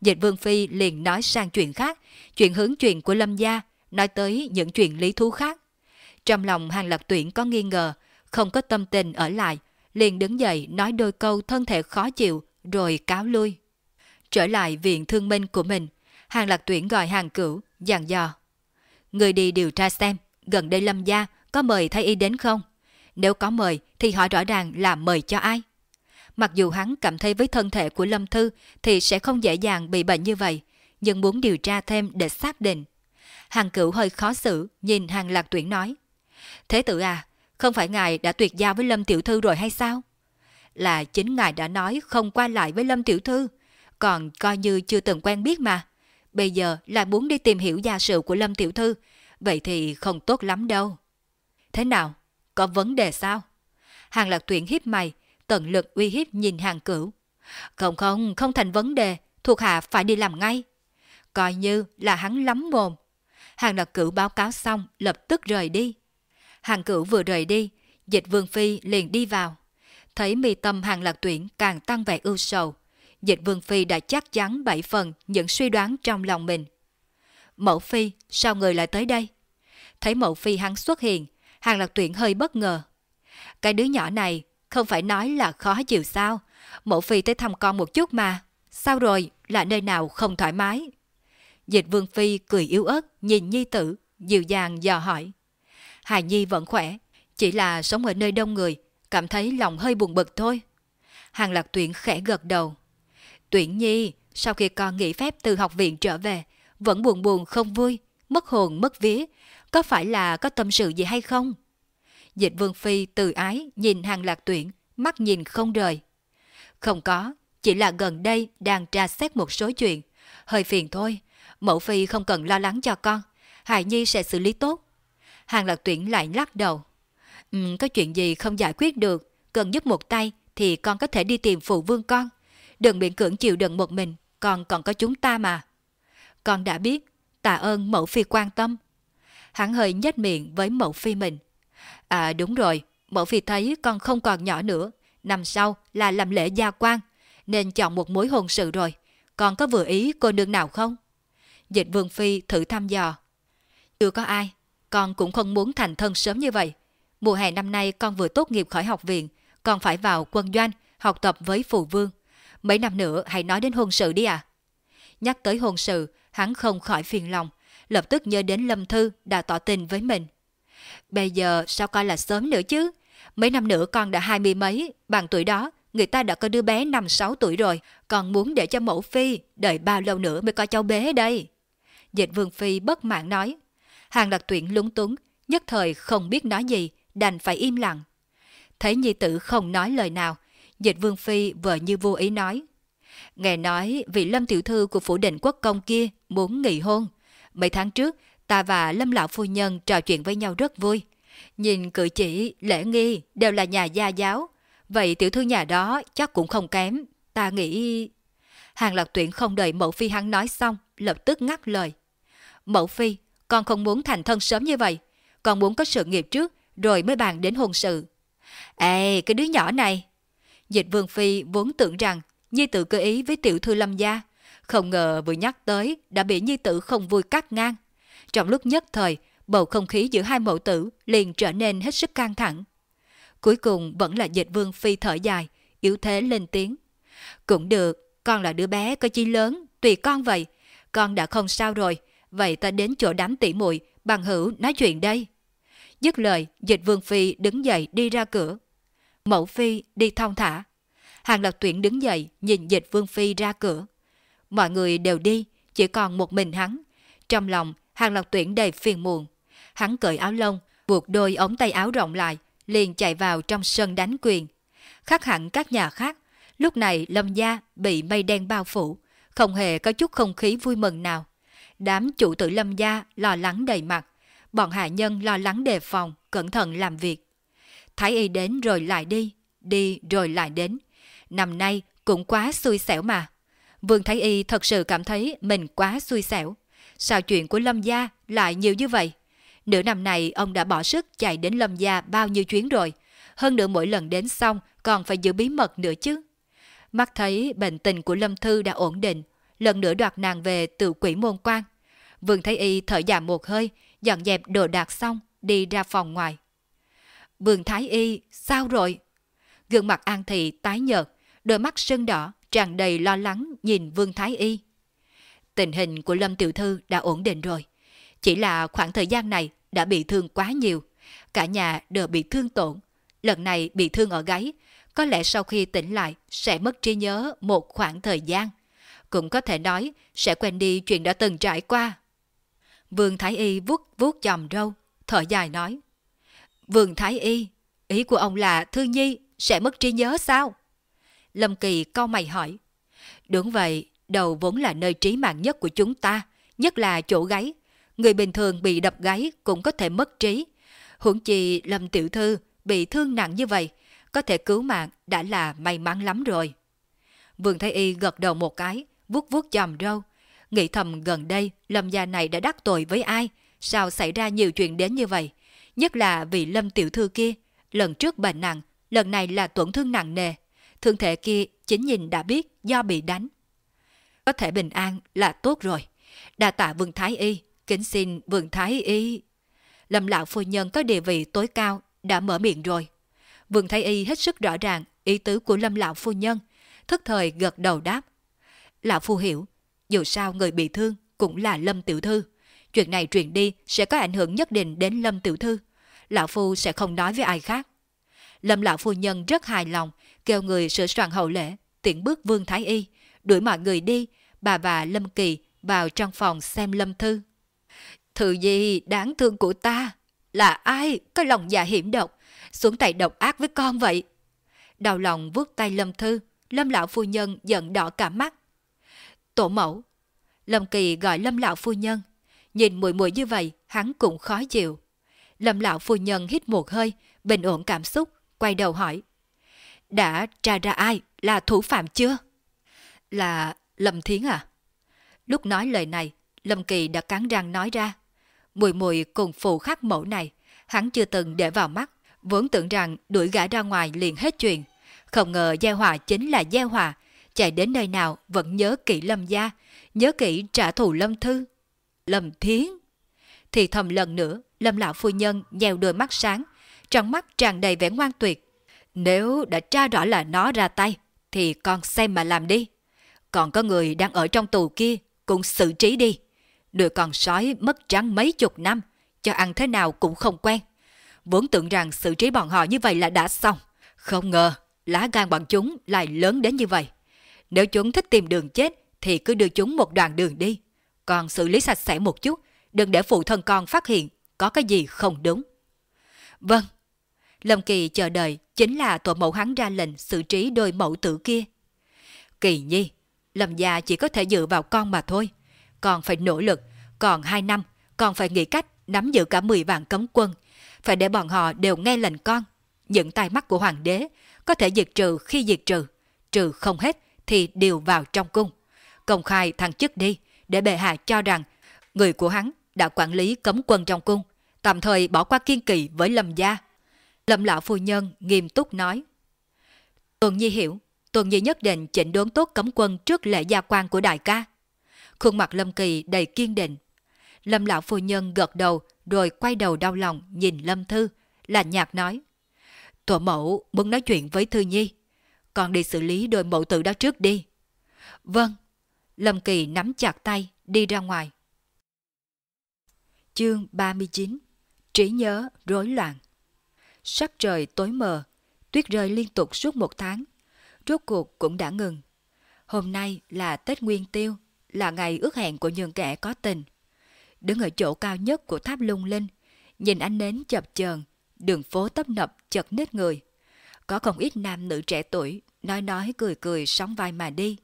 Dịch vương phi liền nói sang chuyện khác, chuyện hướng chuyện của lâm gia, nói tới những chuyện lý thú khác. Trong lòng hàng lập tuyển có nghi ngờ, không có tâm tình ở lại, liền đứng dậy nói đôi câu thân thể khó chịu rồi cáo lui. Trở lại viện thương minh của mình, hàng lạc tuyển gọi hàng cửu, dặn dò. Người đi điều tra xem, gần đây lâm gia có mời thái y đến không? Nếu có mời thì hỏi rõ ràng là mời cho ai? Mặc dù hắn cảm thấy với thân thể của Lâm Thư thì sẽ không dễ dàng bị bệnh như vậy, nhưng muốn điều tra thêm để xác định. Hàng cửu hơi khó xử, nhìn hàng lạc tuyển nói. Thế tử à, không phải ngài đã tuyệt giao với Lâm Tiểu Thư rồi hay sao? Là chính ngài đã nói không qua lại với Lâm Tiểu Thư, còn coi như chưa từng quen biết mà. Bây giờ lại muốn đi tìm hiểu gia sự của Lâm Tiểu Thư, vậy thì không tốt lắm đâu. Thế nào? Có vấn đề sao? Hàng lạc tuyển hiếp mày, tận lực uy hiếp nhìn hàng cửu. Không không, không thành vấn đề, thuộc hạ phải đi làm ngay. Coi như là hắn lắm mồm. Hàng lạc cửu báo cáo xong, lập tức rời đi. Hàng cửu vừa rời đi, dịch vương phi liền đi vào. Thấy mi tâm hàng lạc tuyển càng tăng vẻ ưu sầu. Dịch vương phi đã chắc chắn bảy phần những suy đoán trong lòng mình. Mẫu phi, sao người lại tới đây? Thấy mẫu phi hắn xuất hiện, hàng lạc tuyển hơi bất ngờ. Cái đứa nhỏ này không phải nói là khó chịu sao? Mẫu phi tới thăm con một chút mà. Sao rồi, là nơi nào không thoải mái? Dịch vương phi cười yếu ớt, nhìn nhi tử, dịu dàng dò hỏi. Hài Nhi vẫn khỏe, chỉ là sống ở nơi đông người, cảm thấy lòng hơi buồn bực thôi. Hàng lạc tuyển khẽ gật đầu. Tuyển Nhi, sau khi con nghỉ phép từ học viện trở về, vẫn buồn buồn không vui, mất hồn mất vía, có phải là có tâm sự gì hay không? Dịch Vương Phi từ ái nhìn hàng lạc tuyển, mắt nhìn không rời. Không có, chỉ là gần đây đang tra xét một số chuyện. Hơi phiền thôi, mẫu Phi không cần lo lắng cho con, Hải Nhi sẽ xử lý tốt. Hàng lạc tuyển lại lắc đầu. Ừ, có chuyện gì không giải quyết được, cần giúp một tay thì con có thể đi tìm phụ vương con. Đừng miễn cưỡng chịu đựng một mình, còn còn có chúng ta mà. Con đã biết, tạ ơn mẫu phi quan tâm. Hắn hơi nhếch miệng với mẫu phi mình. À đúng rồi, mẫu phi thấy con không còn nhỏ nữa, năm sau là làm lễ gia quan, nên chọn một mối hôn sự rồi. Con có vừa ý cô nương nào không? Dịch vương phi thử thăm dò. Chưa có ai, con cũng không muốn thành thân sớm như vậy. Mùa hè năm nay con vừa tốt nghiệp khỏi học viện, còn phải vào quân doanh, học tập với phù vương. Mấy năm nữa hãy nói đến hôn sự đi à. Nhắc tới hôn sự, hắn không khỏi phiền lòng, lập tức nhớ đến Lâm Thư đã tỏ tình với mình. Bây giờ sao coi là sớm nữa chứ? Mấy năm nữa con đã hai mươi mấy, bằng tuổi đó, người ta đã có đứa bé năm sáu tuổi rồi, còn muốn để cho mẫu phi, đợi bao lâu nữa mới có cháu bé đây? Dịch vương phi bất mãn nói. Hàng đặc tuyển lúng túng, nhất thời không biết nói gì, đành phải im lặng. Thấy nhi tử không nói lời nào, dịch vương phi vợ như vô ý nói. Nghe nói vị lâm tiểu thư của phủ định quốc công kia muốn nghỉ hôn. Mấy tháng trước, ta và lâm lão phu nhân trò chuyện với nhau rất vui. Nhìn cử chỉ, lễ nghi đều là nhà gia giáo. Vậy tiểu thư nhà đó chắc cũng không kém. Ta nghĩ... Hàng lạc tuyển không đợi mẫu phi hắn nói xong, lập tức ngắt lời. Mẫu phi, con không muốn thành thân sớm như vậy. Con muốn có sự nghiệp trước, rồi mới bàn đến hôn sự. Ê, cái đứa nhỏ này. Dịch vương phi vốn tưởng rằng Nhi tử cơ ý với tiểu thư lâm gia. Không ngờ vừa nhắc tới đã bị Nhi tử không vui cắt ngang. Trong lúc nhất thời, bầu không khí giữa hai mẫu tử liền trở nên hết sức căng thẳng. Cuối cùng vẫn là dịch vương phi thở dài, yếu thế lên tiếng. Cũng được, con là đứa bé có chi lớn, tùy con vậy. Con đã không sao rồi, vậy ta đến chỗ đám tỉ muội bằng hữu nói chuyện đây. Dứt lời, dịch vương phi đứng dậy đi ra cửa. Mẫu phi đi thong thả. Hàng lập tuyển đứng dậy nhìn dịch vương phi ra cửa. Mọi người đều đi, chỉ còn một mình hắn. Trong lòng, hàng lập tuyển đầy phiền muộn. Hắn cởi áo lông, buộc đôi ống tay áo rộng lại, liền chạy vào trong sân đánh quyền. Khác hẳn các nhà khác, lúc này Lâm Gia bị mây đen bao phủ, không hề có chút không khí vui mừng nào. Đám chủ tử Lâm Gia lo lắng đầy mặt, bọn hạ nhân lo lắng đề phòng, cẩn thận làm việc. Thái y đến rồi lại đi, đi rồi lại đến. Năm nay cũng quá xui xẻo mà. Vương Thái Y thật sự cảm thấy mình quá xui xẻo. Sao chuyện của Lâm Gia lại nhiều như vậy? Nửa năm này ông đã bỏ sức chạy đến Lâm Gia bao nhiêu chuyến rồi. Hơn nữa mỗi lần đến xong còn phải giữ bí mật nữa chứ. Mắt thấy bệnh tình của Lâm Thư đã ổn định, lần nữa đoạt nàng về từ quỷ môn quan. Vương Thái Y thở dài một hơi, dọn dẹp đồ đạc xong, đi ra phòng ngoài. Vương Thái Y, sao rồi? Gương mặt An Thị tái nhợt, đôi mắt sưng đỏ, tràn đầy lo lắng nhìn Vương Thái Y. Tình hình của Lâm Tiểu Thư đã ổn định rồi. Chỉ là khoảng thời gian này đã bị thương quá nhiều. Cả nhà đều bị thương tổn. Lần này bị thương ở gáy, có lẽ sau khi tỉnh lại sẽ mất trí nhớ một khoảng thời gian. Cũng có thể nói sẽ quên đi chuyện đã từng trải qua. Vương Thái Y vuốt vuốt chòm râu, thở dài nói. Vương Thái Y, ý của ông là Thư Nhi sẽ mất trí nhớ sao? Lâm Kỳ cau mày hỏi. Đúng vậy, đầu vốn là nơi trí mạng nhất của chúng ta, nhất là chỗ gáy. Người bình thường bị đập gáy cũng có thể mất trí. Huống chi Lâm Tiểu Thư bị thương nặng như vậy, có thể cứu mạng đã là may mắn lắm rồi. Vương Thái Y gật đầu một cái, vuốt vuốt chòm râu. Nghĩ thầm gần đây Lâm gia này đã đắc tội với ai, sao xảy ra nhiều chuyện đến như vậy. Nhất là vì Lâm Tiểu Thư kia, lần trước bệnh nặng, lần này là tổn thương nặng nề. Thương thể kia chính nhìn đã biết do bị đánh. Có thể bình an là tốt rồi. Đa tạ Vương Thái Y, kính xin Vương Thái Y. Lâm lão phu nhân có địa vị tối cao đã mở miệng rồi. Vương Thái Y hết sức rõ ràng ý tứ của Lâm lão phu nhân, thức thời gật đầu đáp. Lão phu hiểu, dù sao người bị thương cũng là Lâm tiểu thư. Chuyện này truyền đi sẽ có ảnh hưởng nhất định đến Lâm tiểu thư. Lão phu sẽ không nói với ai khác. Lâm lão phu nhân rất hài lòng, kêu người sửa soạn hậu lễ, tiện bước Vương Thái Y, đuổi mọi người đi, bà và Lâm Kỳ vào trong phòng xem Lâm Thư. Thư gì đáng thương của ta? Là ai có lòng dạ hiểm độc, xuống tay độc ác với con vậy? Đau lòng vuốt tay Lâm Thư, Lâm lão phu nhân giận đỏ cả mắt. Tổ mẫu. Lâm Kỳ gọi Lâm lão phu nhân. Nhìn mùi mùi như vậy, hắn cũng khó chịu. Lâm lão phu nhân hít một hơi, bình ổn cảm xúc, quay đầu hỏi. Đã tra ra ai là thủ phạm chưa? Là Lâm Thiến à? Lúc nói lời này, Lâm Kỳ đã cắn răng nói ra. Mùi mùi cùng phụ khắc mẫu này, hắn chưa từng để vào mắt, vốn tưởng rằng đuổi gã ra ngoài liền hết chuyện. Không ngờ Gieo Hòa chính là Gieo Hòa, chạy đến nơi nào vẫn nhớ kỹ Lâm gia, nhớ kỹ trả thù Lâm Thư. Lâm Thiến. Thì thầm lần nữa, Lâm lão phu nhân nhèo đôi mắt sáng, trong mắt tràn đầy vẻ ngoan tuyệt. Nếu đã tra rõ là nó ra tay, thì con xem mà làm đi. Còn có người đang ở trong tù kia, cũng xử trí đi. Đứa con sói mất trắng mấy chục năm, cho ăn thế nào cũng không quen. Vốn tưởng rằng xử trí bọn họ như vậy là đã xong. Không ngờ, lá gan bọn chúng lại lớn đến như vậy. Nếu chúng thích tìm đường chết, thì cứ đưa chúng một đoạn đường đi. Còn xử lý sạch sẽ một chút, đừng để phụ thân con phát hiện có cái gì không đúng. Vâng. Lâm Kỳ chờ đợi chính là tổ mẫu hắn ra lệnh xử trí đôi mẫu tử kia. Kỳ nhi, Lâm gia chỉ có thể dựa vào con mà thôi. Còn phải nỗ lực, còn 2 năm, còn phải nghĩ cách nắm giữ cả 10 vạn cấm quân. Phải để bọn họ đều nghe lệnh con. Những tai mắt của hoàng đế có thể diệt trừ khi diệt trừ. Trừ không hết thì đều vào trong cung. Công khai thăng chức đi, để bệ hạ cho rằng người của hắn đã quản lý cấm quân trong cung, tạm thời bỏ qua kiên kỳ với Lâm gia. Lâm lão phu nhân nghiêm túc nói. Tuần Nhi hiểu, Tuần Nhi nhất định chỉnh đốn tốt cấm quân trước lễ gia quan của đại ca. Khuôn mặt Lâm Kỳ đầy kiên định. Lâm lão phu nhân gật đầu rồi quay đầu đau lòng nhìn Lâm Thư, là nhạt nói. Tổ mẫu muốn nói chuyện với Thư Nhi. Còn đi xử lý đôi mẫu tử đó trước đi. Vâng. Lâm Kỳ nắm chặt tay, đi ra ngoài. Chương 39 Trí nhớ rối loạn Sắc trời tối mờ, tuyết rơi liên tục suốt một tháng. Rốt cuộc cũng đã ngừng. Hôm nay là Tết Nguyên Tiêu, là ngày ước hẹn của những kẻ có tình. Đứng ở chỗ cao nhất của tháp lung linh, Nhìn ánh nến chập chờn, đường phố tấp nập chật nít người. Có không ít nam nữ trẻ tuổi, nói nói cười cười sóng vai mà đi.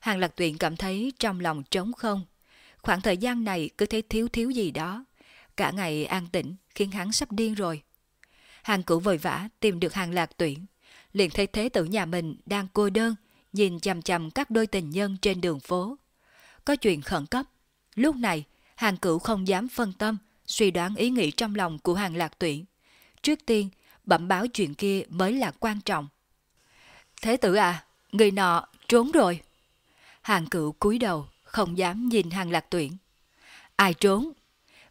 Hàng lạc tuyện cảm thấy trong lòng trống không. Khoảng thời gian này cứ thấy thiếu thiếu gì đó. Cả ngày an tĩnh khiến hắn sắp điên rồi. Hàng cửu vội vã tìm được hàng lạc tuyển. Liền thấy thế tử nhà mình đang cô đơn, nhìn chằm chằm các đôi tình nhân trên đường phố. Có chuyện khẩn cấp. Lúc này, hàng cửu không dám phân tâm, suy đoán ý nghĩ trong lòng của hàng lạc tuyển. Trước tiên, bẩm báo chuyện kia mới là quan trọng. Thế tử à, người nọ trốn rồi. Hàng cửu cúi đầu, không dám nhìn hàng lạc tuyển. Ai trốn?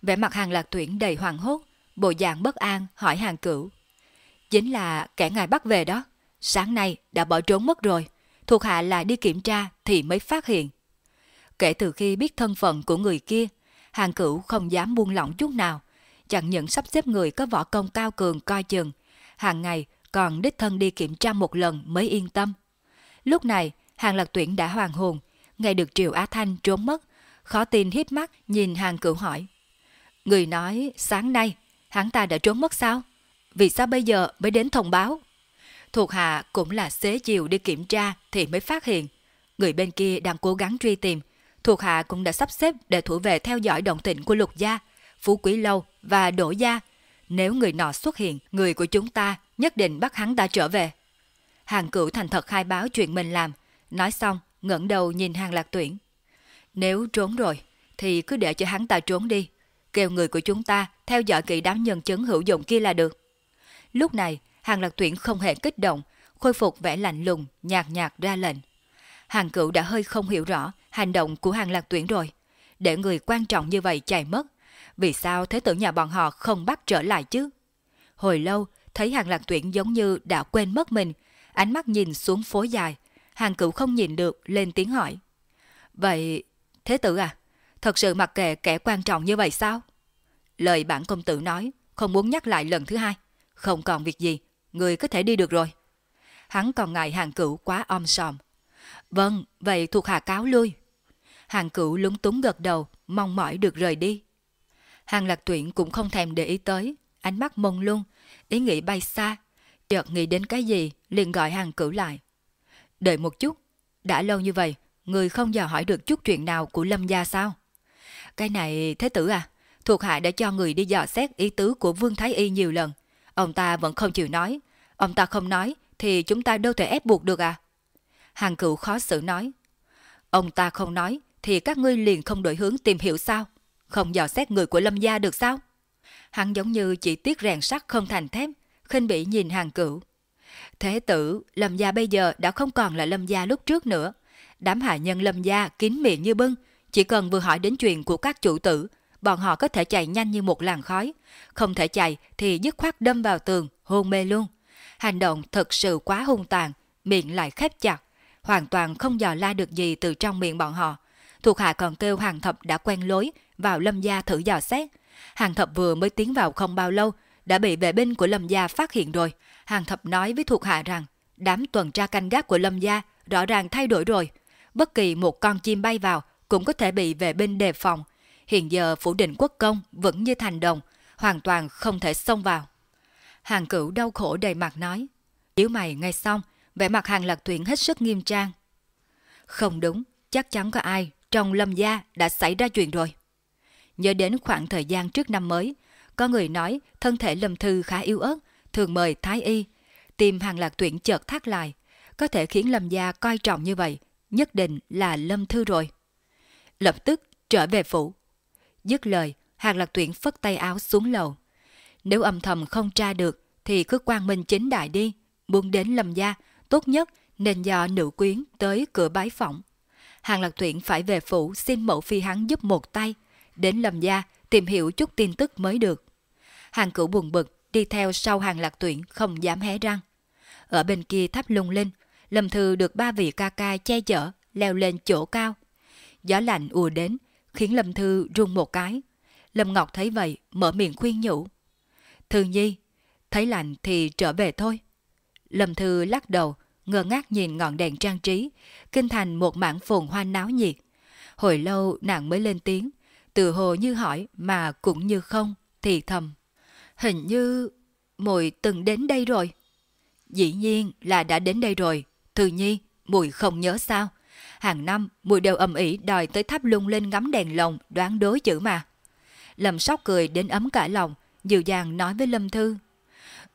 Vẻ mặt hàng lạc tuyển đầy hoàng hốt, bộ dạng bất an hỏi hàng cửu. Chính là kẻ ngài bắt về đó. Sáng nay đã bỏ trốn mất rồi. Thuộc hạ là đi kiểm tra thì mới phát hiện. Kể từ khi biết thân phận của người kia, hàng cửu không dám buông lỏng chút nào. Chẳng những sắp xếp người có võ công cao cường coi chừng, hàng ngày còn đích thân đi kiểm tra một lần mới yên tâm. Lúc này, hàng lạc tuyển đã hoàn hồn, nghe được Triều Á Thanh trốn mất, khó tin hít mắt nhìn hàng cửu hỏi. Người nói sáng nay hắn ta đã trốn mất sao? Vì sao bây giờ mới đến thông báo? Thuộc hạ cũng là xế chiều đi kiểm tra thì mới phát hiện. Người bên kia đang cố gắng truy tìm. Thuộc hạ cũng đã sắp xếp để thủ về theo dõi động tĩnh của lục gia, phú quý lâu và đổ gia. Nếu người nọ xuất hiện, người của chúng ta nhất định bắt hắn ta trở về. Hàng cửu thành thật khai báo chuyện mình làm. Nói xong, ngẩng đầu nhìn hàng lạc tuyển. Nếu trốn rồi, thì cứ để cho hắn ta trốn đi. Kêu người của chúng ta theo dõi kỹ đám nhân chứng hữu dụng kia là được. Lúc này, hàng lạc tuyển không hề kích động, khôi phục vẻ lạnh lùng, nhạt nhạt ra lệnh. Hàng cửu đã hơi không hiểu rõ hành động của hàng lạc tuyển rồi. Để người quan trọng như vậy chạy mất, vì sao thế tử nhà bọn họ không bắt trở lại chứ? Hồi lâu, thấy hàng lạc tuyển giống như đã quên mất mình, ánh mắt nhìn xuống phố dài. Hàng cửu không nhìn được, lên tiếng hỏi. Vậy, thế tử à, thật sự mặc kệ kẻ quan trọng như vậy sao? Lời bản công tử nói, không muốn nhắc lại lần thứ hai. Không còn việc gì, người có thể đi được rồi. Hắn còn ngại hàng cửu quá om sòm. Vâng, vậy thuộc hạ cáo lui. Hàng cửu lúng túng gật đầu, mong mỏi được rời đi. Hàng lạc tuyển cũng không thèm để ý tới, ánh mắt mông lung, ý nghĩ bay xa. Chợt nghĩ đến cái gì, liền gọi hàng cửu lại. Đợi một chút, đã lâu như vậy, người không dò hỏi được chút chuyện nào của Lâm gia sao? Cái này, thế tử à, thuộc hạ đã cho người đi dò xét ý tứ của Vương Thái Y nhiều lần. Ông ta vẫn không chịu nói. Ông ta không nói, thì chúng ta đâu thể ép buộc được à? Hàng cựu khó xử nói. Ông ta không nói, thì các ngươi liền không đổi hướng tìm hiểu sao? Không dò xét người của Lâm gia được sao? Hắn giống như chỉ tiếc rèn sắt không thành thép, khinh bị nhìn hàng cựu. Thế tử, Lâm gia bây giờ đã không còn là Lâm gia lúc trước nữa. Đám hạ nhân Lâm gia kín miệng như bưng, chỉ cần vừa hỏi đến chuyện của các chủ tử, bọn họ có thể chạy nhanh như một làn khói. Không thể chạy thì dứt khoát đâm vào tường, hôn mê luôn. Hành động thật sự quá hung tàn, miệng lại khép chặt, hoàn toàn không dò la được gì từ trong miệng bọn họ. Thuộc hạ còn kêu hàng thập đã quen lối vào lâm gia thử dò xét. Hàng thập vừa mới tiến vào không bao lâu, đã bị vệ binh của lâm gia phát hiện rồi. Hàng thập nói với thuộc hạ rằng, đám tuần tra canh gác của lâm gia rõ ràng thay đổi rồi. Bất kỳ một con chim bay vào cũng có thể bị vệ binh đề phòng. Hiện giờ phủ định quốc công vẫn như thành đồng, hoàn toàn không thể xông vào. Hàng cửu đau khổ đầy mặt nói. Nếu mày nghe xong, vẻ mặt hàng lạc tuyển hết sức nghiêm trang. Không đúng, chắc chắn có ai trong lâm gia đã xảy ra chuyện rồi. Nhớ đến khoảng thời gian trước năm mới, có người nói thân thể lâm thư khá yếu ớt, thường mời thái y. Tim hàng lạc tuyển chợt thắt lại, có thể khiến lâm gia coi trọng như vậy, nhất định là lâm thư rồi. Lập tức trở về phủ. Dứt lời, hàng lạc tuyển phất tay áo xuống lầu. Nếu âm thầm không tra được, thì cứ quan minh chính đại đi. Muốn đến lâm gia, tốt nhất nên do nữ quyến tới cửa bái phỏng. Hàng lạc tuyển phải về phủ xin mẫu phi hắn giúp một tay, đến lâm gia tìm hiểu chút tin tức mới được. Hàng cửu buồn bực, đi theo sau hàng lạc tuyển không dám hé răng. Ở bên kia tháp lung linh, Lâm Thư được ba vị ca ca che chở, leo lên chỗ cao. Gió lạnh ùa đến, khiến Lâm Thư run một cái. Lâm Ngọc thấy vậy, mở miệng khuyên nhủ. Thư Nhi, thấy lạnh thì trở về thôi. Lâm Thư lắc đầu, ngơ ngác nhìn ngọn đèn trang trí, kinh thành một mảng phồn hoa náo nhiệt. Hồi lâu nàng mới lên tiếng, từ hồ như hỏi mà cũng như không, thì thầm. Hình như mùi từng đến đây rồi. Dĩ nhiên là đã đến đây rồi. tự nhi, mùi không nhớ sao. Hàng năm, mùi đều ầm ỉ đòi tới tháp lung lên ngắm đèn lồng đoán đối chữ mà. Lâm sóc cười đến ấm cả lòng, dịu dàng nói với Lâm Thư.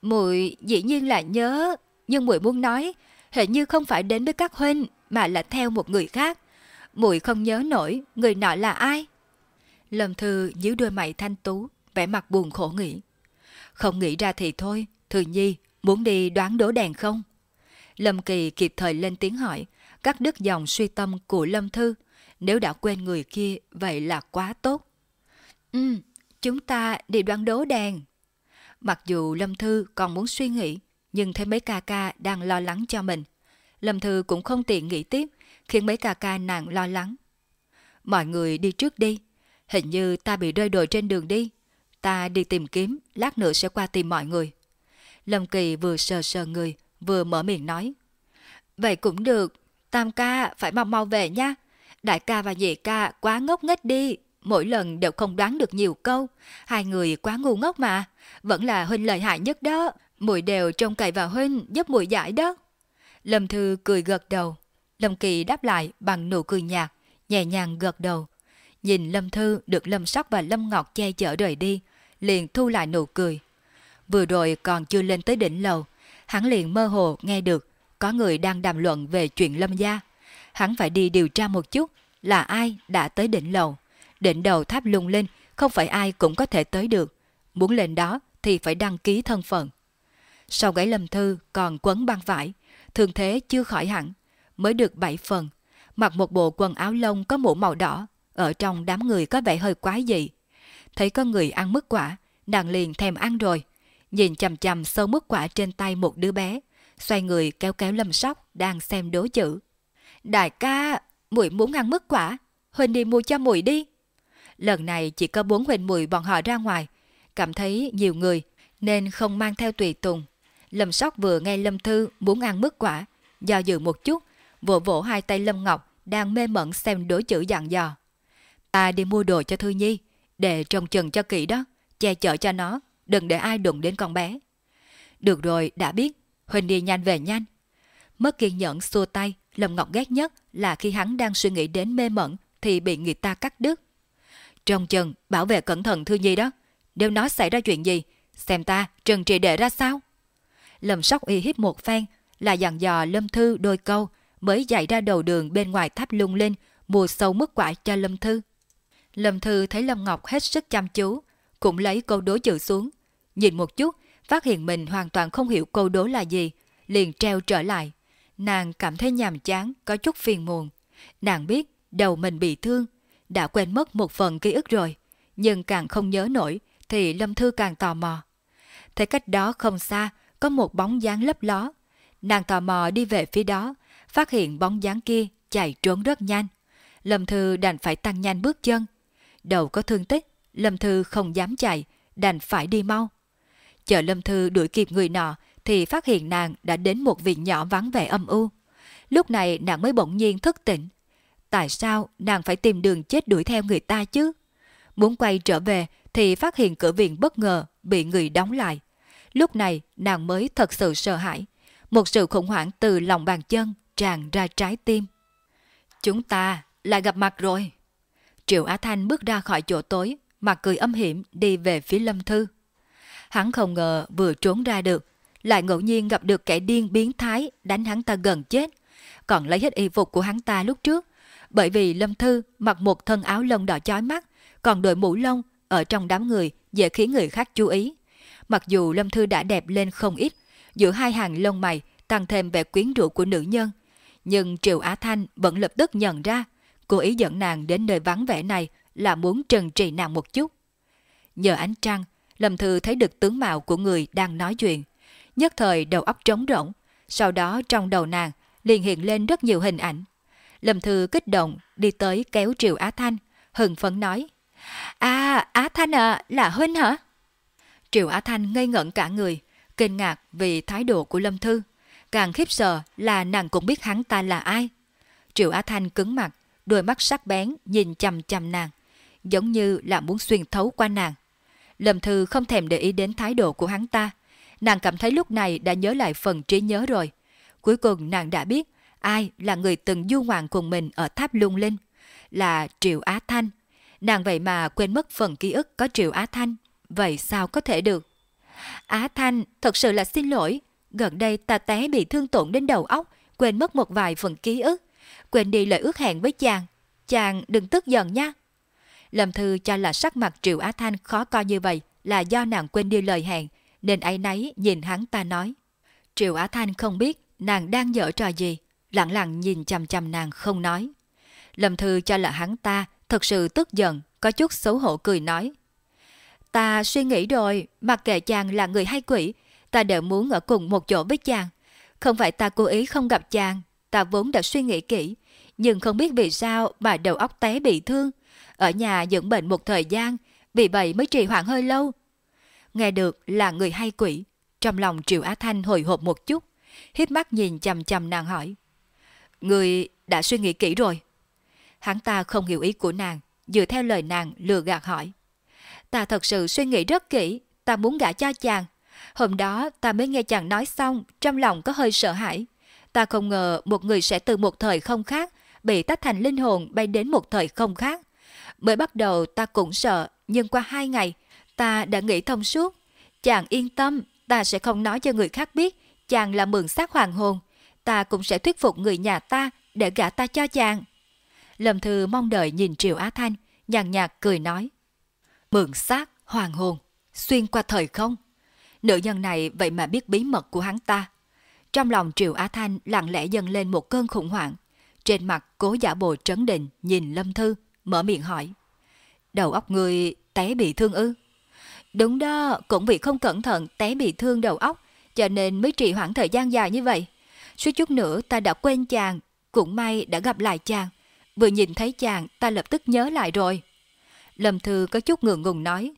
Mùi dĩ nhiên là nhớ, nhưng mùi muốn nói, hình như không phải đến với các huynh, mà là theo một người khác. Mùi không nhớ nổi người nọ là ai. Lâm Thư nhíu đôi mày thanh tú, vẻ mặt buồn khổ nghĩ. Không nghĩ ra thì thôi, Thư Nhi, muốn đi đoán đố đèn không? Lâm Kỳ kịp thời lên tiếng hỏi, cắt đứt dòng suy tâm của Lâm Thư. Nếu đã quên người kia, vậy là quá tốt. Ừ, chúng ta đi đoán đố đèn. Mặc dù Lâm Thư còn muốn suy nghĩ, nhưng thấy mấy ca ca đang lo lắng cho mình. Lâm Thư cũng không tiện nghĩ tiếp, khiến mấy ca ca nàng lo lắng. Mọi người đi trước đi, hình như ta bị rơi đồi trên đường đi. Ta đi tìm kiếm, lát nữa sẽ qua tìm mọi người. Lâm Kỳ vừa sờ sờ người, vừa mở miệng nói. Vậy cũng được, Tam ca phải mau mau về nha. Đại ca và nhị ca quá ngốc nghếch đi, mỗi lần đều không đoán được nhiều câu. Hai người quá ngu ngốc mà, vẫn là huynh lợi hại nhất đó. Mùi đều trông cậy vào huynh giúp mùi giải đó. Lâm Thư cười gật đầu. Lâm Kỳ đáp lại bằng nụ cười nhạt, nhẹ nhàng gật đầu. Nhìn Lâm Thư được Lâm Sắc và Lâm Ngọc che chở rời đi, liền thu lại nụ cười. Vừa rồi còn chưa lên tới đỉnh lầu, hắn liền mơ hồ nghe được có người đang đàm luận về chuyện Lâm gia. Hắn phải đi điều tra một chút là ai đã tới đỉnh lầu. Đỉnh đầu tháp lung linh không phải ai cũng có thể tới được. Muốn lên đó thì phải đăng ký thân phận. Sau gãy Lâm Thư còn quấn băng vải, thường thế chưa khỏi hẳn, mới được 7 phần. Mặc một bộ quần áo lông có mũ màu đỏ, ở trong đám người có vẻ hơi quái dị. Thấy có người ăn mứt quả, nàng liền thèm ăn rồi. Nhìn chầm chầm sâu mứt quả trên tay một đứa bé, xoay người kéo kéo lâm sóc đang xem đố chữ. Đại ca, muội muốn ăn mứt quả, Huỳnh đi mua cho muội đi. Lần này chỉ có bốn Huỳnh muội bọn họ ra ngoài, cảm thấy nhiều người nên không mang theo tùy tùng. Lâm sóc vừa nghe Lâm Thư muốn ăn mứt quả, do dự một chút, vỗ vỗ hai tay Lâm Ngọc đang mê mẩn xem đối chữ dặn dò. Ta đi mua đồ cho Thư Nhi, để trông chừng cho kỹ đó, che chở cho nó, đừng để ai đụng đến con bé. Được rồi, đã biết, Huỳnh đi nhanh về nhanh. Mất kiên nhẫn xua tay, Lâm Ngọc ghét nhất là khi hắn đang suy nghĩ đến mê mẩn thì bị người ta cắt đứt. Trong chừng, bảo vệ cẩn thận Thư Nhi đó. Nếu nó xảy ra chuyện gì, xem ta trần trị đệ ra sao? Lâm sóc y hiếp một phen là dặn dò Lâm Thư đôi câu mới dạy ra đầu đường bên ngoài tháp lung linh mua sâu mức quả cho Lâm Thư. Lâm Thư thấy Lâm Ngọc hết sức chăm chú, cũng lấy câu đố chữ xuống. Nhìn một chút, phát hiện mình hoàn toàn không hiểu câu đố là gì, liền treo trở lại. Nàng cảm thấy nhàm chán, có chút phiền muộn. Nàng biết đầu mình bị thương, đã quên mất một phần ký ức rồi, nhưng càng không nhớ nổi thì Lâm Thư càng tò mò. Thấy cách đó không xa, có một bóng dáng lấp ló. Nàng tò mò đi về phía đó, phát hiện bóng dáng kia chạy trốn rất nhanh. Lâm Thư đành phải tăng nhanh bước chân. Đầu có thương tích, Lâm Thư không dám chạy, đành phải đi mau. Chờ Lâm Thư đuổi kịp người nọ thì phát hiện nàng đã đến một viện nhỏ vắng vẻ âm u. Lúc này nàng mới bỗng nhiên thức tỉnh. Tại sao nàng phải tìm đường chết đuổi theo người ta chứ? Muốn quay trở về thì phát hiện cửa viện bất ngờ bị người đóng lại. Lúc này nàng mới thật sự sợ hãi. Một sự khủng hoảng từ lòng bàn chân tràn ra trái tim. Chúng ta lại gặp mặt rồi. Triệu Á Thanh bước ra khỏi chỗ tối, mặt cười âm hiểm đi về phía Lâm Thư. Hắn không ngờ vừa trốn ra được, lại ngẫu nhiên gặp được kẻ điên biến thái đánh hắn ta gần chết, còn lấy hết y phục của hắn ta lúc trước. Bởi vì Lâm Thư mặc một thân áo lông đỏ chói mắt, còn đội mũ lông ở trong đám người dễ khiến người khác chú ý. Mặc dù Lâm Thư đã đẹp lên không ít, giữa hai hàng lông mày tăng thêm vẻ quyến rũ của nữ nhân. Nhưng Triệu Á Thanh vẫn lập tức nhận ra, cô ý dẫn nàng đến nơi vắng vẻ này là muốn trần trị nàng một chút. Nhờ ánh trăng, Lâm Thư thấy được tướng mạo của người đang nói chuyện. Nhất thời đầu óc trống rỗng, sau đó trong đầu nàng liền hiện lên rất nhiều hình ảnh. Lâm Thư kích động đi tới kéo Triệu Á Thanh, hừng phấn nói. À, Á Thanh à, là Huynh hả? Triệu Á Thanh ngây ngẩn cả người, kinh ngạc vì thái độ của Lâm Thư. Càng khiếp sợ là nàng cũng biết hắn ta là ai. Triệu Á Thanh cứng mặt, đôi mắt sắc bén nhìn chầm chầm nàng, giống như là muốn xuyên thấu qua nàng. Lâm Thư không thèm để ý đến thái độ của hắn ta. Nàng cảm thấy lúc này đã nhớ lại phần trí nhớ rồi. Cuối cùng nàng đã biết ai là người từng du ngoạn cùng mình ở tháp lung linh. Là Triệu Á Thanh. Nàng vậy mà quên mất phần ký ức có Triệu Á Thanh. Vậy sao có thể được? Á Thanh, thật sự là xin lỗi. Gần đây ta té bị thương tổn đến đầu óc, quên mất một vài phần ký ức. Quên đi lời ước hẹn với chàng. Chàng đừng tức giận nha. Lâm Thư cho là sắc mặt Triệu Á Thanh khó coi như vậy là do nàng quên đi lời hẹn, nên ấy nấy nhìn hắn ta nói. Triệu Á Thanh không biết nàng đang dở trò gì, lặng lặng nhìn chằm chằm nàng không nói. Lâm Thư cho là hắn ta thật sự tức giận, có chút xấu hổ cười nói. Ta suy nghĩ rồi, mặc kệ chàng là người hay quỷ, ta đều muốn ở cùng một chỗ với chàng. Không phải ta cố ý không gặp chàng, ta vốn đã suy nghĩ kỹ, nhưng không biết vì sao mà đầu óc té bị thương. Ở nhà dưỡng bệnh một thời gian, vì vậy mới trì hoãn hơi lâu. Nghe được là người hay quỷ, trong lòng Triệu Á Thanh hồi hộp một chút, hít mắt nhìn chầm chầm nàng hỏi. Người đã suy nghĩ kỹ rồi. Hắn ta không hiểu ý của nàng, dựa theo lời nàng lừa gạt hỏi. Ta thật sự suy nghĩ rất kỹ, ta muốn gả cho chàng. Hôm đó ta mới nghe chàng nói xong, trong lòng có hơi sợ hãi. Ta không ngờ một người sẽ từ một thời không khác, bị tách thành linh hồn bay đến một thời không khác. Mới bắt đầu ta cũng sợ, nhưng qua hai ngày, ta đã nghĩ thông suốt. Chàng yên tâm, ta sẽ không nói cho người khác biết chàng là mượn xác hoàng hồn. Ta cũng sẽ thuyết phục người nhà ta để gả ta cho chàng. Lâm Thư mong đợi nhìn Triệu Á Thanh, nhàn nhạt cười nói. Mượn xác, hoàng hồn, xuyên qua thời không. Nữ nhân này vậy mà biết bí mật của hắn ta. Trong lòng Triệu Á Thanh lặng lẽ dâng lên một cơn khủng hoảng. Trên mặt cố giả bộ trấn định nhìn Lâm Thư, mở miệng hỏi. Đầu óc người té bị thương ư? Đúng đó, cũng vì không cẩn thận té bị thương đầu óc, cho nên mới trì hoãn thời gian dài như vậy. Suýt chút nữa ta đã quên chàng, cũng may đã gặp lại chàng. Vừa nhìn thấy chàng ta lập tức nhớ lại rồi. Lâm Thư có chút ngượng ngùng nói.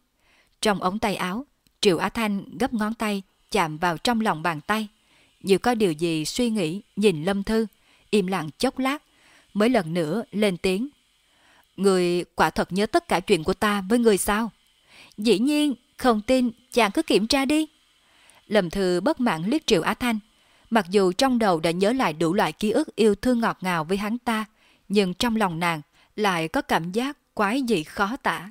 Trong ống tay áo, Triệu Á Thanh gấp ngón tay chạm vào trong lòng bàn tay. Như có điều gì suy nghĩ nhìn Lâm Thư, im lặng chốc lát, mới lần nữa lên tiếng. Người quả thật nhớ tất cả chuyện của ta với người sao? Dĩ nhiên, không tin, chàng cứ kiểm tra đi. Lâm Thư bất mãn liếc Triệu Á Thanh. Mặc dù trong đầu đã nhớ lại đủ loại ký ức yêu thương ngọt ngào với hắn ta, nhưng trong lòng nàng lại có cảm giác quái dị khó tả.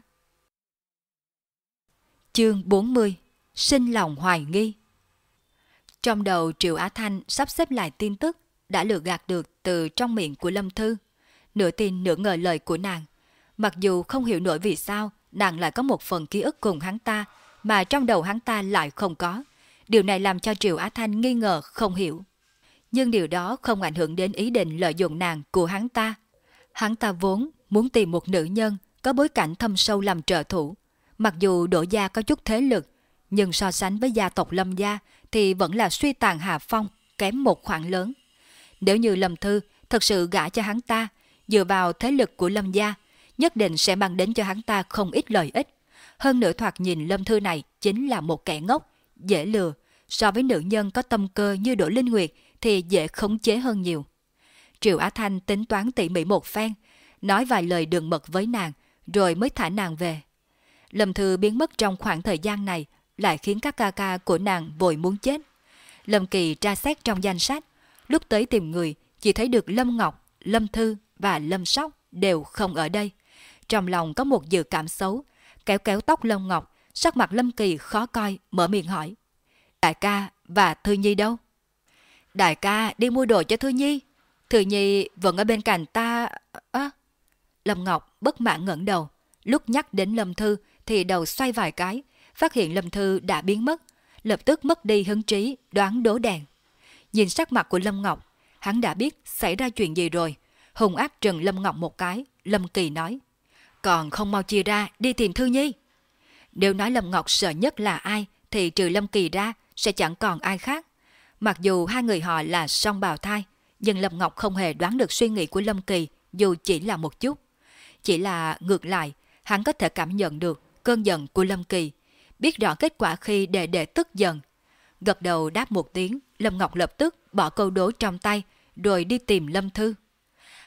Chương 40 Sinh lòng hoài nghi trong đầu Triệu Á Thanh sắp xếp lại tin tức đã lừa gạt được từ trong miệng của Lâm Thư. Nửa tin nửa ngờ lời của nàng. Mặc dù không hiểu nổi vì sao nàng lại có một phần ký ức cùng hắn ta mà trong đầu hắn ta lại không có. Điều này làm cho Triệu Á Thanh nghi ngờ không hiểu. Nhưng điều đó không ảnh hưởng đến ý định lợi dụng nàng của hắn ta. Hắn ta vốn muốn tìm một nữ nhân có bối cảnh thâm sâu làm trợ thủ. Mặc dù đổ gia có chút thế lực, nhưng so sánh với gia tộc Lâm gia thì vẫn là suy tàn hạ phong, kém một khoản lớn. Nếu như Lâm Thư thật sự gả cho hắn ta, dựa vào thế lực của Lâm gia, nhất định sẽ mang đến cho hắn ta không ít lợi ích. Hơn nữa thoạt nhìn Lâm Thư này chính là một kẻ ngốc, dễ lừa. So với nữ nhân có tâm cơ như Đỗ Linh Nguyệt thì dễ khống chế hơn nhiều. Triệu Á Thanh tính toán tỉ mỉ một phen, nói vài lời đường mật với nàng, rồi mới thả nàng về. Lâm Thư biến mất trong khoảng thời gian này lại khiến các ca ca của nàng vội muốn chết. Lâm Kỳ tra xét trong danh sách, lúc tới tìm người chỉ thấy được Lâm Ngọc, Lâm Thư và Lâm Sóc đều không ở đây. Trong lòng có một dự cảm xấu, kéo kéo tóc Lâm Ngọc, sắc mặt Lâm Kỳ khó coi, mở miệng hỏi. Đại ca và Thư Nhi đâu? Đại ca đi mua đồ cho Thư Nhi. Thư Nhi vẫn ở bên cạnh ta... À. Lâm Ngọc bất mãn ngẩng đầu. Lúc nhắc đến Lâm Thư thì đầu xoay vài cái, phát hiện Lâm Thư đã biến mất, lập tức mất đi hứng trí, đoán đố đèn. Nhìn sắc mặt của Lâm Ngọc, hắn đã biết xảy ra chuyện gì rồi. Hùng ác trừng Lâm Ngọc một cái, Lâm Kỳ nói. Còn không mau chia ra đi tìm Thư Nhi. Nếu nói Lâm Ngọc sợ nhất là ai, thì trừ Lâm Kỳ ra sẽ chẳng còn ai khác. Mặc dù hai người họ là song bào thai, nhưng Lâm Ngọc không hề đoán được suy nghĩ của Lâm Kỳ dù chỉ là một chút. Chỉ là ngược lại, hắn có thể cảm nhận được cơn giận của Lâm Kỳ, biết rõ kết quả khi đệ đệ tức giận. Gật đầu đáp một tiếng, Lâm Ngọc lập tức bỏ câu đố trong tay, rồi đi tìm Lâm Thư.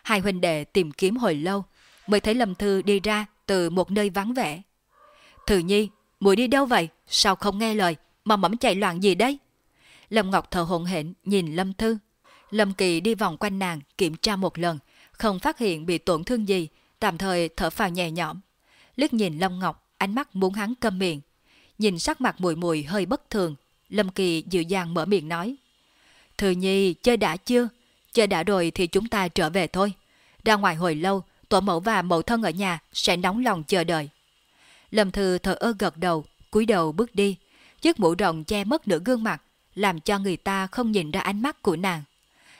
Hai huynh đệ tìm kiếm hồi lâu, mới thấy Lâm Thư đi ra từ một nơi vắng vẻ. Thư Nhi, muội đi đâu vậy? Sao không nghe lời? Mà mẫm chạy loạn gì đấy? Lâm Ngọc thở hổn hển nhìn Lâm Thư. Lâm Kỳ đi vòng quanh nàng kiểm tra một lần, không phát hiện bị tổn thương gì, tạm thời thở phào nhẹ nhõm. Liếc nhìn Lâm Ngọc, ánh mắt muốn hắn câm miệng. Nhìn sắc mặt mùi mùi hơi bất thường, Lâm Kỳ dịu dàng mở miệng nói. Thư Nhi, chơi đã chưa? Chơi đã rồi thì chúng ta trở về thôi. Ra ngoài hồi lâu, tổ mẫu và mẫu thân ở nhà sẽ nóng lòng chờ đợi. Lâm Thư thở ơ gật đầu, cúi đầu bước đi. Chiếc mũ rộng che mất nửa gương mặt, làm cho người ta không nhìn ra ánh mắt của nàng.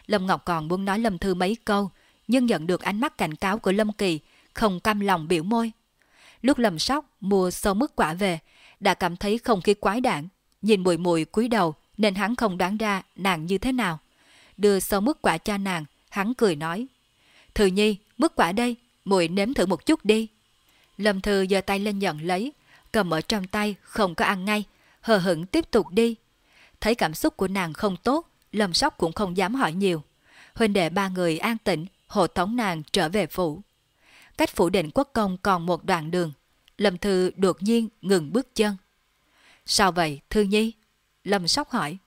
Lâm Ngọc còn muốn nói Lâm Thư mấy câu, nhưng nhận được ánh mắt cảnh cáo của Lâm Kỳ, không cam lòng biểu môi. Lúc Lâm Sóc mua sâu mức quả về, đã cảm thấy không khí quái đản, nhìn mùi mùi cúi đầu nên hắn không đoán ra nàng như thế nào. Đưa sâu mức quả cho nàng, hắn cười nói. Thư Nhi, mức quả đây, mùi nếm thử một chút đi. Lâm Thư giơ tay lên nhận lấy, cầm ở trong tay, không có ăn ngay, hờ hững tiếp tục đi. Thấy cảm xúc của nàng không tốt, Lâm Sóc cũng không dám hỏi nhiều. Huynh đệ ba người an tĩnh, hộ tống nàng trở về phủ. Cách phủ định quốc công còn một đoạn đường. Lâm Thư đột nhiên ngừng bước chân. Sao vậy, Thư Nhi? Lâm Sóc hỏi.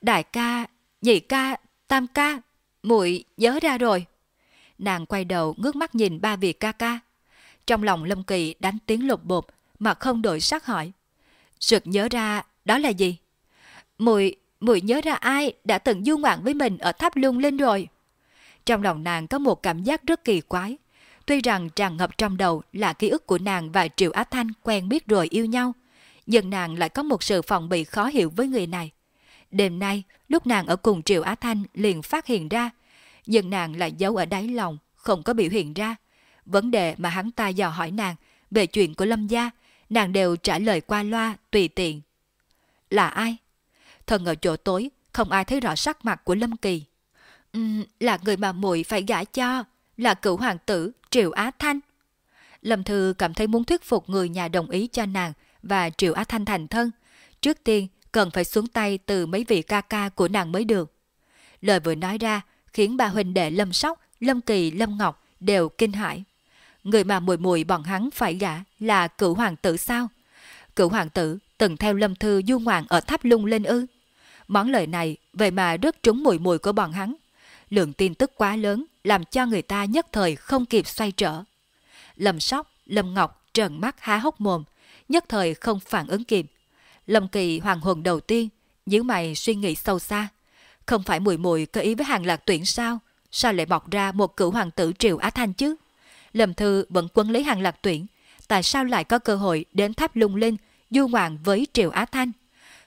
Đại ca, nhị ca, tam ca, muội nhớ ra rồi. Nàng quay đầu ngước mắt nhìn ba vị ca ca. Trong lòng Lâm Kỳ đánh tiếng lột bột mà không đổi sắc hỏi. Sực nhớ ra đó là gì? Mùi, mùi nhớ ra ai đã từng du ngoạn với mình ở tháp lung lên rồi. Trong lòng nàng có một cảm giác rất kỳ quái. Tuy rằng tràn ngập trong đầu là ký ức của nàng và Triệu Á Thanh quen biết rồi yêu nhau, nhưng nàng lại có một sự phòng bị khó hiểu với người này. Đêm nay, lúc nàng ở cùng Triệu Á Thanh liền phát hiện ra, nhưng nàng lại giấu ở đáy lòng, không có biểu hiện ra. Vấn đề mà hắn ta dò hỏi nàng về chuyện của Lâm Gia, nàng đều trả lời qua loa, tùy tiện. Là ai? Thần ở chỗ tối, không ai thấy rõ sắc mặt của Lâm Kỳ. Uhm, là người mà muội phải gả cho, là cựu hoàng tử Triệu Á Thanh. Lâm Thư cảm thấy muốn thuyết phục người nhà đồng ý cho nàng và Triệu Á Thanh thành thân. Trước tiên, cần phải xuống tay từ mấy vị ca ca của nàng mới được. Lời vừa nói ra khiến ba huynh đệ Lâm Sóc, Lâm Kỳ, Lâm Ngọc đều kinh hãi. Người mà mùi mùi bọn hắn phải gả là cựu hoàng tử sao? Cựu hoàng tử từng theo Lâm Thư du ngoạn ở tháp lung lên ư. Món lời này vậy mà rất trúng mùi mùi của bọn hắn. Lượng tin tức quá lớn làm cho người ta nhất thời không kịp xoay trở. Lâm Sóc, Lâm Ngọc trợn mắt há hốc mồm, nhất thời không phản ứng kịp. Lâm Kỳ hoàng hồn đầu tiên, nhíu mày suy nghĩ sâu xa. Không phải mùi mùi có ý với hàng lạc tuyển sao? Sao lại mọc ra một cựu hoàng tử Triều Á Thanh chứ? Lâm Thư vẫn quân lấy hàng lạc tuyển, tại sao lại có cơ hội đến tháp lung linh, du ngoạn với Triều Á Thanh?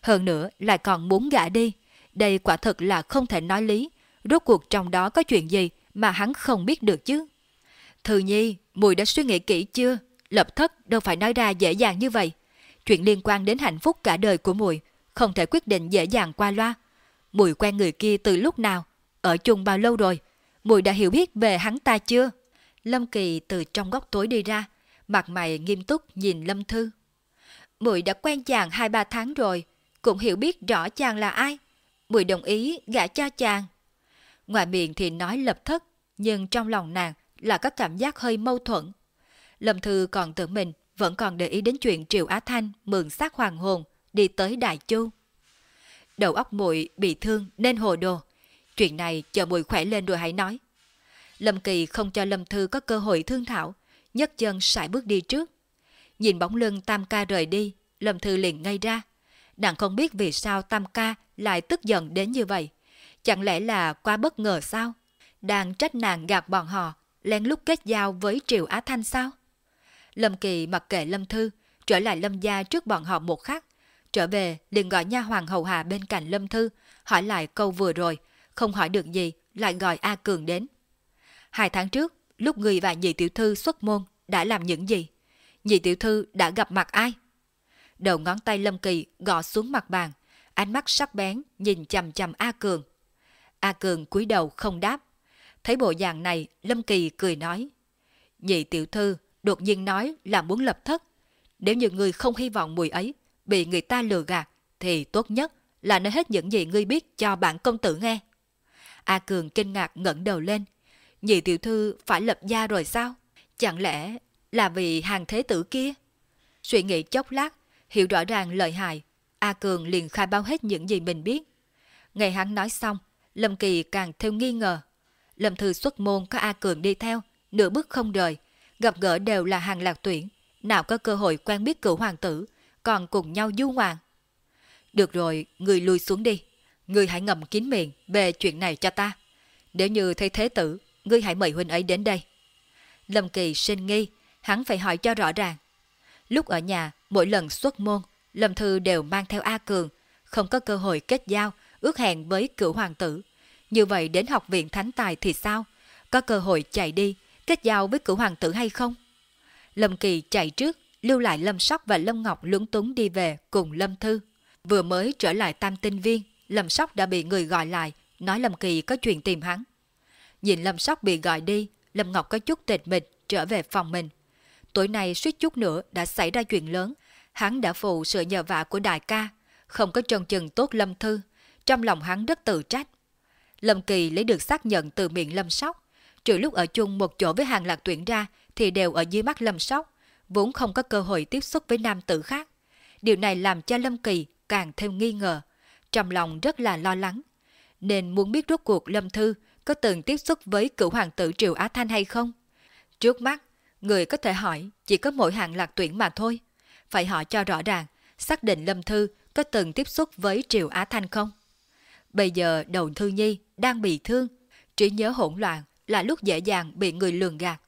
Hơn nữa lại còn muốn gã đi. Đây quả thực là không thể nói lý. Rốt cuộc trong đó có chuyện gì mà hắn không biết được chứ? Thư Nhi, Mùi đã suy nghĩ kỹ chưa? Lập thất đâu phải nói ra dễ dàng như vậy. Chuyện liên quan đến hạnh phúc cả đời của Mùi, không thể quyết định dễ dàng qua loa. Mùi quen người kia từ lúc nào? Ở chung bao lâu rồi? Mùi đã hiểu biết về hắn ta chưa? Lâm Kỳ từ trong góc tối đi ra, mặt mày nghiêm túc nhìn Lâm Thư. Mùi đã quen chàng hai ba tháng rồi, cũng hiểu biết rõ chàng là ai. Mùi đồng ý gả cho chàng. Ngoài miệng thì nói lập thất, nhưng trong lòng nàng là có cảm giác hơi mâu thuẫn. Lâm Thư còn tưởng mình vẫn còn để ý đến chuyện Triệu Á Thanh mượn xác hoàng hồn đi tới Đại Chu. Đầu óc muội bị thương nên hồ đồ. Chuyện này chờ muội khỏe lên rồi hãy nói. Lâm Kỳ không cho Lâm Thư có cơ hội thương thảo, nhấc chân sải bước đi trước. Nhìn bóng lưng Tam Ca rời đi, Lâm Thư liền ngay ra. Nàng không biết vì sao Tam Ca lại tức giận đến như vậy. Chẳng lẽ là quá bất ngờ sao? Đang trách nàng gạt bọn họ, lén lút kết giao với Triệu Á Thanh sao? Lâm Kỳ mặc kệ Lâm Thư, trở lại Lâm gia trước bọn họ một khắc. Trở về, liền gọi nha hoàng hầu hạ bên cạnh Lâm Thư, hỏi lại câu vừa rồi, không hỏi được gì, lại gọi A Cường đến. Hai tháng trước, lúc người và nhị tiểu thư xuất môn, đã làm những gì? Nhị tiểu thư đã gặp mặt ai? Đầu ngón tay Lâm Kỳ gõ xuống mặt bàn, ánh mắt sắc bén nhìn chầm chầm A Cường. A Cường cúi đầu không đáp. Thấy bộ dạng này, Lâm Kỳ cười nói. Nhị tiểu thư đột nhiên nói là muốn lập thất. Nếu như người không hy vọng mùi ấy bị người ta lừa gạt, thì tốt nhất là nói hết những gì ngươi biết cho bản công tử nghe. A Cường kinh ngạc ngẩng đầu lên. Nhị tiểu thư phải lập gia rồi sao? Chẳng lẽ là vì hàng thế tử kia? Suy nghĩ chốc lát, Hiểu rõ ràng lợi hại, A Cường liền khai báo hết những gì mình biết. Ngày hắn nói xong, Lâm Kỳ càng thêm nghi ngờ. Lâm Thư xuất môn có A Cường đi theo, nửa bước không rời, gặp gỡ đều là hàng lạc tuyển, nào có cơ hội quen biết cửu hoàng tử, còn cùng nhau du ngoạn. Được rồi, người lui xuống đi, người hãy ngầm kín miệng về chuyện này cho ta. Nếu như thấy thế tử, ngươi hãy mời huynh ấy đến đây. Lâm Kỳ sinh nghi, hắn phải hỏi cho rõ ràng. Lúc ở nhà, mỗi lần xuất môn, Lâm Thư đều mang theo A Cường, không có cơ hội kết giao, ước hẹn với cựu hoàng tử. Như vậy đến học viện thánh tài thì sao? Có cơ hội chạy đi, kết giao với cựu hoàng tử hay không? Lâm Kỳ chạy trước, lưu lại Lâm Sóc và Lâm Ngọc lúng túng đi về cùng Lâm Thư. Vừa mới trở lại tam tinh viên, Lâm Sóc đã bị người gọi lại, nói Lâm Kỳ có chuyện tìm hắn. Nhìn Lâm Sóc bị gọi đi, Lâm Ngọc có chút tịch mịch trở về phòng mình. Tối nay suýt chút nữa đã xảy ra chuyện lớn, hắn đã phụ sự nhờ vả của đại ca, không có trần chừng tốt Lâm Thư, trong lòng hắn rất tự trách. Lâm Kỳ lấy được xác nhận từ miệng Lâm Sóc, trừ lúc ở chung một chỗ với hàng lạc tuyển ra thì đều ở dưới mắt Lâm Sóc, vốn không có cơ hội tiếp xúc với nam tử khác. Điều này làm cho Lâm Kỳ càng thêm nghi ngờ, trong lòng rất là lo lắng, nên muốn biết rốt cuộc Lâm Thư có từng tiếp xúc với cựu hoàng tử Triều Á Thanh hay không. Trước mắt, người có thể hỏi chỉ có mỗi hạng lạc tuyển mà thôi. Phải hỏi cho rõ ràng, xác định Lâm Thư có từng tiếp xúc với Triều Á Thanh không? Bây giờ đầu Thư Nhi đang bị thương, trí nhớ hỗn loạn là lúc dễ dàng bị người lường gạt.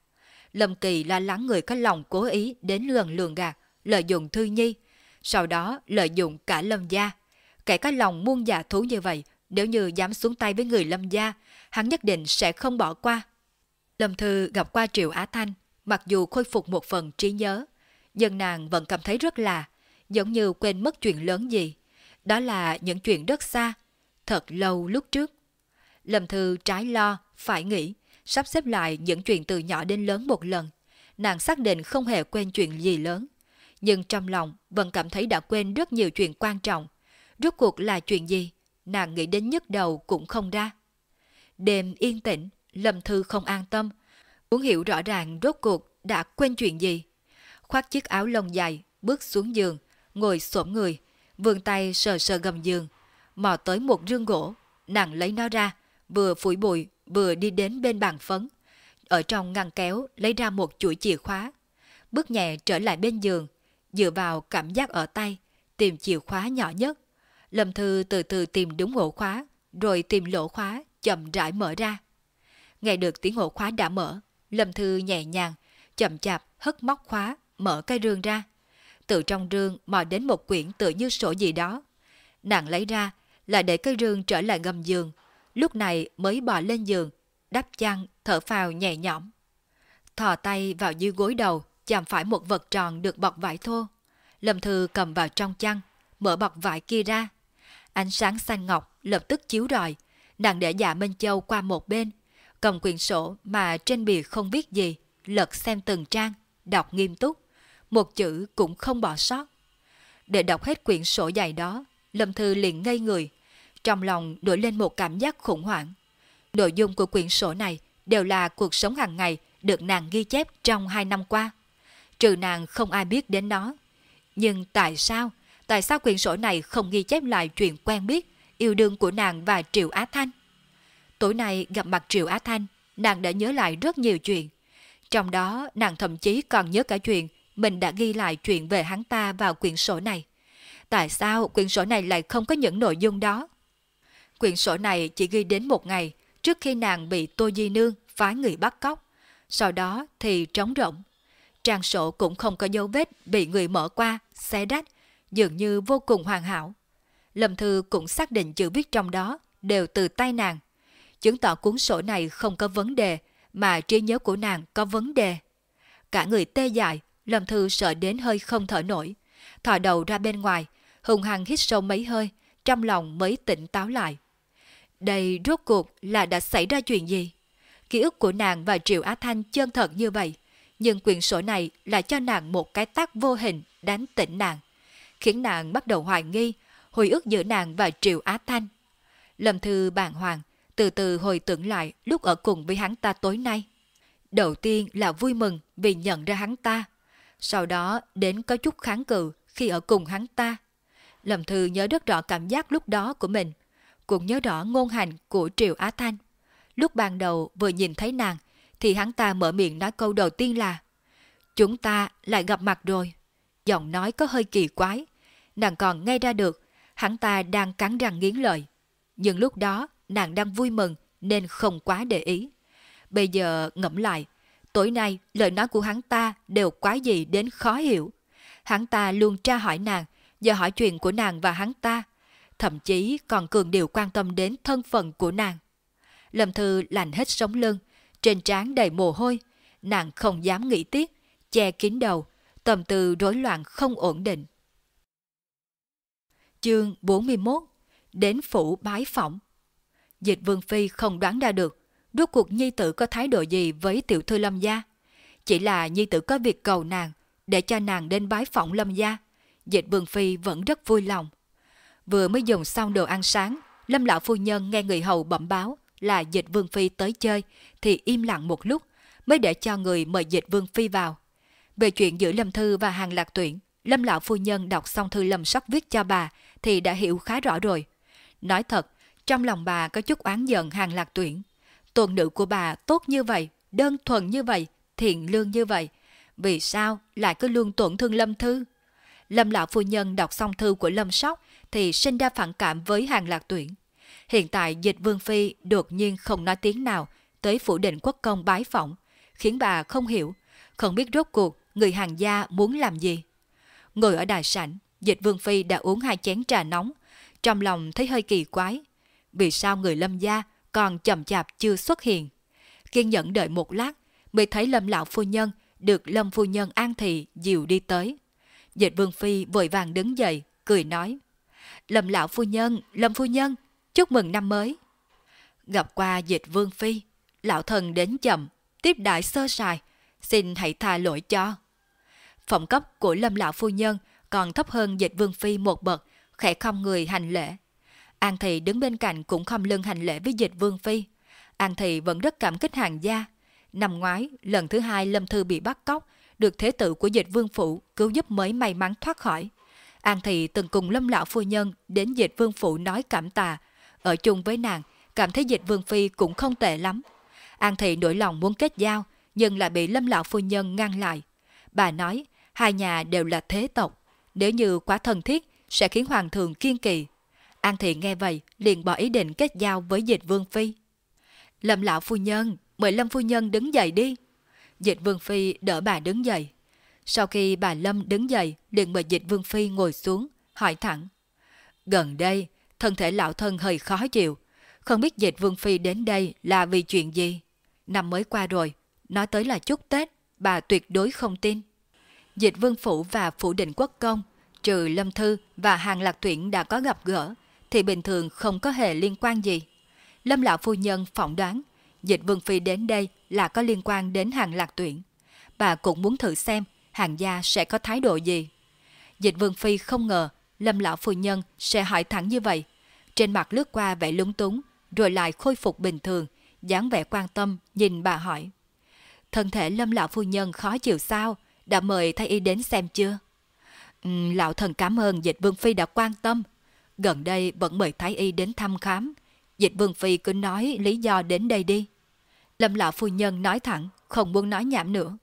Lâm Kỳ lo lắng người có lòng cố ý đến gần lường gạt, lợi dụng Thư Nhi, sau đó lợi dụng cả Lâm Gia. Kẻ có lòng muôn giả thú như vậy, nếu như dám xuống tay với người Lâm Gia, hắn nhất định sẽ không bỏ qua. Lâm Thư gặp qua Triệu Á Thanh, mặc dù khôi phục một phần trí nhớ, nhưng nàng vẫn cảm thấy rất lạ, giống như quên mất chuyện lớn gì. Đó là những chuyện rất xa, thật lâu lúc trước. Lâm Thư trái lo, phải nghĩ, sắp xếp lại những chuyện từ nhỏ đến lớn một lần. Nàng xác định không hề quên chuyện gì lớn. Nhưng trong lòng vẫn cảm thấy đã quên rất nhiều chuyện quan trọng. Rốt cuộc là chuyện gì? Nàng nghĩ đến nhức đầu cũng không ra. Đêm yên tĩnh, Lâm Thư không an tâm. Muốn hiểu rõ ràng rốt cuộc đã quên chuyện gì. Khoác chiếc áo lông dài, bước xuống giường, ngồi xổm người, vươn tay sờ sờ gầm giường, mò tới một rương gỗ, nàng lấy nó ra, vừa phủi bụi, vừa đi đến bên bàn phấn. Ở trong ngăn kéo lấy ra một chuỗi chìa khóa. Bước nhẹ trở lại bên giường, dựa vào cảm giác ở tay, tìm chìa khóa nhỏ nhất. Lâm Thư từ từ tìm đúng ổ khóa, rồi tìm lỗ khóa, chậm rãi mở ra. Nghe được tiếng ổ khóa đã mở, Lâm Thư nhẹ nhàng, chậm chạp hất móc khóa, mở cái rương ra. Từ trong rương mò đến một quyển tựa như sổ gì đó. Nàng lấy ra, là để cây rương trở lại gầm giường. Lúc này mới bò lên giường, đắp chăn, thở phào nhẹ nhõm. Thò tay vào dưới gối đầu, chạm phải một vật tròn được bọc vải thô. Lâm Thư cầm vào trong chăn, mở bọc vải kia ra. Ánh sáng xanh ngọc lập tức chiếu rọi, nàng để dạ Minh Châu qua một bên, cầm quyển sổ mà trên bìa không viết gì, lật xem từng trang, đọc nghiêm túc, một chữ cũng không bỏ sót. Để đọc hết quyển sổ dày đó, Lâm Thư liền ngây người, trong lòng nổi lên một cảm giác khủng hoảng. Nội dung của quyển sổ này đều là cuộc sống hàng ngày được nàng ghi chép trong hai năm qua. Trừ nàng không ai biết đến nó. Nhưng tại sao? Tại sao quyển sổ này không ghi chép lại chuyện quen biết, yêu đương của nàng và Triệu Á Thanh? Tối nay gặp mặt Triệu Á Thanh, nàng đã nhớ lại rất nhiều chuyện. Trong đó, nàng thậm chí còn nhớ cả chuyện mình đã ghi lại chuyện về hắn ta vào quyển sổ này. Tại sao quyển sổ này lại không có những nội dung đó? Quyển sổ này chỉ ghi đến một ngày trước khi nàng bị Tô Di Nương phái người bắt cóc. Sau đó thì trống rỗng. Trang sổ cũng không có dấu vết bị người mở qua, xé rách, dường như vô cùng hoàn hảo. Lâm Thư cũng xác định chữ viết trong đó đều từ tay nàng. Chứng tỏ cuốn sổ này không có vấn đề, mà trí nhớ của nàng có vấn đề. Cả người tê dại, Lâm Thư sợ đến hơi không thở nổi. Thò đầu ra bên ngoài, hùng hăng hít sâu mấy hơi, trong lòng mới tỉnh táo lại. Đây rốt cuộc là đã xảy ra chuyện gì? Ký ức của nàng và Triệu Á Thanh chân thật như vậy, nhưng quyển sổ này lại cho nàng một cái tác vô hình đánh tỉnh nàng, khiến nàng bắt đầu hoài nghi hồi ức giữa nàng và Triệu Á Thanh. Lâm Thư bàng hoàng, từ từ hồi tưởng lại lúc ở cùng với hắn ta tối nay. Đầu tiên là vui mừng vì nhận ra hắn ta, sau đó đến có chút kháng cự khi ở cùng hắn ta. Lâm Thư nhớ rất rõ cảm giác lúc đó của mình, cũng nhớ rõ ngôn hành của Triệu Á Thanh. Lúc ban đầu vừa nhìn thấy nàng, thì hắn ta mở miệng nói câu đầu tiên là Chúng ta lại gặp mặt rồi. Giọng nói có hơi kỳ quái. Nàng còn nghe ra được, hắn ta đang cắn răng nghiến lợi. Nhưng lúc đó, nàng đang vui mừng nên không quá để ý. Bây giờ ngẫm lại, tối nay lời nói của hắn ta đều quá gì đến khó hiểu. Hắn ta luôn tra hỏi nàng giờ hỏi chuyện của nàng và hắn ta, thậm chí còn cường điều quan tâm đến thân phận của nàng. Lâm Thư lành hết sống lưng, trên trán đầy mồ hôi, nàng không dám nghĩ tiếp, che kín đầu, tâm tư rối loạn không ổn định. Chương 41 Đến phủ bái phỏng Dịch Vương Phi không đoán ra được rốt cuộc nhi tử có thái độ gì với tiểu thư Lâm Gia. Chỉ là nhi tử có việc cầu nàng để cho nàng đến bái phỏng Lâm Gia. Dịch Vương Phi vẫn rất vui lòng. Vừa mới dùng xong đồ ăn sáng, Lâm Lão Phu Nhân nghe người hầu bẩm báo là Dịch Vương Phi tới chơi thì im lặng một lúc mới để cho người mời Dịch Vương Phi vào. Về chuyện giữa Lâm Thư và Hàng Lạc Tuyển, Lâm Lão Phu Nhân đọc xong thư Lâm sóc viết cho bà thì đã hiểu khá rõ rồi. Nói thật, trong lòng bà có chút oán giận Hàng Lạc Tuyển. Tuần nữ của bà tốt như vậy, đơn thuần như vậy, thiện lương như vậy. Vì sao lại cứ luôn tổn thương Lâm Thư? Lâm Lão Phu Nhân đọc xong thư của Lâm Sóc thì sinh ra phản cảm với Hàng Lạc Tuyển. Hiện tại dịch Vương Phi đột nhiên không nói tiếng nào tới phủ định quốc công bái phỏng, khiến bà không hiểu, không biết rốt cuộc người hàng gia muốn làm gì. Ngồi ở đài sảnh, dịch Vương Phi đã uống hai chén trà nóng, trong lòng thấy hơi kỳ quái. Vì sao người lâm gia còn chậm chạp chưa xuất hiện? Kiên nhẫn đợi một lát, mới thấy lâm lão phu nhân được lâm phu nhân an thị dìu đi tới. Dịch Vương Phi vội vàng đứng dậy, cười nói. Lâm lão phu nhân, lâm phu nhân, chúc mừng năm mới. Gặp qua dịch Vương Phi, lão thần đến chậm, tiếp đại sơ sài, xin hãy tha lỗi cho. Phẩm cấp của lâm lão phu nhân còn thấp hơn dịch Vương Phi một bậc, khẽ không người hành lễ. An Thị đứng bên cạnh cũng không lưng hành lễ với dịch Vương Phi. An Thị vẫn rất cảm kích hàng gia. Năm ngoái, lần thứ hai Lâm Thư bị bắt cóc, được thế tử của dịch Vương Phủ cứu giúp mới may mắn thoát khỏi. An Thị từng cùng Lâm Lão Phu Nhân đến dịch Vương Phủ nói cảm tạ. Ở chung với nàng, cảm thấy dịch Vương Phi cũng không tệ lắm. An Thị nổi lòng muốn kết giao, nhưng lại bị Lâm Lão Phu Nhân ngăn lại. Bà nói, hai nhà đều là thế tộc. Nếu như quá thân thiết, sẽ khiến Hoàng thượng kiên kỳ. An Thị nghe vậy, liền bỏ ý định kết giao với dịch Vương Phi. Lâm Lão Phu Nhân, mời Lâm Phu Nhân đứng dậy đi. Dịch Vương Phi đỡ bà đứng dậy. Sau khi bà Lâm đứng dậy, liền mời Dịch Vương Phi ngồi xuống, hỏi thẳng. Gần đây, thân thể lão thân hơi khó chịu. Không biết Dịch Vương Phi đến đây là vì chuyện gì? Năm mới qua rồi, nói tới là chúc Tết, bà tuyệt đối không tin. Dịch Vương Phủ và Phủ Định Quốc Công, trừ Lâm Thư và Hàng Lạc Tuyển đã có gặp gỡ, thì bình thường không có hề liên quan gì. Lâm Lão Phu Nhân phỏng đoán, Dịch Vương Phi đến đây là có liên quan đến Hàng Lạc Tuyển. Bà cũng muốn thử xem hàng gia sẽ có thái độ gì. Dịch Vương Phi không ngờ Lâm Lão Phu Nhân sẽ hỏi thẳng như vậy. Trên mặt lướt qua vẻ lúng túng, rồi lại khôi phục bình thường, dáng vẻ quan tâm nhìn bà hỏi. Thân thể Lâm Lão Phu Nhân khó chịu sao? Đã mời thay y đến xem chưa? Ừ, lão thần cảm ơn Dịch Vương Phi đã quan tâm. Gần đây vẫn mời Thái Y đến thăm khám. Dịch Vương Phi cứ nói lý do đến đây đi. Lâm Lão Phu Nhân nói thẳng, không muốn nói nhảm nữa.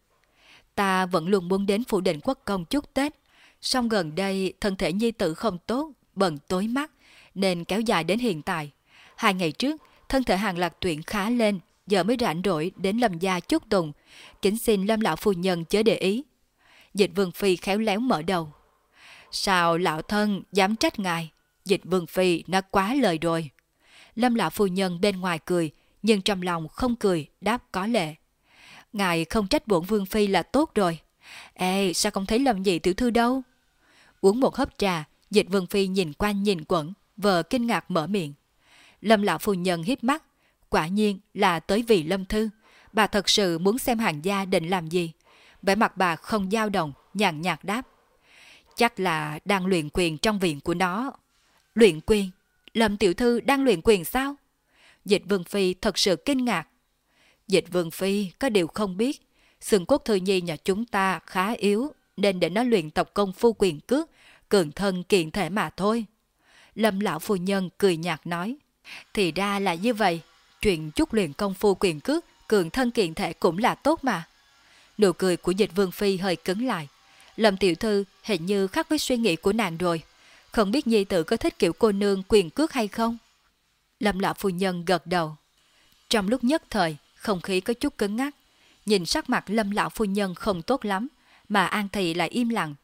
Ta vẫn luôn muốn đến phủ định quốc công chúc Tết. Song gần đây thân thể nhi tử không tốt, bận tối mắt, nên kéo dài đến hiện tại. Hai ngày trước, thân thể hàng lạc tuyển khá lên, giờ mới rảnh rỗi đến lâm gia chúc tùng. Kính xin lâm lão phu nhân chớ để ý. Dịch vương phi khéo léo mở đầu. Sao lão thân dám trách ngài? Dịch vương phi nó quá lời rồi. Lâm lão phu nhân bên ngoài cười, nhưng trong lòng không cười, đáp có lệ. Ngài không trách bổn vương phi là tốt rồi. Ê, sao không thấy lâm nhị tiểu thư đâu? Uống một hớp trà, dịch vương phi nhìn quanh nhìn quẩn, vờ kinh ngạc mở miệng. Lâm lão phu nhân hiếp mắt, quả nhiên là tới vì lâm thư. Bà thật sự muốn xem hàng gia định làm gì. Vẻ mặt bà không dao động, nhàn nhạt đáp. Chắc là đang luyện quyền trong viện của nó. Luyện quyền? Lâm tiểu thư đang luyện quyền sao? Dịch vương phi thật sự kinh ngạc. Dịch vương phi có điều không biết. xương cốt thư nhi nhà chúng ta khá yếu, nên để nó luyện tập công phu quyền cước, cường thân kiện thể mà thôi. Lâm lão phu nhân cười nhạt nói, thì ra là như vậy, chuyện chút luyện công phu quyền cước, cường thân kiện thể cũng là tốt mà. Nụ cười của dịch vương phi hơi cứng lại. Lâm tiểu thư hình như khác với suy nghĩ của nàng rồi. Không biết nhi tử có thích kiểu cô nương quyền cước hay không? Lâm lão phu nhân gật đầu. Trong lúc nhất thời, không khí có chút cứng ngắc. Nhìn sắc mặt lâm lão phu nhân không tốt lắm, mà An Thị lại im lặng.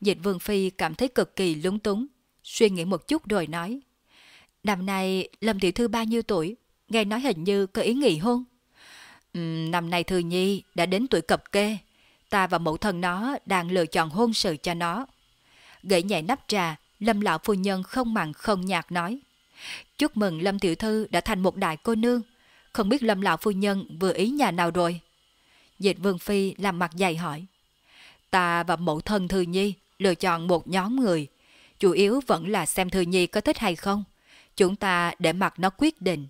Dịch Vương Phi cảm thấy cực kỳ lúng túng, suy nghĩ một chút rồi nói. Năm nay Lâm Tiểu Thư bao nhiêu tuổi? Nghe nói hình như có ý nghỉ hôn. Uhm, năm nay Thư Nhi đã đến tuổi cập kê. Ta và mẫu thân nó đang lựa chọn hôn sự cho nó. Gãy nhẹ nắp trà, Lâm Lão Phu Nhân không mặn không nhạt nói. Chúc mừng Lâm Tiểu Thư đã thành một đại cô nương. Không biết Lâm Lão Phu Nhân vừa ý nhà nào rồi? Dịch Vương Phi làm mặt dày hỏi. Ta và mẫu thân Thư Nhi lựa chọn một nhóm người. Chủ yếu vẫn là xem Thư Nhi có thích hay không. Chúng ta để mặc nó quyết định.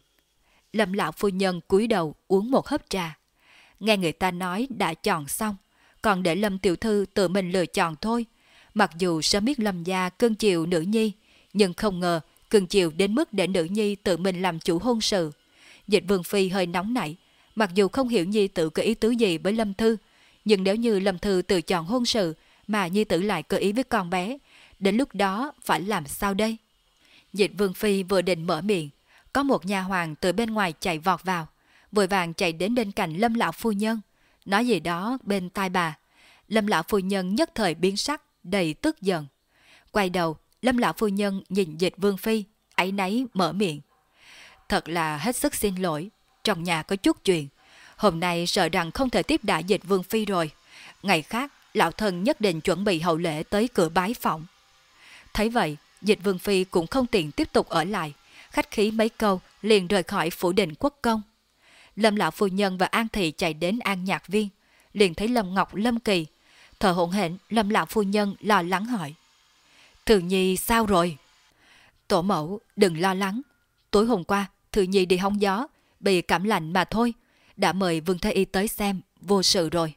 Lâm lão phu nhân cúi đầu uống một hớp trà. Nghe người ta nói đã chọn xong, còn để Lâm tiểu thư tự mình lựa chọn thôi. Mặc dù sớm biết Lâm gia cưng chiều nữ nhi, nhưng không ngờ cưng chiều đến mức để nữ nhi tự mình làm chủ hôn sự. Dịch vương phi hơi nóng nảy, mặc dù không hiểu nhi tự có ý tứ gì với Lâm Thư, nhưng nếu như Lâm Thư tự chọn hôn sự mà nhi tử lại cơ ý với con bé, đến lúc đó phải làm sao đây? Dịch vương phi vừa định mở miệng, có một nhà hoàng từ bên ngoài chạy vọt vào, vội vàng chạy đến bên cạnh lâm lão phu nhân, nói gì đó bên tai bà. Lâm lão phu nhân nhất thời biến sắc, đầy tức giận. Quay đầu, lâm lão phu nhân nhìn dịch vương phi, ấy nấy mở miệng. Thật là hết sức xin lỗi, trong nhà có chút chuyện. Hôm nay sợ rằng không thể tiếp đại dịch vương phi rồi. Ngày khác, lão thần nhất định chuẩn bị hậu lễ tới cửa bái phòng. Thấy vậy, dịch vương phi cũng không tiện tiếp tục ở lại, khách khí mấy câu liền rời khỏi phủ định quốc công. Lâm lão phu nhân và An Thị chạy đến An Nhạc Viên, liền thấy Lâm Ngọc Lâm Kỳ. Thở hỗn hển, Lâm lão phu nhân lo lắng hỏi. Thường Nhi sao rồi? Tổ mẫu, đừng lo lắng. Tối hôm qua, thứ Nhi đi hóng gió, bị cảm lạnh mà thôi. Đã mời Vương Thái Y tới xem, vô sự rồi.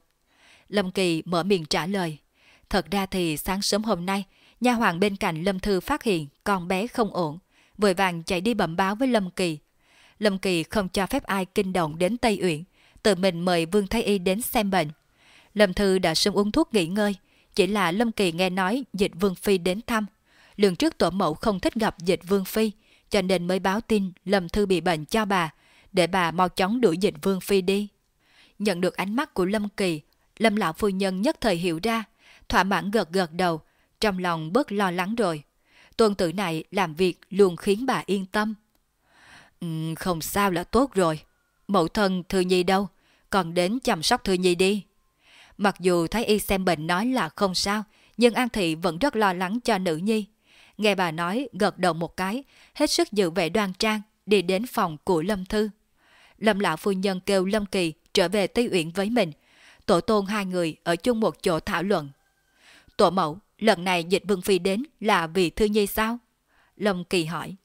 Lâm Kỳ mở miệng trả lời. Thật ra thì sáng sớm hôm nay, nha hoàng bên cạnh Lâm Thư phát hiện con bé không ổn, vội vàng chạy đi bẩm báo với Lâm Kỳ. Lâm Kỳ không cho phép ai kinh động đến Tây Uyển, tự mình mời Vương Thái Y đến xem bệnh. Lâm Thư đã sớm uống thuốc nghỉ ngơi, chỉ là Lâm Kỳ nghe nói dịch Vương Phi đến thăm. Lường trước tổ mẫu không thích gặp dịch Vương Phi, cho nên mới báo tin Lâm Thư bị bệnh cho bà, để bà mau chóng đuổi dịch Vương Phi đi. Nhận được ánh mắt của Lâm Kỳ, Lâm Lão Phu Nhân nhất thời hiểu ra, thỏa mãn gật gật đầu, trong lòng bớt lo lắng rồi. Tuần tử này làm việc luôn khiến bà yên tâm. Ừ, không sao là tốt rồi. Mẫu thân Thư Nhi đâu? Còn đến chăm sóc Thư Nhi đi. Mặc dù thấy y xem bệnh nói là không sao, nhưng An Thị vẫn rất lo lắng cho nữ nhi. Nghe bà nói gật đầu một cái, hết sức giữ vẻ đoan trang, đi đến phòng của Lâm Thư. Lâm lão phu nhân kêu Lâm Kỳ trở về Tây Uyển với mình. Tổ tôn hai người ở chung một chỗ thảo luận. Tổ mẫu, lần này dịch vương phi đến là vì Thư Nhi sao? Lâm Kỳ hỏi.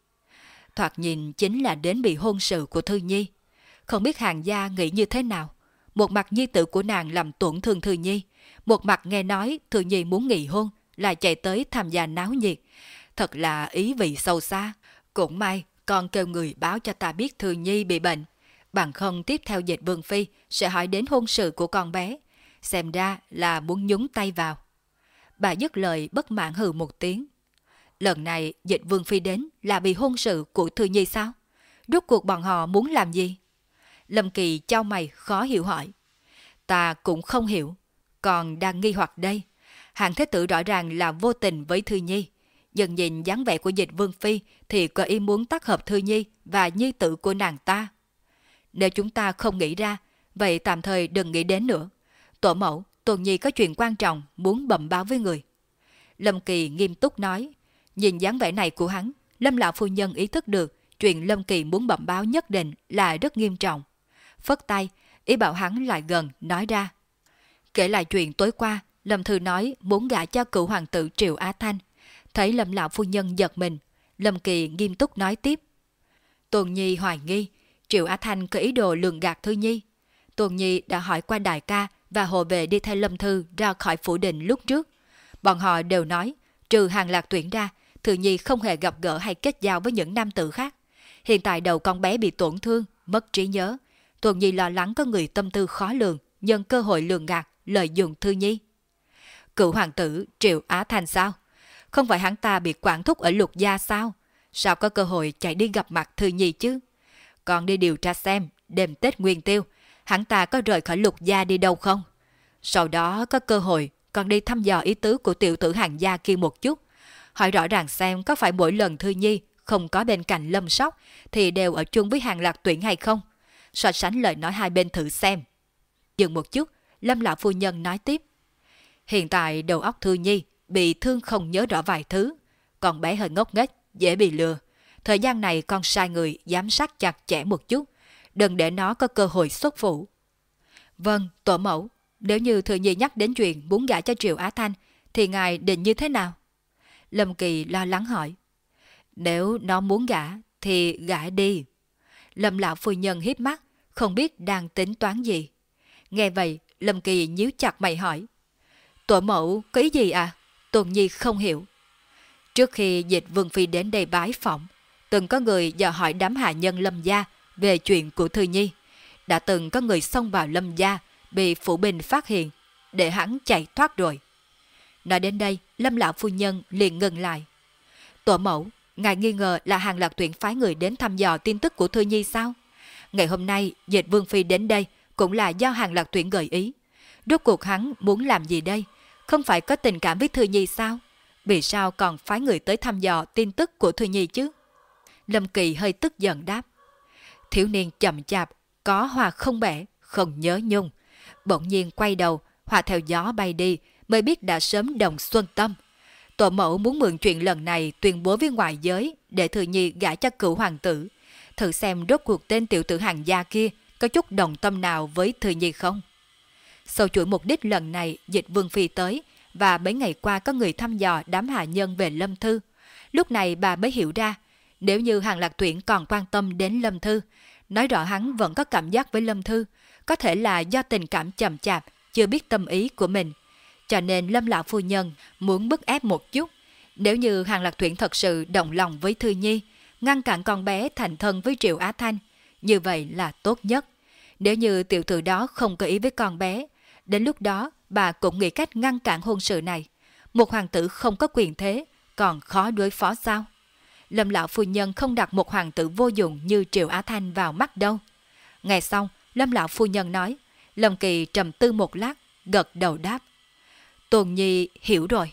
Thoạt nhìn chính là đến bị hôn sự của Thư Nhi. Không biết hàng gia nghĩ như thế nào. Một mặt nhi tử của nàng làm tổn thương Thư Nhi. Một mặt nghe nói Thư Nhi muốn nghỉ hôn, lại chạy tới tham gia náo nhiệt. Thật là ý vị sâu xa. Cũng may, con kêu người báo cho ta biết Thư Nhi bị bệnh. Bằng không tiếp theo dịch vương phi sẽ hỏi đến hôn sự của con bé. Xem ra là muốn nhúng tay vào. Bà dứt lời bất mãn hừ một tiếng. Lần này dịch vương phi đến là vì hôn sự của Thư Nhi sao? Rốt cuộc bọn họ muốn làm gì? Lâm Kỳ trao mày khó hiểu hỏi. Ta cũng không hiểu, còn đang nghi hoặc đây. Hàng thế tử rõ ràng là vô tình với Thư Nhi. Dần nhìn dáng vẻ của dịch vương phi thì có ý muốn tác hợp Thư Nhi và nhi tử của nàng ta. Nếu chúng ta không nghĩ ra, vậy tạm thời đừng nghĩ đến nữa. Tổ mẫu, tuần Nhi có chuyện quan trọng muốn bẩm báo với người. Lâm Kỳ nghiêm túc nói, nhìn dáng vẻ này của hắn, Lâm Lão Phu Nhân ý thức được chuyện Lâm Kỳ muốn bẩm báo nhất định là rất nghiêm trọng. Phất tay, ý bảo hắn lại gần, nói ra. Kể lại chuyện tối qua, Lâm Thư nói muốn gả cho cựu hoàng tử Triệu Á Thanh. Thấy Lâm Lão Phu Nhân giật mình, Lâm Kỳ nghiêm túc nói tiếp. Tuần Nhi hoài nghi, Triệu Á Thanh có ý đồ lường gạt Thư Nhi. Tuần Nhi đã hỏi qua đại ca và hồ vệ đi theo Lâm Thư ra khỏi phủ định lúc trước. Bọn họ đều nói Trừ hàng lạc tuyển ra, Thư Nhi không hề gặp gỡ hay kết giao với những nam tử khác. Hiện tại đầu con bé bị tổn thương, mất trí nhớ. Tuần Nhi lo lắng có người tâm tư khó lường, nhân cơ hội lường gạt, lợi dụng Thư Nhi. Cựu hoàng tử Triệu Á thanh sao? Không phải hắn ta bị quản thúc ở lục gia sao? Sao có cơ hội chạy đi gặp mặt Thư Nhi chứ? Còn đi điều tra xem, đêm Tết Nguyên Tiêu, hắn ta có rời khỏi lục gia đi đâu không? Sau đó có cơ hội còn đi thăm dò ý tứ của tiểu tử hàng gia kia một chút. Hỏi rõ ràng xem có phải mỗi lần Thư Nhi không có bên cạnh lâm sóc thì đều ở chung với hàng lạc tuyển hay không? So sánh lời nói hai bên thử xem. Dừng một chút, Lâm Lão Phu Nhân nói tiếp. Hiện tại đầu óc Thư Nhi bị thương không nhớ rõ vài thứ, còn bé hơi ngốc nghếch, dễ bị lừa. Thời gian này con sai người giám sát chặt chẽ một chút, đừng để nó có cơ hội xuất phủ. Vâng, tổ mẫu, nếu như Thừa Nhi nhắc đến chuyện muốn gả cho Triệu Á Thanh, thì ngài định như thế nào? Lâm Kỳ lo lắng hỏi. Nếu nó muốn gả, thì gả đi. Lâm lão phu nhân hiếp mắt, không biết đang tính toán gì. Nghe vậy, Lâm Kỳ nhíu chặt mày hỏi. Tổ mẫu có ý gì à? Tôn Nhi không hiểu. Trước khi dịch Vương Phi đến đây bái phỏng, từng có người dò hỏi đám hạ nhân Lâm Gia về chuyện của Thư Nhi. Đã từng có người xông vào Lâm Gia, bị phủ bình phát hiện, để hắn chạy thoát rồi. Nói đến đây, Lâm Lão Phu Nhân liền ngừng lại. Tổ mẫu, ngài nghi ngờ là hàng lạc tuyển phái người đến thăm dò tin tức của Thư Nhi sao? Ngày hôm nay, dịch Vương Phi đến đây cũng là do hàng lạc tuyển gợi ý. Rốt cuộc hắn muốn làm gì đây? Không phải có tình cảm với Thư Nhi sao? Vì sao còn phái người tới thăm dò tin tức của Thư Nhi chứ? Lâm Kỳ hơi tức giận đáp. Thiếu niên chậm chạp, có hòa không bẻ, không nhớ nhung. Bỗng nhiên quay đầu, hòa theo gió bay đi, mới biết đã sớm đồng xuân tâm. Tổ mẫu muốn mượn chuyện lần này tuyên bố với ngoại giới để Thư Nhi gả cho cựu hoàng tử. Thử xem rốt cuộc tên tiểu tử hàng gia kia có chút đồng tâm nào với Thư Nhi không? Sau chuỗi mục đích lần này, dịch Vương Phi tới, và mấy ngày qua có người thăm dò đám hạ nhân về Lâm Thư. Lúc này bà mới hiểu ra, nếu như Hàng Lạc Tuyển còn quan tâm đến Lâm Thư, nói rõ hắn vẫn có cảm giác với Lâm Thư, có thể là do tình cảm chậm chạp, chưa biết tâm ý của mình. Cho nên Lâm Lão Phu Nhân muốn bức ép một chút. Nếu như Hàng Lạc Tuyển thật sự đồng lòng với Thư Nhi, ngăn cản con bé thành thân với Triệu Á Thanh, như vậy là tốt nhất. Nếu như tiểu tử đó không có ý với con bé, đến lúc đó bà cũng nghĩ cách ngăn cản hôn sự này. Một hoàng tử không có quyền thế, còn khó đối phó sao? Lâm lão phu nhân không đặt một hoàng tử vô dụng như Triệu Á Thanh vào mắt đâu. Ngày xong, Lâm lão phu nhân nói, Lâm Kỳ trầm tư một lát, gật đầu đáp. Tồn Nhi hiểu rồi.